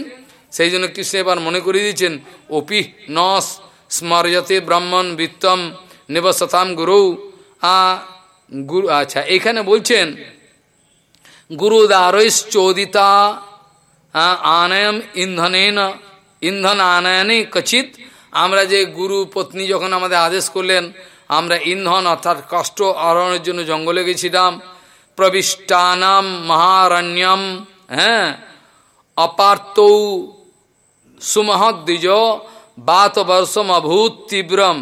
সেই জন্য কৃষ্ণ এবার মনে করে দিয়েছেন ওপি নস স্মর্যতে ব্রাহ্মণ বৃত্তম নিবসতাম গুরু। গুরু আচ্ছা এখানে বলছেন, গুরুদারৈশ্চোদিতা আনয়ম ইন্ধনেন ইন্ধন আনয়নে কচিত। আমরা যে গুরু পত্নী যখন আমাদের আদেশ করলেন, আমরা ইন্ধন অর্থাৎ কষ্ট আরোহণের জন্য জঙ্গলে গেছিলাম। প্রবিষ্টানাম মহারণ্যম হ্যাঁ অপার্ত সুমহদ্বিজ বাত বর্ষম অভূত তীব্রম,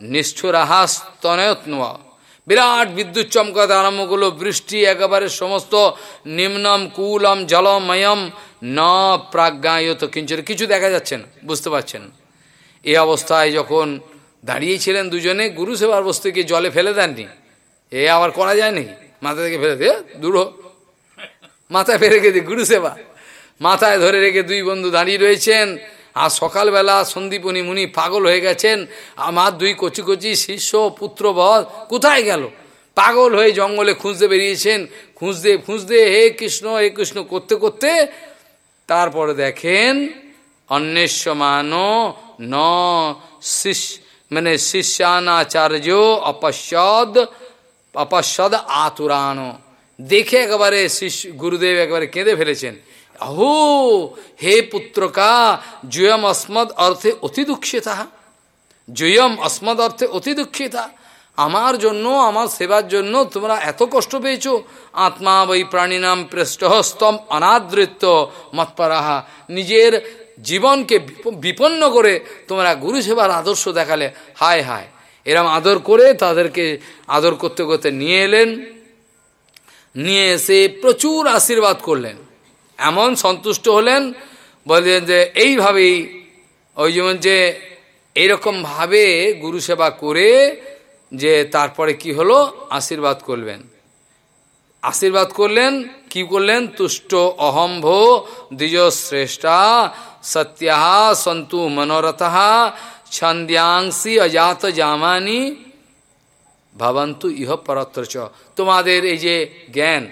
নিষ্ঠুরাহাস্তনয়ত্নয়া। বিরাট বিদ্যুৎ চমকাতে আরম্ভ করল। বৃষ্টি একেবারে সমস্ত নিম্নম, কুলম জলময়ম ন প্রাজ্ঞায়ত কিঞ্চন কিছু দেখা যাচ্ছে না, বুঝতে পারছেন? এই অবস্থায় যখন দাঁড়িয়েছিলেন দুজনে, গুরু সেবার বস্তুকে জলে ফেলে দেননি। এ আবার করা যায় নাকি? মাথা থেকে ফেলে দিয়ে দূর মাথায় ফেলে রেখে গুরু সেবা। মাথায় ধরে রেখে দুই বন্ধু দাঁড়িয়ে রয়েছেন। আর সকালবেলা সন্দীপনী মুনি পাগল হয়ে গেছেন। আমার দুই কচি কচি শিষ্য পুত্র বধ কোথায় গেল? পাগল হয়ে জঙ্গলে খুঁজতে বেরিয়েছেন। খুঁজতে খুঁজতে হে কৃষ্ণ হে কৃষ্ণ, করতে করতে তারপরে দেখেন অন্বেষমান ন শিষ্য মানে শিষ্যানাচার্য অপশ্যদ অপশ্যদ আতুরান। দেখে একেবারে শিষ্য গুরুদেব একেবারে কেঁদে ফেলেছেন। अहो हे पुत्र का जुयम अस्मद अर्थे অতি দুঃখিতা জয়ম अस्मद অর্থে অতি দুঃখিতা আমার জন্য আমার সেবার জন্য তোমরা এত কষ্ট পেয়েছো আত্মা বৈ প্রাণীনাম পৃষ্ঠহস্তম অনাদৃত্য মৎপরাহা নিজের জীবনকে বিপন্ন করে তোমরা গুরু সেবার আদর্শ দেখালে হায় হায় এরম আদর করে তাদেরকে আদর করতে করতে নিয়ে এলেন নিয়ে এসে প্রচুর আশীর্বাদ করলেন এমন সন্তুষ্ট হলেন বললেন যে এইভাবেই ওই যেমন যে এইরকমভাবে গুরু সেবা করে যে তারপরে কি হলো? আশীর্বাদ করবেন আশীর্বাদ করলেন, কি করলেন? তুষ্ট অহম্ভ দ্বিজ শ্রেষ্ঠা সত্যা সন্তু মনোরথা ছন্দ্যাংশী অজাত জামানি ভাবন্তু ইহ পরত্র তোমাদের এই যে জ্ঞান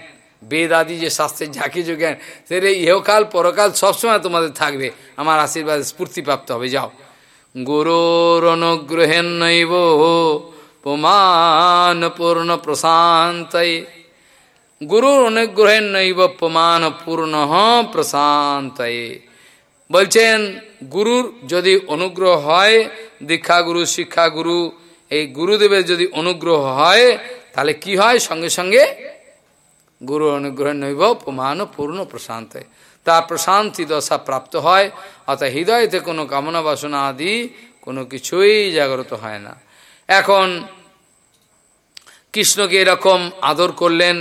বেদ আদি যে শাস্ত্রের যা কিছু জ্ঞান সেটা ইহকাল পরকাল সবসময় তোমাদের থাকবে। আমার আশীর্বাদ স্ফূর্তিপ্রাপ্ত হবে, যাও। গুরুর অনুগ্রহেন নৈব পুমান পূর্ণ প্রশান্ত। গুরুর অনুগ্রহেন নৈব পুমান পূর্ণ প্রশান্ত। বলছেন, গুরুর যদি অনুগ্রহ হয় দীক্ষা গুরু শিক্ষা গুরু এই গুরুদেবের যদি অনুগ্রহ হয়, তাহলে কি হয়? সঙ্গে সঙ্গে গুরু অনুগ্রহ নৈব প্রমাণ পূর্ণ প্রশান্ত তার প্রশান্তি দশা প্রাপ্ত হয় অর্থাৎ হৃদয়তে কোনো কামনা বাসনা আদি কোনো কিছুই জাগ্রত হয় না এখন কৃষ্ণকে এরকম আদর করলেন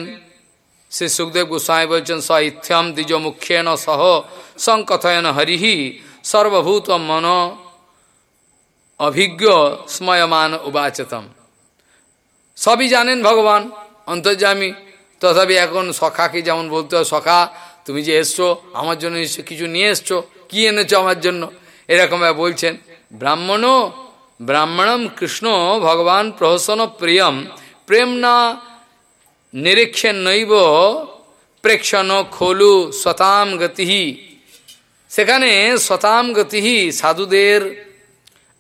শ্রী সুখদেব গোস্বামী বলছেন স ইথ্যম দ্বিজ মুখ্যেন সহ সংকথয়ন হরিহি সর্বভূত মন অভিজ্ঞ স্ময়মান উবাচতম সবই জানেন ভগবান অন্তর্জামী তথাপি এখন সখাকে যেমন বলতে হয়, সখা, তুমি যে এসছো, আমার জন্য কিছু নিয়ে এসছো, কি এনেছো আমার জন্য? এরকম বলছেন ব্রাহ্মণও ব্রাহ্মণম কৃষ্ণ ভগবান প্রহসন প্রিয়ম, প্রেম না নিরীক্ষণ নৈব, প্রেক্ষণ খোলু শতাম গতি সেখানে শতাম গতি সাধুদের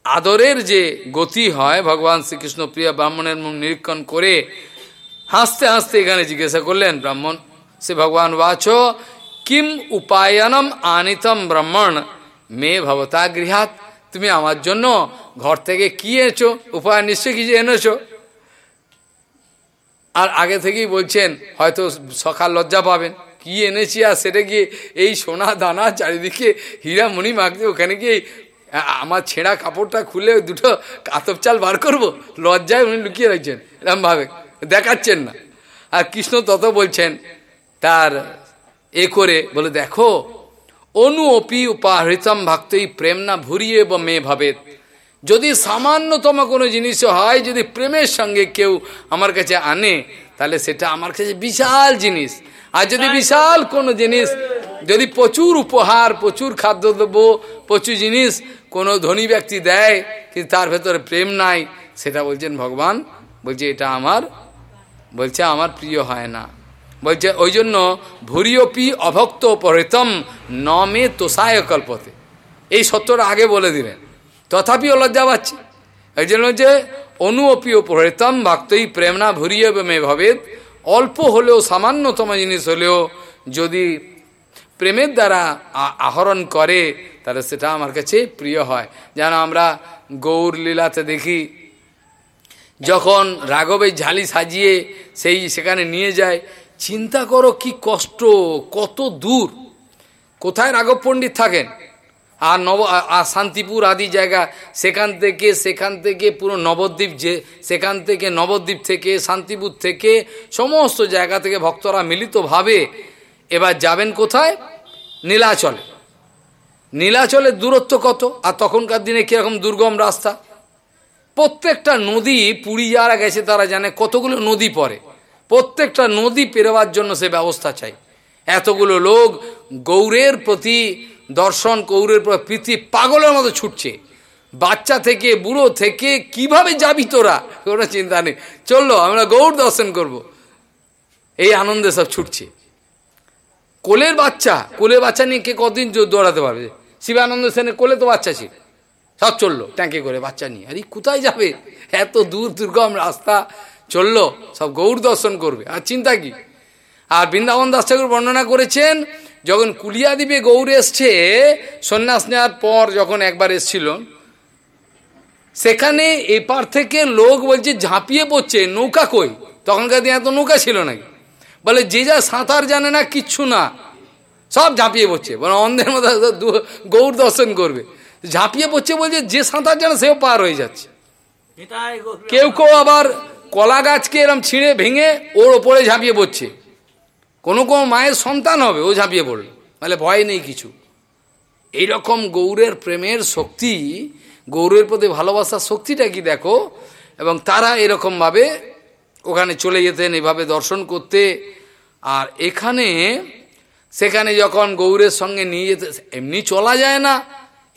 আদরের যে গতি হয়, ভগবান শ্রীকৃষ্ণ প্রিয় ব্রাহ্মণের মুখ নিরীক্ষণ করে হাসতে হাসতে এখানে জিজ্ঞাসা করলেন, ব্রাহ্মণ, সে ভগবান বাচ, কিম উপায়নম আনিতম ব্রাহ্মণ? মে ভবতা গৃহাত, তুমি আমার জন্য ঘর থেকে কি এনেছো? উপায় নিশ্চয় কিছু এনেছো? আর আগে থেকেই বলছেন, হয়তো সকাল লজ্জা পাবেন। কি এনেছি আর সেটা গিয়ে এই সোনা দানা চারিদিকে হীরা মণি মাখতে ওখানে গিয়ে আমার ছেঁড়া কাপড়টা খুলে দুটো কাতব চাল বার করব? লজ্জায় উনি লুকিয়ে রাখছেন এরম ভাবে দেখাচ্ছেন না। আর কৃষ্ণ তত বলছেন, তার এ করে বলে, দেখো, অনু অপি উপাহৃতম ভক্তই প্রেম না ভুরিয়ে বা মেয়ে ভাবে যদি সামান্যতম কোনো জিনিস হয়, যদি প্রেমের সঙ্গে কেউ আমার কাছে আনে, তাহলে সেটা আমার কাছে বিশাল জিনিস। আর যদি বিশাল কোনো জিনিস, যদি প্রচুর উপহার, প্রচুর খাদ্যদ্রব্য, প্রচুর জিনিস কোনো ধনী ব্যক্তি দেয়, কিন্তু তার ভেতরে প্রেম নাই, সেটা বলছেন ভগবান, বলছে, এটা আমার বলছে, আমার প্রিয় হয় না। বলছে, ওই জন্য ভুরিয়পি অভক্ত পরিতম নমে তোষায় কল্পতে। এই সত্যটা আগে বলে দিলেন। তথাপিও লজ্জা পাচ্ছে। এই জন্য যে অনুঅপিও পরিতম ভক্তই প্রেমনা ভুরিয়ে মে ভবেদ অল্প হলেও সামান্যতম জিনিস হলেও যদি প্রেমের দ্বারা আহরণ করে, তাহলে সেটা আমার কাছে প্রিয় হয়। যেন আমরা গৌর লীলাতে দেখি যখন রাঘবের ঝালি সাজিয়ে সেই সেখানে নিয়ে যায়, চিন্তা করো কি কষ্ট, কত দূর। কোথায় রাঘব পণ্ডিত থাকেন? আর নব, আর শান্তিপুর আদি জায়গা, সেখান থেকে সেখান থেকে পুরো নবদ্বীপ যে, সেখান থেকে নবদ্বীপ থেকে, শান্তিপুর থেকে, সমস্ত জায়গা থেকে ভক্তরা মিলিতভাবে এবার যাবেন কোথায়? নীলাচলে। নীলাচলের দূরত্ব কত? আর তখনকার দিনে কীরকম দুর্গম রাস্তা? প্রত্যেকটা নদী পুরী যারা গেছে তারা জানে কতগুলো নদী পড়ে। প্রত্যেকটা নদী পেরোবার জন্য সে ব্যবস্থা চাই। এতগুলো লোক গৌরের প্রতি দর্শন, গৌরের প্রতি পাগলের মতো ছুটছে। বাচ্চা থেকে, বুড়ো থেকে, কীভাবে যাবি তোরা? কোনো চিন্তা নেই। চলল, আমরা গৌর দর্শন করব। এই আনন্দে সব ছুটছে। কোলের বাচ্চা কোলের বাচ্চা নিয়ে কে কদিন দৌড়াতে পারবে? শিবানন্দ সেনের কোলে তো বাচ্চা ছিল। সব চলল, ট্যাঙ্কে করে বাচ্চা নিয়ে। আরে, কোথায় যাবে? এত দূর দুর্গম রাস্তা। চলল, সব গৌর দর্শন করবে। আর চিন্তা কি? আর বৃন্দাবন দাস ঠাকুর বর্ণনা করেছেন, যখন কুলিয়া দ্বীপে গৌর এসছে, সন্ন্যাস নেওয়ার পর যখন একবার এসছিল, সেখানে এপার থেকে লোক বলছে, ঝাঁপিয়ে পড়ছে, নৌকা কই? তখনকার দিনে এত নৌকা ছিল নাকি? বলে, যে যা সাঁতার জানে না, কিচ্ছু না। সব ঝাঁপিয়ে পড়ছে। বলে, অন্ধের মধ্যে গৌর দর্শন করবে। ঝাঁপিয়ে পড়ছে বলছে যে সাঁতার জানে সেও পার হয়ে যাচ্ছে। কেউ কেউ আবার কলা গাছকে এরম ছিঁড়ে ভেঙে ওর ওপরে ঝাঁপিয়ে পড়ছে। কোনো কোনো মায়ের সন্তান হবে ও ঝাঁপিয়ে পড়ল মানে ভয় নেই কিছু। এইরকম গৌরের প্রেমের শক্তি গৌরের প্রতি ভালোবাসার শক্তিটা কি দেখো? এবং তারা এরকমভাবে ওখানে চলে যেতেন এভাবে দর্শন করতে। আর এখানে সেখানে যখন গৌরের সঙ্গে নিয়ে যেতে এমনি চলা যায় না।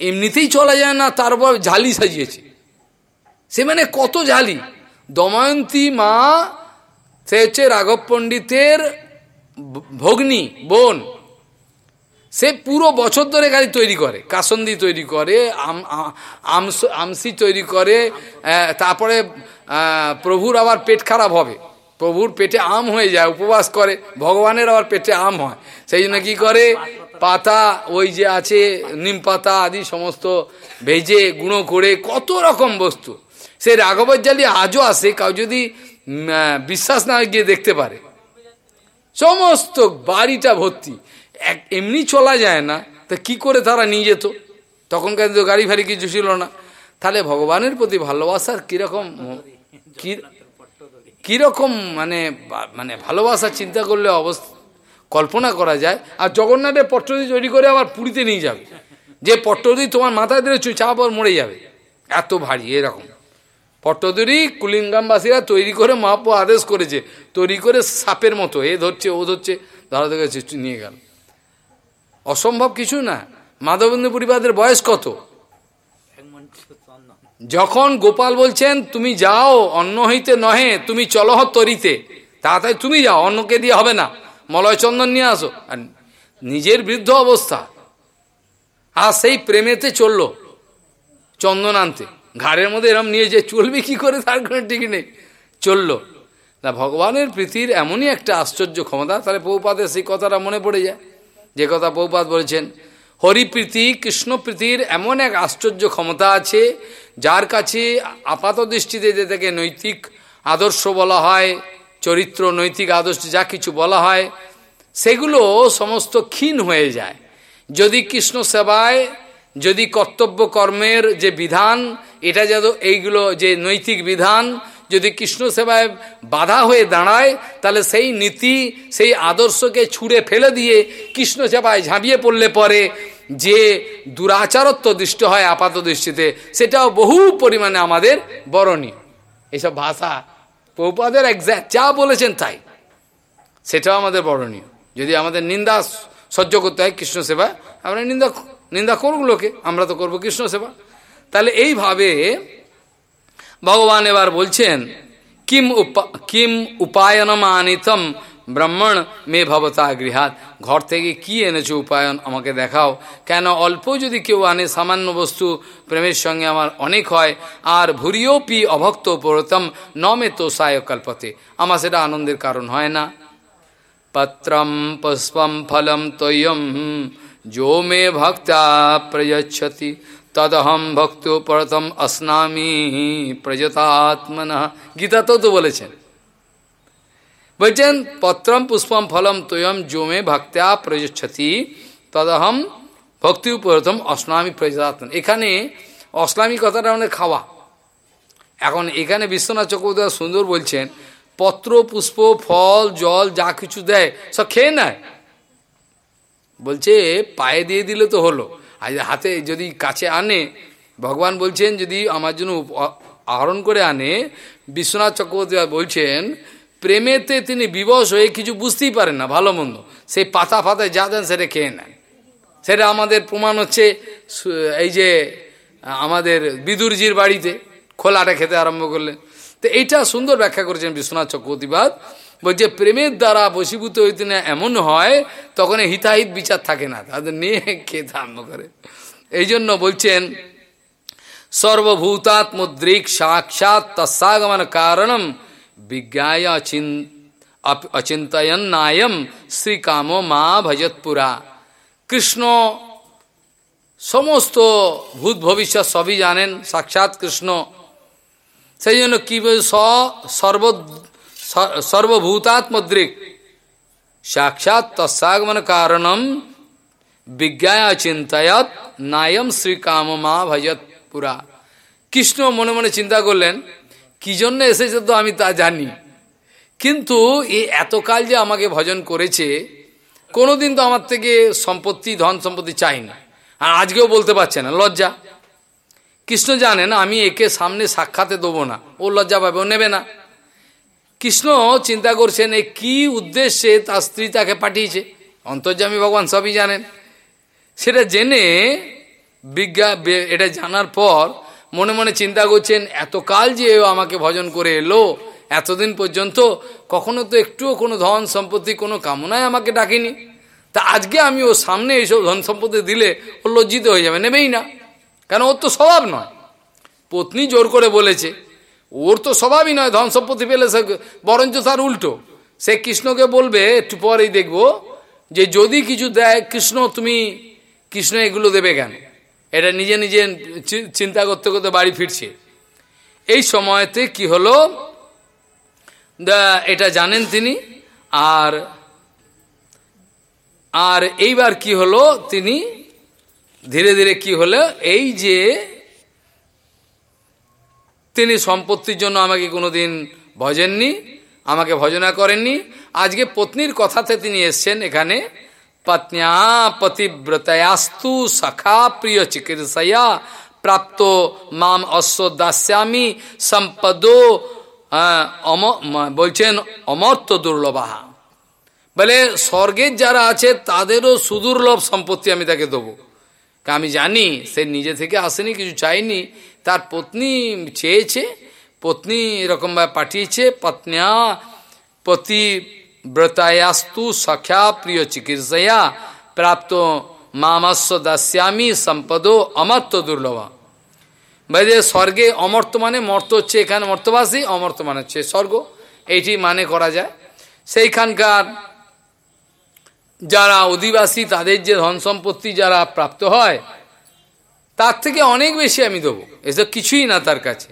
এমনিতেই চলা যায় না, তারপর ঝালি সাজিয়েছে। সে মানে কত ঝালি? দময়ন্তী মা, সে হচ্ছে রাঘব পণ্ডিতের ভগ্নী, বোন। সে পুরো বছর ধরে গাড়ি তৈরি করে, কাসন্দি তৈরি করে আমসি তৈরি করে তারপরে প্রভুর আবার পেট খারাপ হবে। প্রভুর পেটে আম হয়ে যায়, উপবাস করে, ভগবানের আবার পেটে আম হয়। সেই জন্য কী করে? পাতা ওই যে আছে নিম পাতা আদি সমস্ত ভেজে গুঁড়ো করে কত রকম বস্তু। সে রাঘবের জালি আজও আসে কাউ যদি বিশ্বাস না গিয়ে দেখতে পারে। সমস্ত বাড়িটা ভর্তি। এক এমনি চলা যায় না তা কি করে তারা নিয়ে যেত? তখনকার তো গাড়ি ফাড়ি কিছু ছিল না। তাহলে ভগবানের প্রতি ভালোবাসার কীরকম কীরকম মানে মানে ভালোবাসা চিন্তা করলে অবস্থা কল্পনা করা যায়। আর জগন্নাথের পট্টদি তৈরি করে আবার পুরীতে নিয়ে যাবে। যে পট্টদি তোমার মাথায় দিলে চাপ আর মরে যাবে। এত ভারী, এরকম। পট্টদুরি কুলিঙ্গামবাসীরা তৈরি করে মাপ, আদেশ করেছে। তৈরি করে সাপের মতো, এ ধরছে, ও ধরছে, ধরা থেকে নিয়ে গেল। অসম্ভব কিছু না। মাধবেন্দ্র পরিবারের বয়স কত? যখন গোপাল বলছেন, তুমি যাও, অন্ন হইতে নহে, তুমি চলহ তরিতে। তাড়াতাড়ি তুমি যাও অন্যকে দিয়ে হবে না। মলয় চন্দন নিয়ে আসো। আর নিজের বৃদ্ধ অবস্থা। আর সেই প্রেমেতে চলল চন্দন আনতে। ঘাড়ের মধ্যে এরম নিয়ে যে চলবে কি করে তার কোনো ঠিক নেই। চলল। না ভগবানের প্রীতির এমনই একটা আশ্চর্য ক্ষমতা। তাহলে পৌপাতের সেই কথাটা মনে পড়ে যায়। যে কথা পৌপাত বলেছেন হরিপ্রীতি কৃষ্ণপ্রীতির এমন এক আশ্চর্য ক্ষমতা আছে, যার কাছে আপাত দৃষ্টিতে যে যেটাকে নৈতিক আদর্শ বলা হয় চরিত্র, নৈতিক আদর্শ যা কিছু বলা হয়, সেগুলো সমস্ত ক্ষীণ হয়ে যায়। যদি কৃষ্ণ সেবায়, যদি কর্তব্য কর্মের যে বিধান, এটা যেন এইগুলো যে নৈতিক বিধান, যদি কৃষ্ণ সেবায় বাধা হয়ে দাঁড়ায়, তাহলে সেই নীতি, সেই আদর্শকে ছুঁড়ে ফেলে দিয়ে কৃষ্ণ সেবায় ঝাঁপিয়ে পড়লে পরে যে দুরাচারত্ব দৃষ্ট হয় আপাত দৃষ্টিতে, সেটাও বহু পরিমাণে আমাদের বরণীয়। এইসব ভাষা পৌপাদের একজ্যাক্ট যা বলেছেন তাই। সেটাও আমাদের বরণীয়। যদি আমাদের নিন্দা সহ্য করতে হয় কৃষ্ণ সেবা, আমরা নিন্দা নিন্দা করুক লোকে, আমরা তো করব কৃষ্ণ সেবা। তাহলে এইভাবে ভগবান এবার বলছেন, কিম উপা, কিম উপায়নম আনিতম ব্রাহ্মণ, মে ভবতা গৃহাত। ঘর থেকে কি এনেছো উপায়ন আমাকে দেখাও। কেন অল্প যদি কেউ আনে সামান্য বস্তু, প্রেমের সঙ্গে আমার অনেক হয়। আর ভুরিও পি অভক্ত পরতম, নমে তো সায় কল্পতে। আমার সেটা আনন্দের কারণ হয় না। পত্রম পুষ্পম ফলম তৈয়ম, যো মে ভক্তা প্রয়চ্ছতি। তদহম ভক্ত প্রথম অস্নামি প্রজতাত্মন। গীতা তো বলেছেন। বলছেন পত্রম পুষ্পম ফলম তৈয়ম যো মে ভক্তা প্রয়চ্ছতি। তদহম ভক্তি প্রথম অস্নামি প্রজতাত্মন এখানে অস্লামী কথাটা আমাদের খাওয়া। এখন এখানে বিশ্বনাথ চক্রবর্তী সুন্দর বলছেন, পত্র, পুষ্প, ফল, জল, যা কিছু দেয়, সব খেয়ে নেয়। বলছে, পায়ে দিয়ে দিলে তো হলো। আর হাতে যদি কাছে আনে, ভগবান বলছেন, যদি আমার জন্য আহরণ করে আনে, বিশ্বনাথ চক্রবর্তী বলছেন প্রেমেতে তিনি বিবশ হয়ে কিছু বুঝতেই পারেন না, ভালো মন্দ। সেই পাতা ফাতায় যা দেন সেটা খেয়ে নেন। সেটা আমাদের প্রমাণ হচ্ছে এই যে, আমাদের বিদুরজির বাড়িতে খোলাটা খেতে আরম্ভ করলেন। তো এইটা সুন্দর ব্যাখ্যা করেছেন বিশ্বনাথ চক্রবর্তীবাদ। বলছে, প্রেমের দ্বারা বসীভূত হইতে না এমন হয়, তখন হিতাহিত বিচার থাকে না, তাদের নিয়ে খেতে আরম্ভ করে। এই জন্য বলছেন সর্বভূতাত্মদ্রিক সাক্ষাৎ তৎসাগমন কারণম বিজ্ঞায় অচিন্তয়ন নায়ম শ্রীকাম মা ভজতপুরা কৃষ্ণ সমস্ত ভূত ভবিষ্যৎ সবই জানেন সাক্ষাৎ কৃষ্ণ সেই জন্য কি স সর্ব সর্বভূতাত্মদ্রিক সাক্ষাৎ তৎসাগমন কারণম বিজ্ঞায় চিন্তায়ত নায়ম শ্রীকাম মা ভজত পুরা কৃষ্ণ মনে মনে চিন্তা করলেন কি জন্য এসেছে তো আমি তা জানি। কিন্তু এই এতকাল যে আমাকে ভজন করেছে, কোনোদিন তো আমার থেকে সম্পত্তি, ধন সম্পত্তি চাই না। আর আজকেও বলতে পারছে না, লজ্জা। কৃষ্ণ জানেন আমি একে সামনে সাক্ষাতে দেবো না, ও লজ্জা পাবে, ও নেবে না। কৃষ্ণ চিন্তা করছেন, এ কি উদ্দেশ্যে তার স্ত্রী তাকে পাঠিয়েছে? অন্তর্জামী ভগবান সবই জানেন। সেটা জেনে বিজ্ঞা এটা জানার পর মনে মনে চিন্তা করছেন এতকাল যে আমাকে ভজন করে এলো, এতদিন পর্যন্ত কখনো তো একটুও কোনো ধন সম্পত্তি, কোনো কামনায় আমাকে ডাকেনি। তা আজকে আমি ও সামনে এইসব ধন সম্পত্তি দিলে ও লজ্জিত হয়ে যাবে, নেবেই না। কেন, ওর তো স্বভাব নয়। পত্নী জোর করে বলেছে, ওর তো স্বভাবই নয় ধন সম্পত্তি পেলে সে, বরঞ্চ তার উল্টো। সে কৃষ্ণকে বলবে, একটু পরেই দেখব যে যদি কিছু দেয়, কৃষ্ণ, তুমি কৃষ্ণ এগুলো দেবে কেন? এটা নিজে নিজে চিন্তা করতে করতে বাড়ি ফিরছে। এই সময়তে কি হলো? এটা জানেন তিনি। আর আর এইবার কি হলো তিনি? ধীরে ধীরে কি হলো? এই যে তিনি সম্পত্তির জন্য আমাকে কোনোদিন ভজেননি, আমাকে ভজনা করেননি। আজকে পত্নীর কথাতে তিনি এসছেন এখানে। পত্ন্যা পতিব্রতয়াস্তু সখা প্রিয় চিকিৎসয়া প্রাপ্ত মাম অশ্ব দাস্যামি সম্পদ বলছেন অমর্ত দুর্লভাহা বলে স্বর্গের যারা আছে তাদেরও সুদুর্লভ সম্পত্তি আমি তাকে দেবো আমি জানি সে নিজে থেকে আসেনি কিছু চাইনি তার পত্নী চেয়েছে পত্নী এরকমভাবে পাঠিয়েছে পত্ন্যা পতি ব্রতায়াস্তু সখ্যা প্রিয় চিকিৎসয়া প্রাপ্ত মামস্ব দাস্যামি সম্পদ অমর্ত দুর্লভ বাইরে স্বর্গে অমর্ত মানে মর্ত হচ্ছে এখানে মর্তবাসী অমর্ত মানে হচ্ছে স্বর্গ এইটি মানে করা যায় সেইখানকার যারা অধিবাসী তাদের যে ধন সম্পত্তি যারা প্রাপ্ত হয় তার থেকে অনেক বেশি আমি দেবো এসব কিছুই না তার কাছে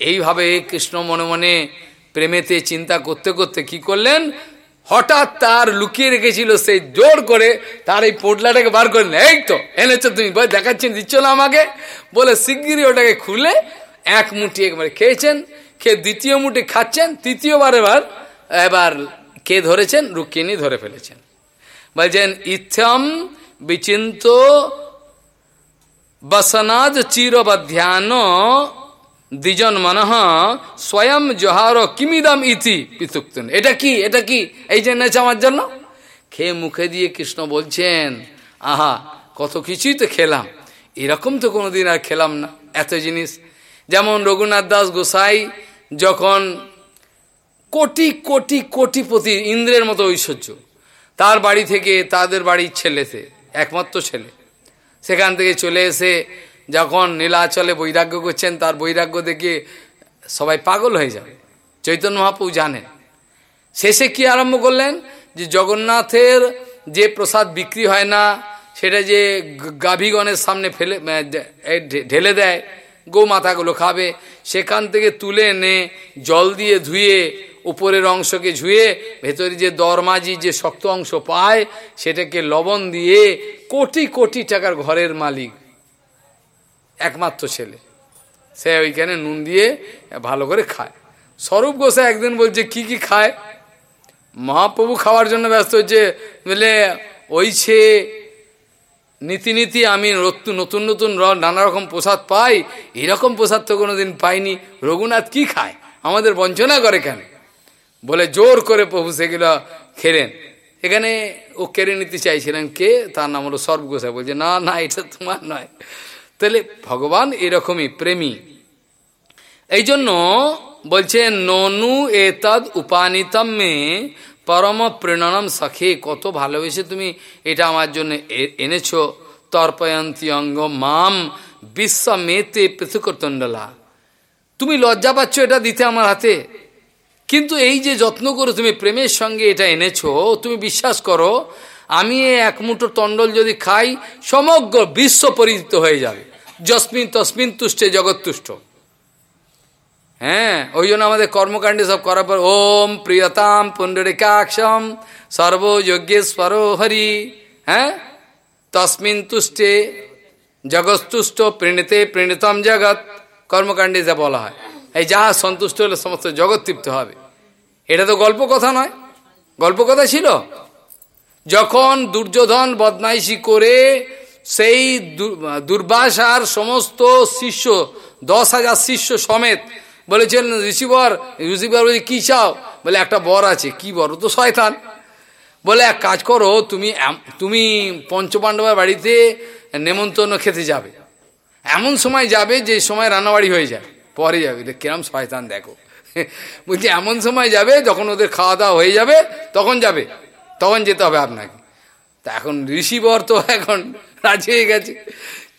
এইভাবে কৃষ্ণ মনে মনে প্রেমেতে চিন্তা করতে করতে কি করলেন হঠাৎ তার লুকিয়ে রেখেছিল সেই জোর করে, তার এই পোটলাটাকে বার করে এই তো, এনেছো তুমি দেখাচ্ছেন, দিচ্ছ না আমাকে? বলে শিগগিরই ওটাকে খুলে এক মুঠি একবারে খেয়েছেন, খেয়ে দ্বিতীয় মুঠে খাচ্ছেন তৃতীয়বার এবার এবার কে ধরেছেন? রুক্মিণী ধরে ফেলেছেন। বলছেন ইথম বিচিন্ত বসনাদ চিরবধ্যান দ্বিজন মনহ স্বয়ং জহার কিমিদম ইতি পিতুক্তন। এটা কি? এটা কি? এই যে এনেছে আমার জন্য? খেয়ে মুখে দিয়ে কৃষ্ণ বলছেন, আহা, কত কিছুই তো খেলাম। এরকম তো কোনোদিন আর খেলাম না। এত জিনিস। যেমন রঘুনাথ দাস গোসাই যখন কোটি কোটি কোটি কোটিপতি ইন্দ্রের মতো ঐশ্বর্য, তার বাড়ি থেকে তাদের বাড়ির ছেলেতে, একমাত্র ছেলে, সেখান থেকে চলে এসে যখন নীলাচলে বৈরাগ্য করছেন, তার বৈরাগ্য দেখে সবাই পাগল হয়ে যাবে। চৈতন্য মহাপ্রভু জানেন। শেষে কি আরম্ভ করলেন? যে জগন্নাথের যে প্রসাদ বিক্রি হয় না, সেটা যে গাভীগণের সামনে ফেলে ঢেলে দেয়, গোমাতাগুলো খাবে, সেখান থেকে তুলে এনে জল দিয়ে ধুয়ে, উপরের অংশকে ধুয়ে, ভেতরে যে দরমাজি যে শক্ত অংশ পায়, সেটাকে লবণ দিয়ে কোটি কোটি টাকার ঘরের মালিক একমাত্র ছেলে। সে ওইখানে নুন দিয়ে ভালো করে খায়। স্বরূপ গোসা একদিন বলছে, কি কি খায়? মহাপ্রভু খাওয়ার জন্য ব্যস্ত হচ্ছে। বলে ওইছে নীতি নীতি আমি নতুন নতুন নানা রকম প্রসাদ পাই। এরকম প্রসাদ তো কোনোদিন পাইনি। রঘুনাথ কি খায়? আমাদের বঞ্চনা করে কেন? বলে, জোর করে প্রভু সেগুলো খেলেন। এখানে ও কেড়ে নিতে চাইছিলেন কে? তার নাম হলো সর্বগোসাই বলছে, না না, এটা তোমার নয়। তাহলে ভগবান এরকমই প্রেমী। এই জন্য বলছে ননু এতদ উপানিতম মে পরম প্রেরণম সখে, কত ভালোবেসে তুমি এটা আমার জন্য এনেছো। তর্পয়ন্তী অঙ্গ মাম বিশ্ব মেতে পৃথকতণ্ডলা তুমি লজ্জা পাচ্ছ এটা দিতে আমার হাতে। কিন্তু এই যে যত্ন করে তুমি প্রেমের সঙ্গে এটা এনেছো, তুমি বিশ্বাস করো, আমি এক মুঠো তণ্ডল যদি খাই, সমগ্র বিশ্ব পরিচিত হয়ে যাবে। যস্মিন তসমিন তুষ্টে জগৎ তুষ্ট হ্যাঁ ওই জন্য আমাদের কর্মকাণ্ডে সব করার পর, ওম প্রিয়তাম পুণ্ডরিকাক্ষম সর্বযজ্ঞেশ্বর হরি। হ্যাঁ তসমিন তুষ্টে জগৎতুষ্ট প্রীণিতে প্রীণিতম জগৎ, কর্মকাণ্ডে যা বলা হয়। এই যা সন্তুষ্ট হলে সমস্ত জগৎ তৃপ্ত হবে। এটা তো গল্প কথা নয়। গল্প কথা ছিল? যখন দুর্যোধন বদমাইশি করে সেই দুর্বাসার সমস্ত শিষ্য, দশ হাজার শিষ্য সমেত বলেছেন, ঋষিবর ঋষিবর বলে, কী চাও? বলে, একটা বর আছে। কি বর? তো শয়তান। বলে, এক কাজ করো, তুমি তুমি পঞ্চপাণ্ডবের বাড়িতে নেমন্তন্ন খেতে যাবে। এমন সময় যাবে যে সময় রান্নাবাড়ি হয়ে যায়, পরে যাবে। কিরম শয়তান, দেখো। *laughs* বলছি, এমন সময় যাবে, যখন ওদের খাওয়া দাওয়া হয়ে যাবে, তখন যাবে, তখন যেতে হবে আপনাকে। তা এখন ঋষিবর তো এখন রাজি হয়ে গেছে।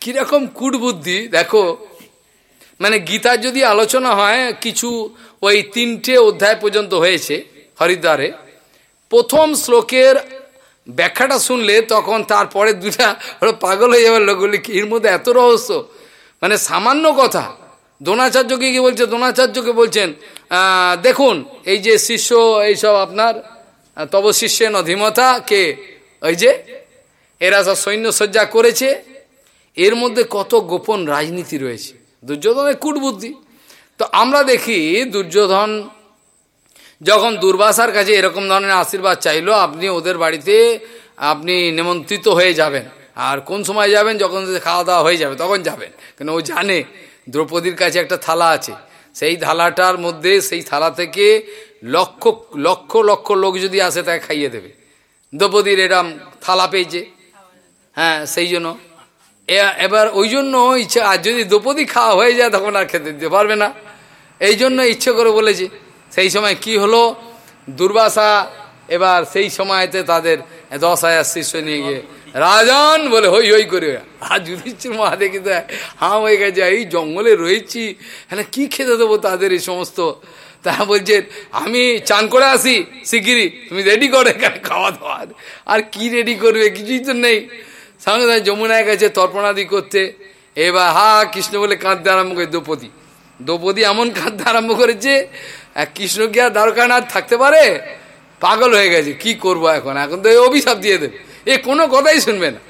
কীরকম কুটবুদ্ধি, দেখো। মানে গীতার যদি আলোচনা হয়, কিছু ওই তিনটে অধ্যায় পর্যন্ত হয়েছে হরিদ্বারে। প্রথম শ্লোকের ব্যাখ্যাটা শুনলে তখন তারপরে দুটা ওরা পাগল হয়ে যাবে লোকগুলি। এর মধ্যে এত রহস্য? মানে সামান্য কথা। দ্রোণাচার্যকে কি বলছে? দ্রোণাচার্যকে বলছেন দেখুন, এই যে শিষ্য, এইসব আপনার তব শিষ্যের অধীমতা কে? ওই যে এরা সব সৈন্য সজ্জা করেছে, এর মধ্যে কত গোপন রাজনীতি রয়েছে। দুর্যোধনের কুটবুদ্ধি। তো আমরা দেখি দুর্যোধন যখন দুর্বাসার কাছে এরকম ধরনের আশীর্বাদ চাইলো, আপনি ওদের বাড়িতে, আপনি নিমন্ত্রিত হয়ে যাবেন। আর কোন সময় যাবেন? যখন খাওয়া দাওয়া হয়ে যাবে, তখন যাবেন। কেন ও জানে দ্রৌপদীর কাছে একটা থালা আছে। সেই থালাটার মধ্যে, সেই থালা থেকে লক্ষ লক্ষ লক্ষ লোক যদি আসে, তাকে খাইয়ে দেবে। দ্রৌপদীর এরম থালা পেয়েছে। হ্যাঁ সেই জন্য। এবার ওই জন্য ইচ্ছা, আর যদি দ্রৌপদী খাওয়া হয়ে যায়, তখন আর খেতে দিতে পারবে না। এই জন্য ইচ্ছে করে বলেছে, সেই সময় কি হলো? দুর্বাসা এবার সেই সময়তে তাদের দশ হাজার শিষ্য নিয়ে গিয়ে, রাজন বলে, হই হই করে। আর যুধিষ্ঠির মহা দেখি হাঁ হয়ে গেছে, এই জঙ্গলে রয়েছি হ্যাঁ কি খেতে দেবো তাদের এই সমস্ত? তারা বলছে, আমি চান করে আসি শিগগিরি তুমি রেডি করো খাওয়া দাওয়ার আর কি রেডি করবে, কিছুই তো নেই। সঙ্গে সঙ্গে যমুনায় গেছে তর্পণাদি করতে। এবার হা, কৃষ্ণ বলে কাঁদতে আরম্ভ করে, দ্রৌপদী। দ্রৌপদী এমন কাঁদতে আরম্ভ করেছে কৃষ্ণ কি আর দ্বারকানাথ থাকতে পারে? পাগল হয়ে গেছে, কি করব এখন? এখন তো অভিশাপ দিয়ে দেবে। এ কোনো কথাই শুনবে না।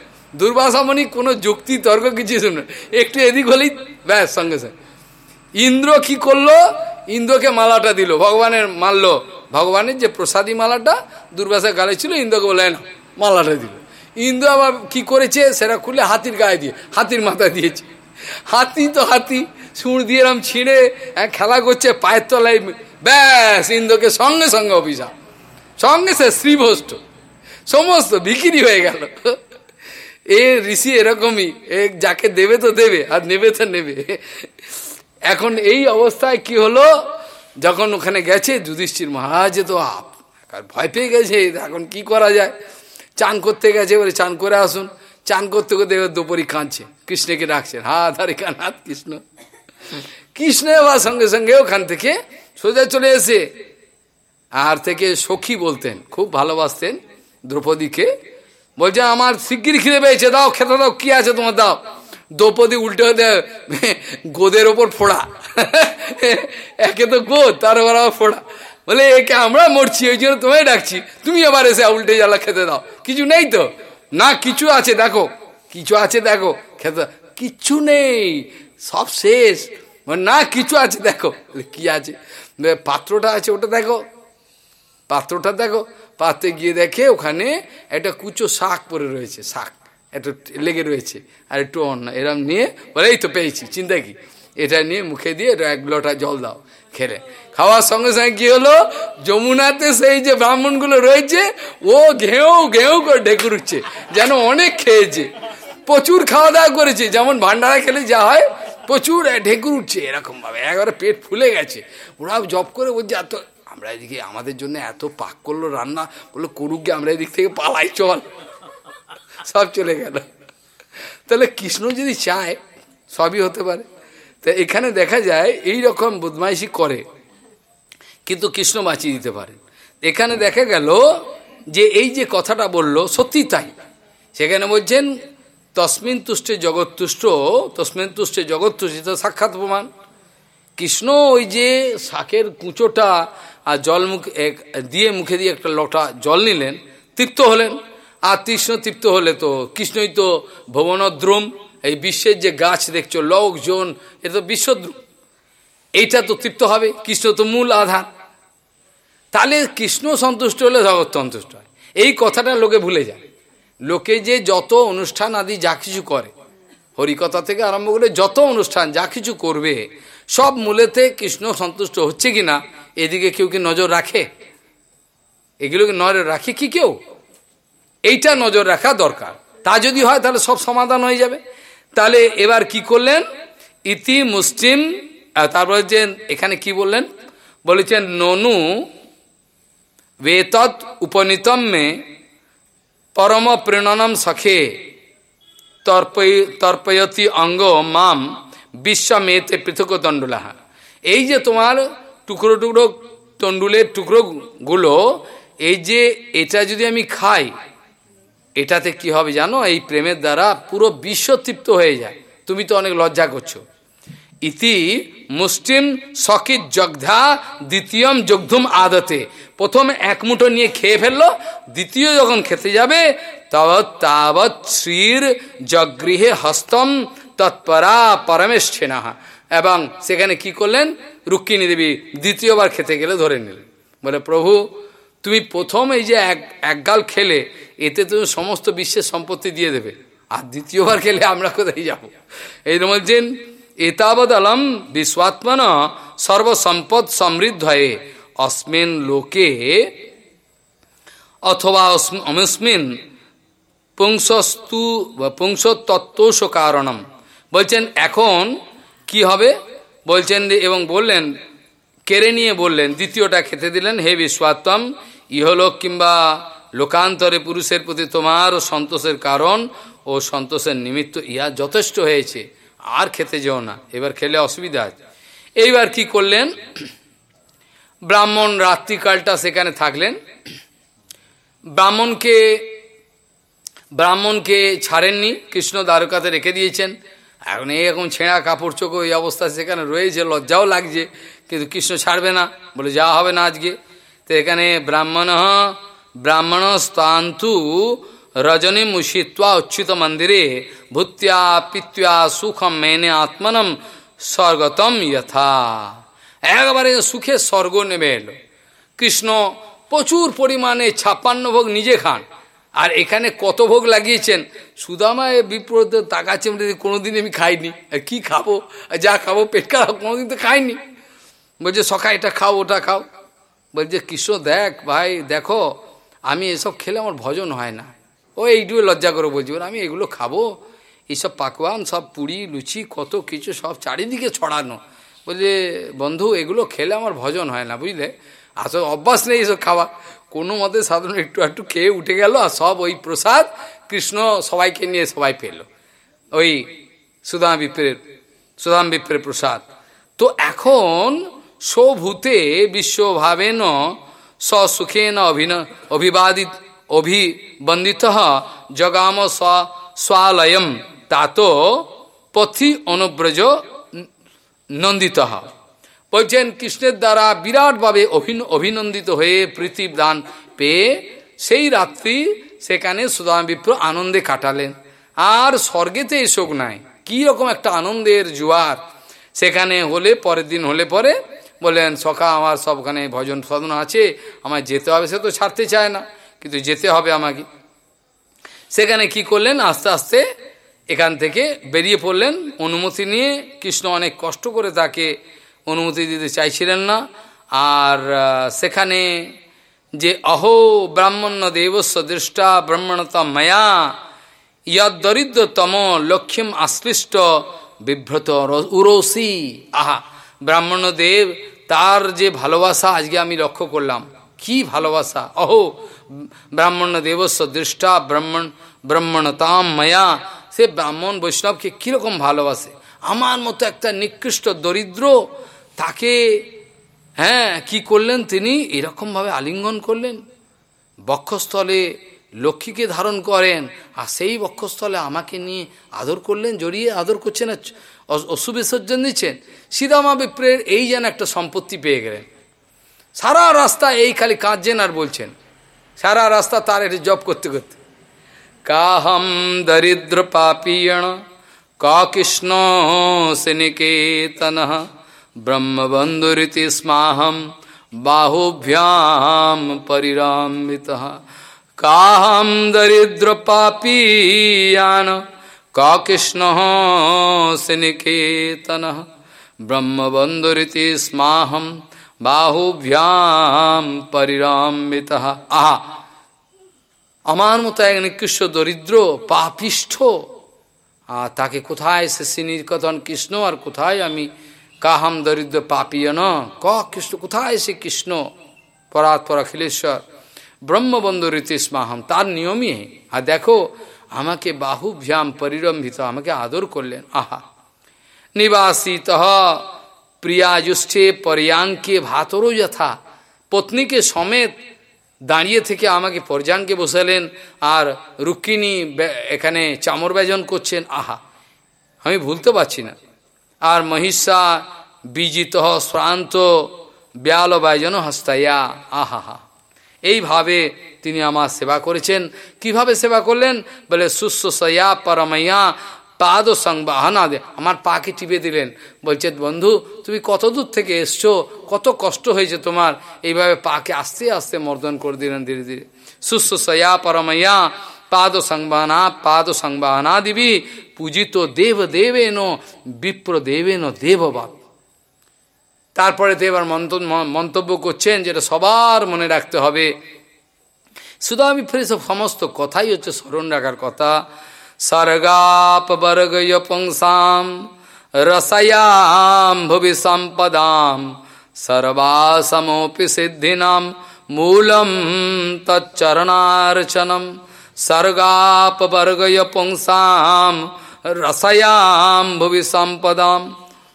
দুর্বাসামণি কোনো যুক্তি, তর্ক কিছু শুনবে একটু এদিক হলেই, ব্যাস, সঙ্গে সঙ্গে। ইন্দ্র কি করল? ইন্দ্রকে মালাটা দিল। ভগবানের মারল। ভগবানের যে প্রসাদী মালাটা দুর্বাসা গালে ছিল, ইন্দ্রকে বললেন মালাটা দিল। ইন্দ্র আবার কি করেছে? সেটা খুলে হাতির গায়ে দিয়ে, হাতির মাথায় দিয়েছে। হাতি তো হাতি, সুর দিয়ে এরম ছিঁড়ে খেলা করছে পায়ের তলায়। ব্যাস ইন্দ্রকে সঙ্গে সঙ্গে অভিশাপ। সঙ্গে সে শ্রীভষ্ট। সমস্ত বিক্রি হয়ে গেল। এ ঋষি এরকমই, এ যাকে দেবে তো দেবে, আর নেবে তো নেবে। এখন এই অবস্থায় কি হলো? যখন ওখানে গেছে, যুধিষ্ঠির মহারাজ তো আপ ভয় পেয়ে গেছে, এখন কি করা যায়? চান করতে গেছে বলে চান করে আসুন। চান করতে করতে এবার দুপুরি কাঁদছে। কৃষ্ণকে ডাকছেন হা ধারে কানাথ কৃষ্ণ। কৃষ্ণ এবার সঙ্গে সঙ্গে ওখান থেকে সোজা চলে এসে আর থেকে সখী বলতেন, খুব ভালোবাসতেন দ্রৌপদীকে। বলছে, আমার শিগগির খিদে পেয়েছে, দাও, খেতে দাও, কি আছে তোমার দাও। দ্রৌপদী উল্টে হতে গোদের ওপর ফোড়া। একে তো গোদ, তার আবার ফোড়া। বলে, একে আমরা মরছি, ওই জন্য তোমায় ডাকছি। তুমি আবার এসে উল্টে জ্বালা খেতে দাও। কিছু নেই তো? না, কিছু আছে, দেখো। কিছু আছে, দেখো। খেতে কিচ্ছু নেই, সব শেষ। না, কিছু আছে, দেখো। কি আছে? পাত্রটা আছে, ওটা দেখো। পাত্রটা দেখো। পাত্রে গিয়ে দেখে ওখানে একটা কুচো শাক পরে রয়েছে, শাক। একটু লেগে রয়েছে, আর একটু অন্য, এরম নিয়ে বলে, এই তো পেয়েছি, চিন্তা কি? এটা নিয়ে মুখে দিয়ে এক লোটা জল দাও, খেলে। খাওয়ার সঙ্গে সঙ্গে কি হলো? যমুনাতে সেই যে ব্রাহ্মণগুলো রয়েছে, ও ঘেউ ঘেউ করে ঢেকুরুচ্ছে যেন অনেক খেয়েছে। প্রচুর খাওয়া দাওয়া করেছে, যেমন ভান্ডারা খেলে যা হয়, প্রচুর ঢেকুর উঠছে এরকম ভাবে একবারে পেট ফুলে গেছে। ওরা জব করে বলছে, এত আমরা এদিকে, আমাদের জন্য এত পাক করল রান্না, বলল, করুক গে আমরা এদিক থেকে পালাই, চল। সব চলে গেল। তাহলে কৃষ্ণ যদি চায়, সবই হতে পারে। তা এখানে দেখা যায় এই রকম বদমাইশি করে। কিন্তু কৃষ্ণ বাঁচিয়ে দিতে পারেন। এখানে দেখা গেল যে এই যে কথাটা বলল সত্যি তাই। সেখানে বলছেন, তসমিন তুষ্টে জগৎ তুষ্ট, তসমিন তুষ্টে জগৎ তুষ্ট সাক্ষাৎ প্রমাণ। কৃষ্ণ ওই যে শাকের কুঁচোটা আর জল মুখ দিয়ে মুখে দিয়ে একটা লটা জল নিলেন, তৃপ্ত হলেন। আর কৃষ্ণ তৃপ্ত হলে তো কৃষ্ণই তো ভবনদ্রুম, এই বিশ্বের যে গাছ দেখছ, লোকজন, এ তো বিশ্বদ্রুম। এইটা তো তৃপ্ত হবে, কৃষ্ণ তো মূল আধার তাহলে কৃষ্ণ সন্তুষ্ট হলে জগৎ সন্তুষ্ট হয়। এই কথাটা লোকে ভুলে যায়। লোকে যে যত অনুষ্ঠান আদি যা কিছু করে, হরিকথা থেকে আরম্ভ করে যত অনুষ্ঠান যা কিছু করবে, সব মূলেতে কৃষ্ণ সন্তুষ্ট হচ্ছে কি না এদিকে কেউ কি নজর রাখে? এগুলোকে নজর রাখে কি কেউ? এইটা নজর রাখা দরকার। তা যদি হয়, তাহলে সব সমাধান হয়ে যাবে। তাহলে এবার কি করলেন? ইতি মুসলিম তারপর যে এখানে কি বললেন? বলেছেন, ননু বেতৎ উপনীতম পরম প্রেণনম সখে তর্পয়তি অঙ্গ মাম বিশ্বমেতে পৃথক দণ্ডুলাহা এই যে তোমার টুকরো টুকরো তন্ডুলের টুকরোগুলো, এই যে এটা যদি আমি খাই, এটাতে কি হবে জানো? এই প্রেমের দ্বারা পুরো বিশ্ব তৃপ্ত হয়ে যায়। তুমি তো অনেক লজ্জা করছ। ইতি মুসলিম সকিত জগধা দ্বিতীয়ম যোগধুম আদতে। প্রথম এক মুঠো নিয়ে খেয়ে ফেলল, দ্বিতীয় যখন খেতে যাবে, তাবৎ তাবৎ শ্রীর জগৃহে হস্তম তৎপরা পরমেষ্ঠেনাহা এবং সেখানে কি করলেন? রুক্মিণী দেবী দ্বিতীয়বার খেতে গেলে ধরে নিলেন। বলে, প্রভু, তুমি প্রথম এই যে এক একগাল খেলে, এতে তুমি সমস্ত বিশ্বের সম্পত্তি দিয়ে দেবে। আর দ্বিতীয়বার খেলে আমরা কোথায় যাব? এই বলছেন এতাবৎ আলম বিশ্বাত্মন সর্বসম্পদ সমৃদ্ধ হয়ে অস্মিন লোকে অথবা অমস্মিন পুংসস্তু পুংসতত্ত্বস কারণম। বলছেন, এখন কি হবে? বলছেন এবং বললেন, কেড়ে নিয়ে বললেন, দ্বিতীয়টা খেতে দিলেন, হে বিশ্বাত্তম ইহলোক কিংবা লোকান্তরে পুরুষের প্রতি তোমারও সন্তোষের কারণ ও সন্তোষের নিমিত্ত ইহা যথেষ্ট হয়েছে। আর খেতে যেও না, এবার খেলে অসুবিধা আছে। এইবার কি করলেন? ব্রাহ্মণ রাত্রিকালটা সেখানে থাকলেন। ব্রাহ্মণকে ব্রাহ্মণকে ছাড়েননি, কৃষ্ণ দ্বারকাতে রেখে দিয়েছেন। এখন এই এখন ছেঁড়া কাপড় চোখ এই অবস্থা সেখানে রয়েছে, লজ্জাও লাগছে, কিন্তু কৃষ্ণ ছাড়বে না। বলে যাওয়া হবে না আজকে। তো এখানে ব্রাহ্মণ ব্রাহ্মণ স্তান্তু রজনী মুষিত্বা উচ্ছিত মন্দিরে ভূত্যা পিত্যা সুখম মেনে আত্মনম স্বর্গতম যথা একবারে সুখের স্বর্গ নেমে এলো কৃষ্ণ প্রচুর পরিমাণে ছাপ্পান্ন ভোগ নিজে খান আর এখানে কত ভোগ লাগিয়েছেন? সুদামা বিপ্রত তাকাচ্ছে কোনোদিন আমি খাইনি। আর কি খাব? যা খাব, পেট খারাপ, কোনোদিন তো খাইনি। বলছে সকাল এটা খাও, ওটা খাও। বলছে, কৃষ্ণ, দেখ ভাই, দেখো, আমি এসব খেলে আমার ভজন হয় না। ও এইটুকু লজ্জা করে, বলছি। আমি এগুলো খাব। এইসব পাকওয়ান সব পুরি, লুচি, কত কিছু, সব চারিদিকে ছড়ানো। বলছে, বন্ধু, এগুলো খেলে আমার ভজন হয় না, বুঝলে? আসলে অভ্যাস নেই এসব খাওয়া কোনো মতে সাধারণ একটু একটু খেয়ে উঠে গেল আর সব ওই প্রসাদ কৃষ্ণ সবাইকে নিয়ে সবাই পেল। ওই সুদাম বিপ্রের সুদাম বিপ্রের প্রসাদ। তো এখন সভূতে বিশ্বভাবেন সসুখেন অভিন, অভিবাদিত অভিবন্দিত জগাম স্বালয়ম। তাত পথি অনুব্রজ নন্দিত। বলছেন কৃষ্ণের দ্বারা বিরাটভাবে অভিনন্দিত হয়ে পৃথিবী দান পেয়ে সেই রাত্রি সেখানে সুদাম বিপ্র আনন্দে কাটালেন। আর স্বর্গেতে এসব নাই। কি রকম একটা আনন্দের জোয়ার। সেখানে হলে পরের দিন হলে পরে বললেন সখা আমার সবখানে ভজন সদন আছে। আমার যেতে হবে, সে তো ছাড়তে চায় না। কিন্তু যেতে হবে আমাকে। সেখানে কি করলেন? আস্তে আস্তে এখান থেকে বেরিয়ে পড়লেন। অনুমতি নিয়ে কৃষ্ণ অনেক কষ্ট করে তাকে অনুমতি দিতে চাইছিলেন না। আর সেখানে যে অহো ব্রাহ্মণ্য দেবস্ব দৃষ্টা ব্রাহ্মণতা মায়া দরিদ্রতম লক্ষ্মীম আশ্লিষ্ট বিভ্রত উরসি। আহা ব্রাহ্মণ দেব, তার যে ভালোবাসা আজকে আমি লক্ষ্য করলাম। কি ভালোবাসা? অহো ব্রাহ্মণ দেবস্ব দৃষ্টা ব্রাহ্মণ ব্রাহ্মণতাম মায়া সে ব্রাহ্মণ বৈষ্ণবকে কীরকম ভালোবাসে আমার মতো একটা নিকৃষ্ট দরিদ্র, তাকে হ্যাঁ কি করলেন তিনি? এরকমভাবে আলিঙ্গন করলেন। বক্ষস্থলে লক্ষ্মীকে ধারণ করেন, আর সেই বক্ষস্থলে আমাকে নিয়ে আদর করলেন, জড়িয়ে আদর করছেন অশুবিসর্জন দিচ্ছেন। সীতামা বিপ্রের এই যেন একটা সম্পত্তি পেয়ে গেলেন। সারা রাস্তা এই খালি কাঁদছেন আর বলছেন। সারা রাস্তা তার এটি জব করতে করতে কাহম দরিদ্র পাপিয়ণ কা কৃষ্ণ সেনিকেতন ব্রহ্মবন্ধুরীতি স্মাহম বাহুভ্যাম পরিরামিত কাহম দরিদ্র পাপিয়ান কা কৃষ্ণ সেনিকেতন ব্রহ্মবন্ধুরীতি স্মাহম বাহুভ্যাম পরিরামিত আহা! আমার মতো এক নিকৃষ্ট দরিদ্র, পাপিষ্ঠ আর তাকে কোথায় সে শ্রীনির্কথন কৃষ্ণ আর কোথায় আমি কাহাম দরিদ্র পাপিয়ন ক, কৃষ্ণ, কোথায় সে কৃষ্ণ? পরাৎপর অখিলেশ্বর ব্রহ্মবন্ধু রীতিস্মাহম তার নিয়মই আর দেখো, আমাকে বাহুভ্যাম পরিরম্ভিত আমাকে আদর করলেন। আহা! নিবাসিত প্রিয়াজুষ্ঠে পরিয়াঙ্কে ভাতরও যথা পত্নীকে সমেত দাঁড়িয়ে থেকে আমাকে পরজাঙ্কে বসালেন আর রুক্মিণী এখানে চামর ব্যজন করছেন আহা আমি ভুলতে পারছি না আর মহিষা বিজিত শ্রান্ত ব্যাল ব্যজন হস্তাইয়া আহা হা এইভাবে তিনি আমার সেবা করেছেন। কীভাবে সেবা করলেন? বলে সুস্থয়া পরমাইয়া পাদ সংবাহনা দে আমার পাকে টিপে দিলেন। বলছে, বন্ধু, তুমি কত দূর থেকে এসছো? কত কষ্ট হয়েছে তোমার? এইভাবে পাকে আস্তে আস্তে মর্দন করে দিলেন ধীরে ধীরে। সুস্থয়া পরমাইয়া পাদ সংবাহনা পাদ সংবাহনা দিবি পূজিত দেব দেবেন, বিপ্র দেবেন দেববাদ তারপরে দেবার মন্তব্য করছেন যেটা সবার মনে রাখতে হবে। শুধু আমি ফিরে সমস্ত কথাই হচ্ছে স্মরণ রাখার কথা। सर्गापवर्गयपुंसां रसयां भुवि सम्पदां सर्वासमोऽपि सिद्धिनां मूलं तच्चरणार्चनं सर्गापवर्गयपुंसां रसयां भुवि सम्पदां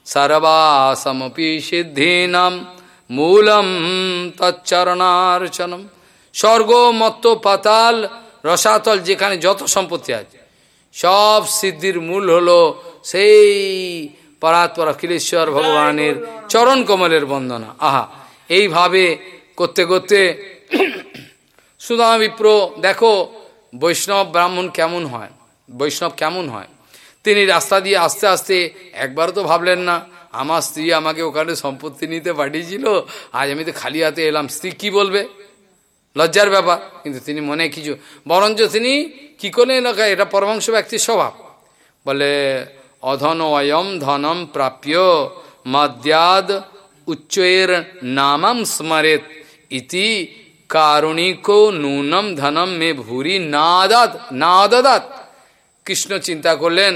सर्वासमपि सिद्धीनां মূলম তচ্চরণার্চনম স্বর্গ মত্ত পাতাল রসাতল যেখানে যত সম্পত্তি আছে সব সিদ্ধির মূল হলো সেই পরাৎপর অখিলেশ্বর ভগবানের চরণ কমলের বন্দনা। আহা, এইভাবে করতে করতে সুদামা বিপ্র, দেখো বৈষ্ণব ব্রাহ্মণ কেমন হয়? বৈষ্ণব কেমন হয়? তিনি রাস্তা দিয়ে আস্তে আস্তে, একবারও তো ভাবলেন না, আমার স্ত্রী আমাকে ওখানে সম্পত্তি নিতে পাঠিয়েছিল, আজ আমি তো খালি হাতে এলাম, স্ত্রী কি বলবে? লজ্জার ব্যাপার, কিন্তু তিনি মনে কিছু, বরঞ্চ তিনি কি করলেন এটা পরমাংশ ব্যক্তির স্বভাব। বলে, অধন অয়ম ধনম প্রাপ্য মাদ্যাদ উচ্চয়ের নামম স্মরেত ইতি কারণিকো নূনম ধনম মে ভুরি নাদাত নাদাত কৃষ্ণ চিন্তা করলেন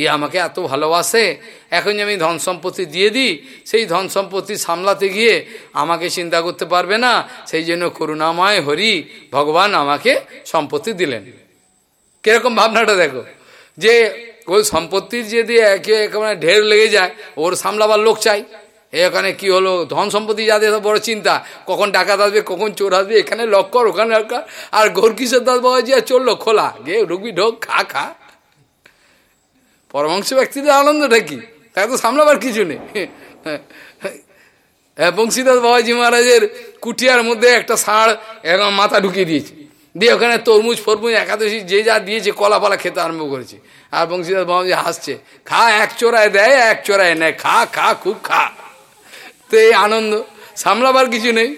ই আমাকে এত ভালোবাসে? এখন যে আমি ধন সম্পত্তি দিয়ে দিই, সেই ধন সম্পত্তি সামলাতে গিয়ে আমাকে চিন্তা করতে পারবে না। সেই জন্য করুণাময় হরি ভগবান আমাকে সম্পত্তি দিলেন। কীরকম ভাবনাটা দেখো? যে ওই সম্পত্তির যদি একে একেবারে ঢের লেগে যায়, ওর সামলাবার লোক চাই। এখানে কি হলো? ধন সম্পত্তি যাদের বড় চিন্তা, কখন ডাকাত আসবে, কখন চোর আসবে, এখানে লক্কর ওখানে লক্কর আর গোর কিশোর দাস বাবা যে চলল খোলা। গে ঢুকবি ঢোক, খা খা। পরমাংশ ব্যক্তিদের আনন্দটা কি? তাকে তো সামলাবার কিছু নেই। বংশীদাস বাবাজি মহারাজের কুটিয়ার মধ্যে একটা ষাঁড় একদম মাথা ঢুকিয়ে দিয়েছে। দিয়ে ওখানে তরমুজ ফরমুজ একাদশী যে যা দিয়েছে, কলা পালা খেতে আরম্ভ করেছে। আর বংশীদাস বাবাজি হাসছে, খা, এক চোরায় দেয়, এক চোরায় নেয়, খা খা, খুব খা। তো এই আনন্দ, সামলাবার কিছু নেই।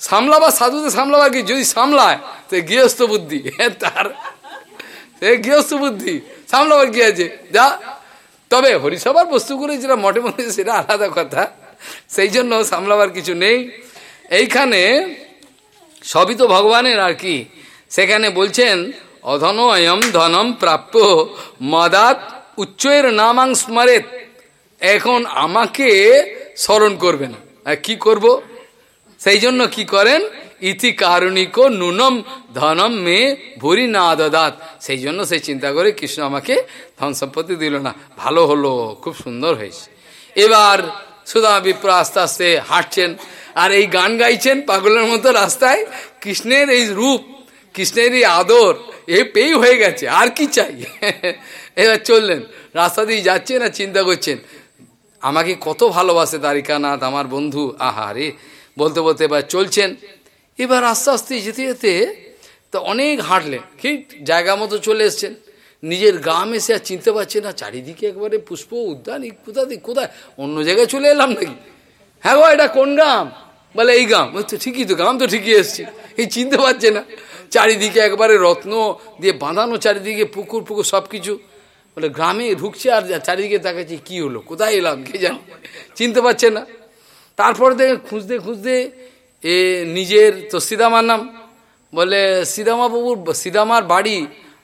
সামলাবার সাধুতে সামলাবার কি যদি সামলায়, তো গৃহস্থ বুদ্ধি তার গৃহস্থ বুদ্ধি, সামলাবার কি আছে? যা। তবে হরিসভার বস্তুগুলো যেটা মঠে মধ্যে, সেটা আলাদা কথা সেই জন্য সামলাবার কিছু নেই। এইখানে সবই তো ভগবানের আর কি। সেখানে বলছেন অধন অয়ম ধনম প্রাপ্য মদাত উচ্চয়ের নামাং স্মরেত। এখন আমাকে স্মরণ করবে না। কি করব? সেই জন্য কি করেন? ইতি কারণিক নুনম ধনম মে ভুরি না দদাত। সেই জন্য সেই চিন্তা করে কৃষ্ণ আমাকে ধন সম্পত্তি দিল না। ভালো হলো, খুব সুন্দর হয়েছে। এবার সুদা বিপ্র আস্তে আস্তে হাঁটছেন। আর এই গান গাইছেন পাগলের মতো রাস্তায়, কৃষ্ণের এই রূপ, কৃষ্ণের এই আদর, এ পেই হয়ে গেছে, আর কি চাই? *laughs* এবার চললেন, রাস্তা দিয়ে যাচ্ছেন আর চিন্তা করছেন, আমাকে কত ভালোবাসে তারিকানাথ আমার বন্ধু, আহা রে, বলতে বলতে এবার চলছেন। এবার আস্তে আস্তে যেতে যেতে তো অনেক হাঁটলেন, ঠিক জায়গা মতো চলে এসছেন, নিজের গ্রাম এসে আর চিনতে পারছে না, চারিদিকে একবারে পুষ্প, উদ্যান কোথা দিক কোথায়, অন্য জায়গায় চলে এলাম নাকি? হ্যাঁ গো, এটা কোন গ্রাম? বলে, এই গ্রাম। তো ঠিকই তো, গ্রাম তো ঠিকই এসছে। এই চিনতে পারছে না। চারিদিকে একবারে রত্ন দিয়ে বাঁধানো, চারিদিকে পুকুর পুকুর সব কিছু বলে, গ্রামে ঢুকছে আর চারিদিকে তাকাচ্ছে, কি হলো? কোথায় এলাম? কে জান? চিনতে পারছে না। তারপরে দেখে খুঁজতে খুঁজতে এ নিজের, তো সীতামার নাম। বলে সীতামা বাবুর সীতামার বাড়ি,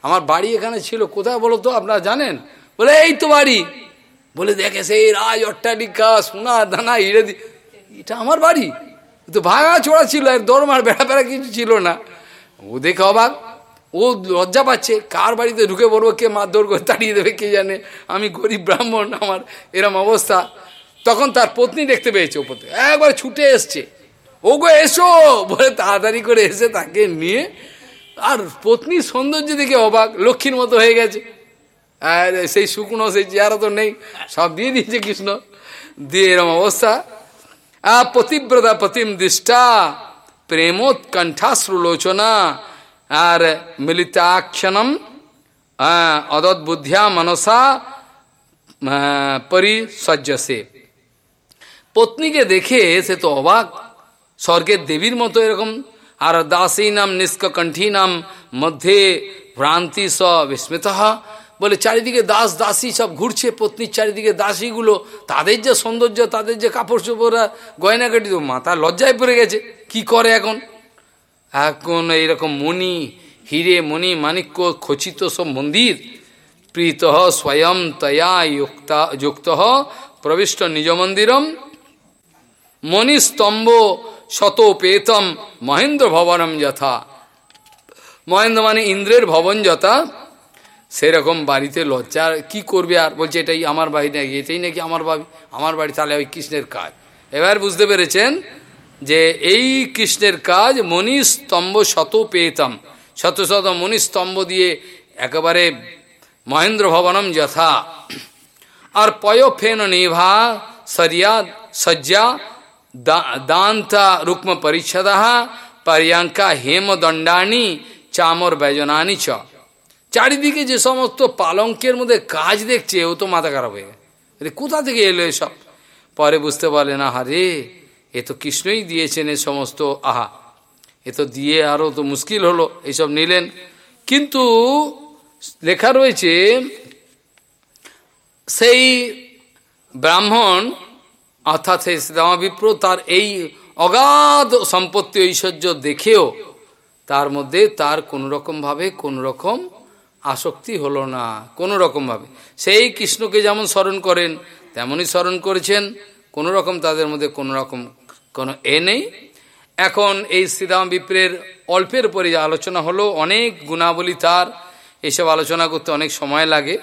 আমার বাড়ি এখানে ছিল, কোথায় বলো তো, আপনারা জানেন? বলে, এই তো বাড়ি। বলে দেখে সেই রাজ অট্টালিকা, সোনা, দানা, ইড়ে দি এটা আমার বাড়ি। তো ভাঙা ছোড়া ছিল আর দরমার বেড়া বেড়া কিছু ছিল না। ও দেখে অবাক। ও লজ্জা পাচ্ছে, কার বাড়িতে ঢুকে পড়ব, কে মারধর করে তাড়িয়ে দেবে, কে জানে? আমি গরিব ব্রাহ্মণ, আমার এরম অবস্থা। তখন তার পত্নী দেখতে পেয়েছে ওপরে একবার ছুটে এসছে। ও গো এসো! বলে তাড়াতাড়ি করে এসে তাকে নিয়ে আর পত্নীর সৌন্দর্য দেখে অবাক। লক্ষ্মীর মতো হয়ে গেছে। আর সেই শুকনো, সেই চেয়ারা তো নেই। সব দিয়ে দিয়েছে কৃষ্ণ। দিয়ে এরম অবস্থা। আ পতিব্রতা প্রতিম দৃষ্টা প্রেমোৎকণ্ঠাশ্রুলোচনা আর মিলিতাক্ষণম অদৎ বুদ্ধিয়া মনসা পরিসজ্জসে। পত্নীকে দেখে সে তো অবাক। স্বর্গের দেবীর মতো এরকম। আর দাসী নাম নিষ্কণ্ঠী নাম মধ্যে ভ্রান্তি স বিস্মিত বলে, চারিদিকে দাস দাসী সব ঘুরছে, পত্নীর চারিদিকে দাসীগুলো। তাদের যে সৌন্দর্য, তাদের যে কাপড় চোপড়া গয়নাকাটি তো মাথা লজ্জায় পড়ে গেছে। কি করে এখন? এখন এইরকম মণি, হিরে মণি মাণিক্য খচিত সব মন্দির। প্রীত স্বয়ং তয়া যুক্তা যুক্ত প্রবিষ্ট নিজ মন্দিরম মণিস্তম্ভ শতোপেতম মহেন্দ্র ভবনম যথা। মহেন্দ্র মানে ইন্দ্রের ভবন যথা। সেরকম বাড়িতে লজ্জা, কি করবে আর? বলছে, এটাই আমার বাড়ি নাকি, এটাই নাকি আমার বাড়ি? আমার বাড়ি তাহলে ওই কৃষ্ণের কাজ। এবার বুঝতে পেরেছেন যে এই কৃষ্ণের কাজ মণিস্তম্ভ শত পেতাম। শত শত মণিস্তম্ভ দিয়ে একেবারে মহেন্দ্র ভবনম যথা। আর পয় ফেন নিভা সরিয়া সজ্জা দান্তা রুক্ম পরিচ্ছদ, পর্যাঙ্কা হেমদণ্ডানি, চামর ব্যজনানি চ। চারিদিকে যে সমস্ত পালঙ্কের মধ্যে কাজ দেখছে, ও তো মাথা খারাপ হয়ে গেছে। কোথা থেকে এলো এসব? পরে বুঝতে পারলেন আহা রে, এ তো কৃষ্ণই দিয়েছেন এ সমস্ত, আহা, এ তো দিয়ে আরও তো মুশকিল হলো এইসব নিলেন। কিন্তু লেখা রয়েছে, সেই ব্রাহ্মণ, অর্থাৎ সেই শ্রীরামবিপ্র, তার এই অগাধ সম্পত্তি ঐশ্বর্য দেখেও, তার মধ্যে তার কোনোরকমভাবে কোনোরকম আসক্তি হলো না, কোনো রকমভাবে। সেই কৃষ্ণকে যেমন স্মরণ করেন, তেমনই স্মরণ করেছেন, কোনো রকম তাদের মধ্যে কোনো রকম কোনো এ নেই। এখন এই শ্রীরাম বিপ্রের অল্পের পরে আলোচনা হলো, অনেক গুণাবলী তার। এসব আলোচনা করতে অনেক সময় লাগে।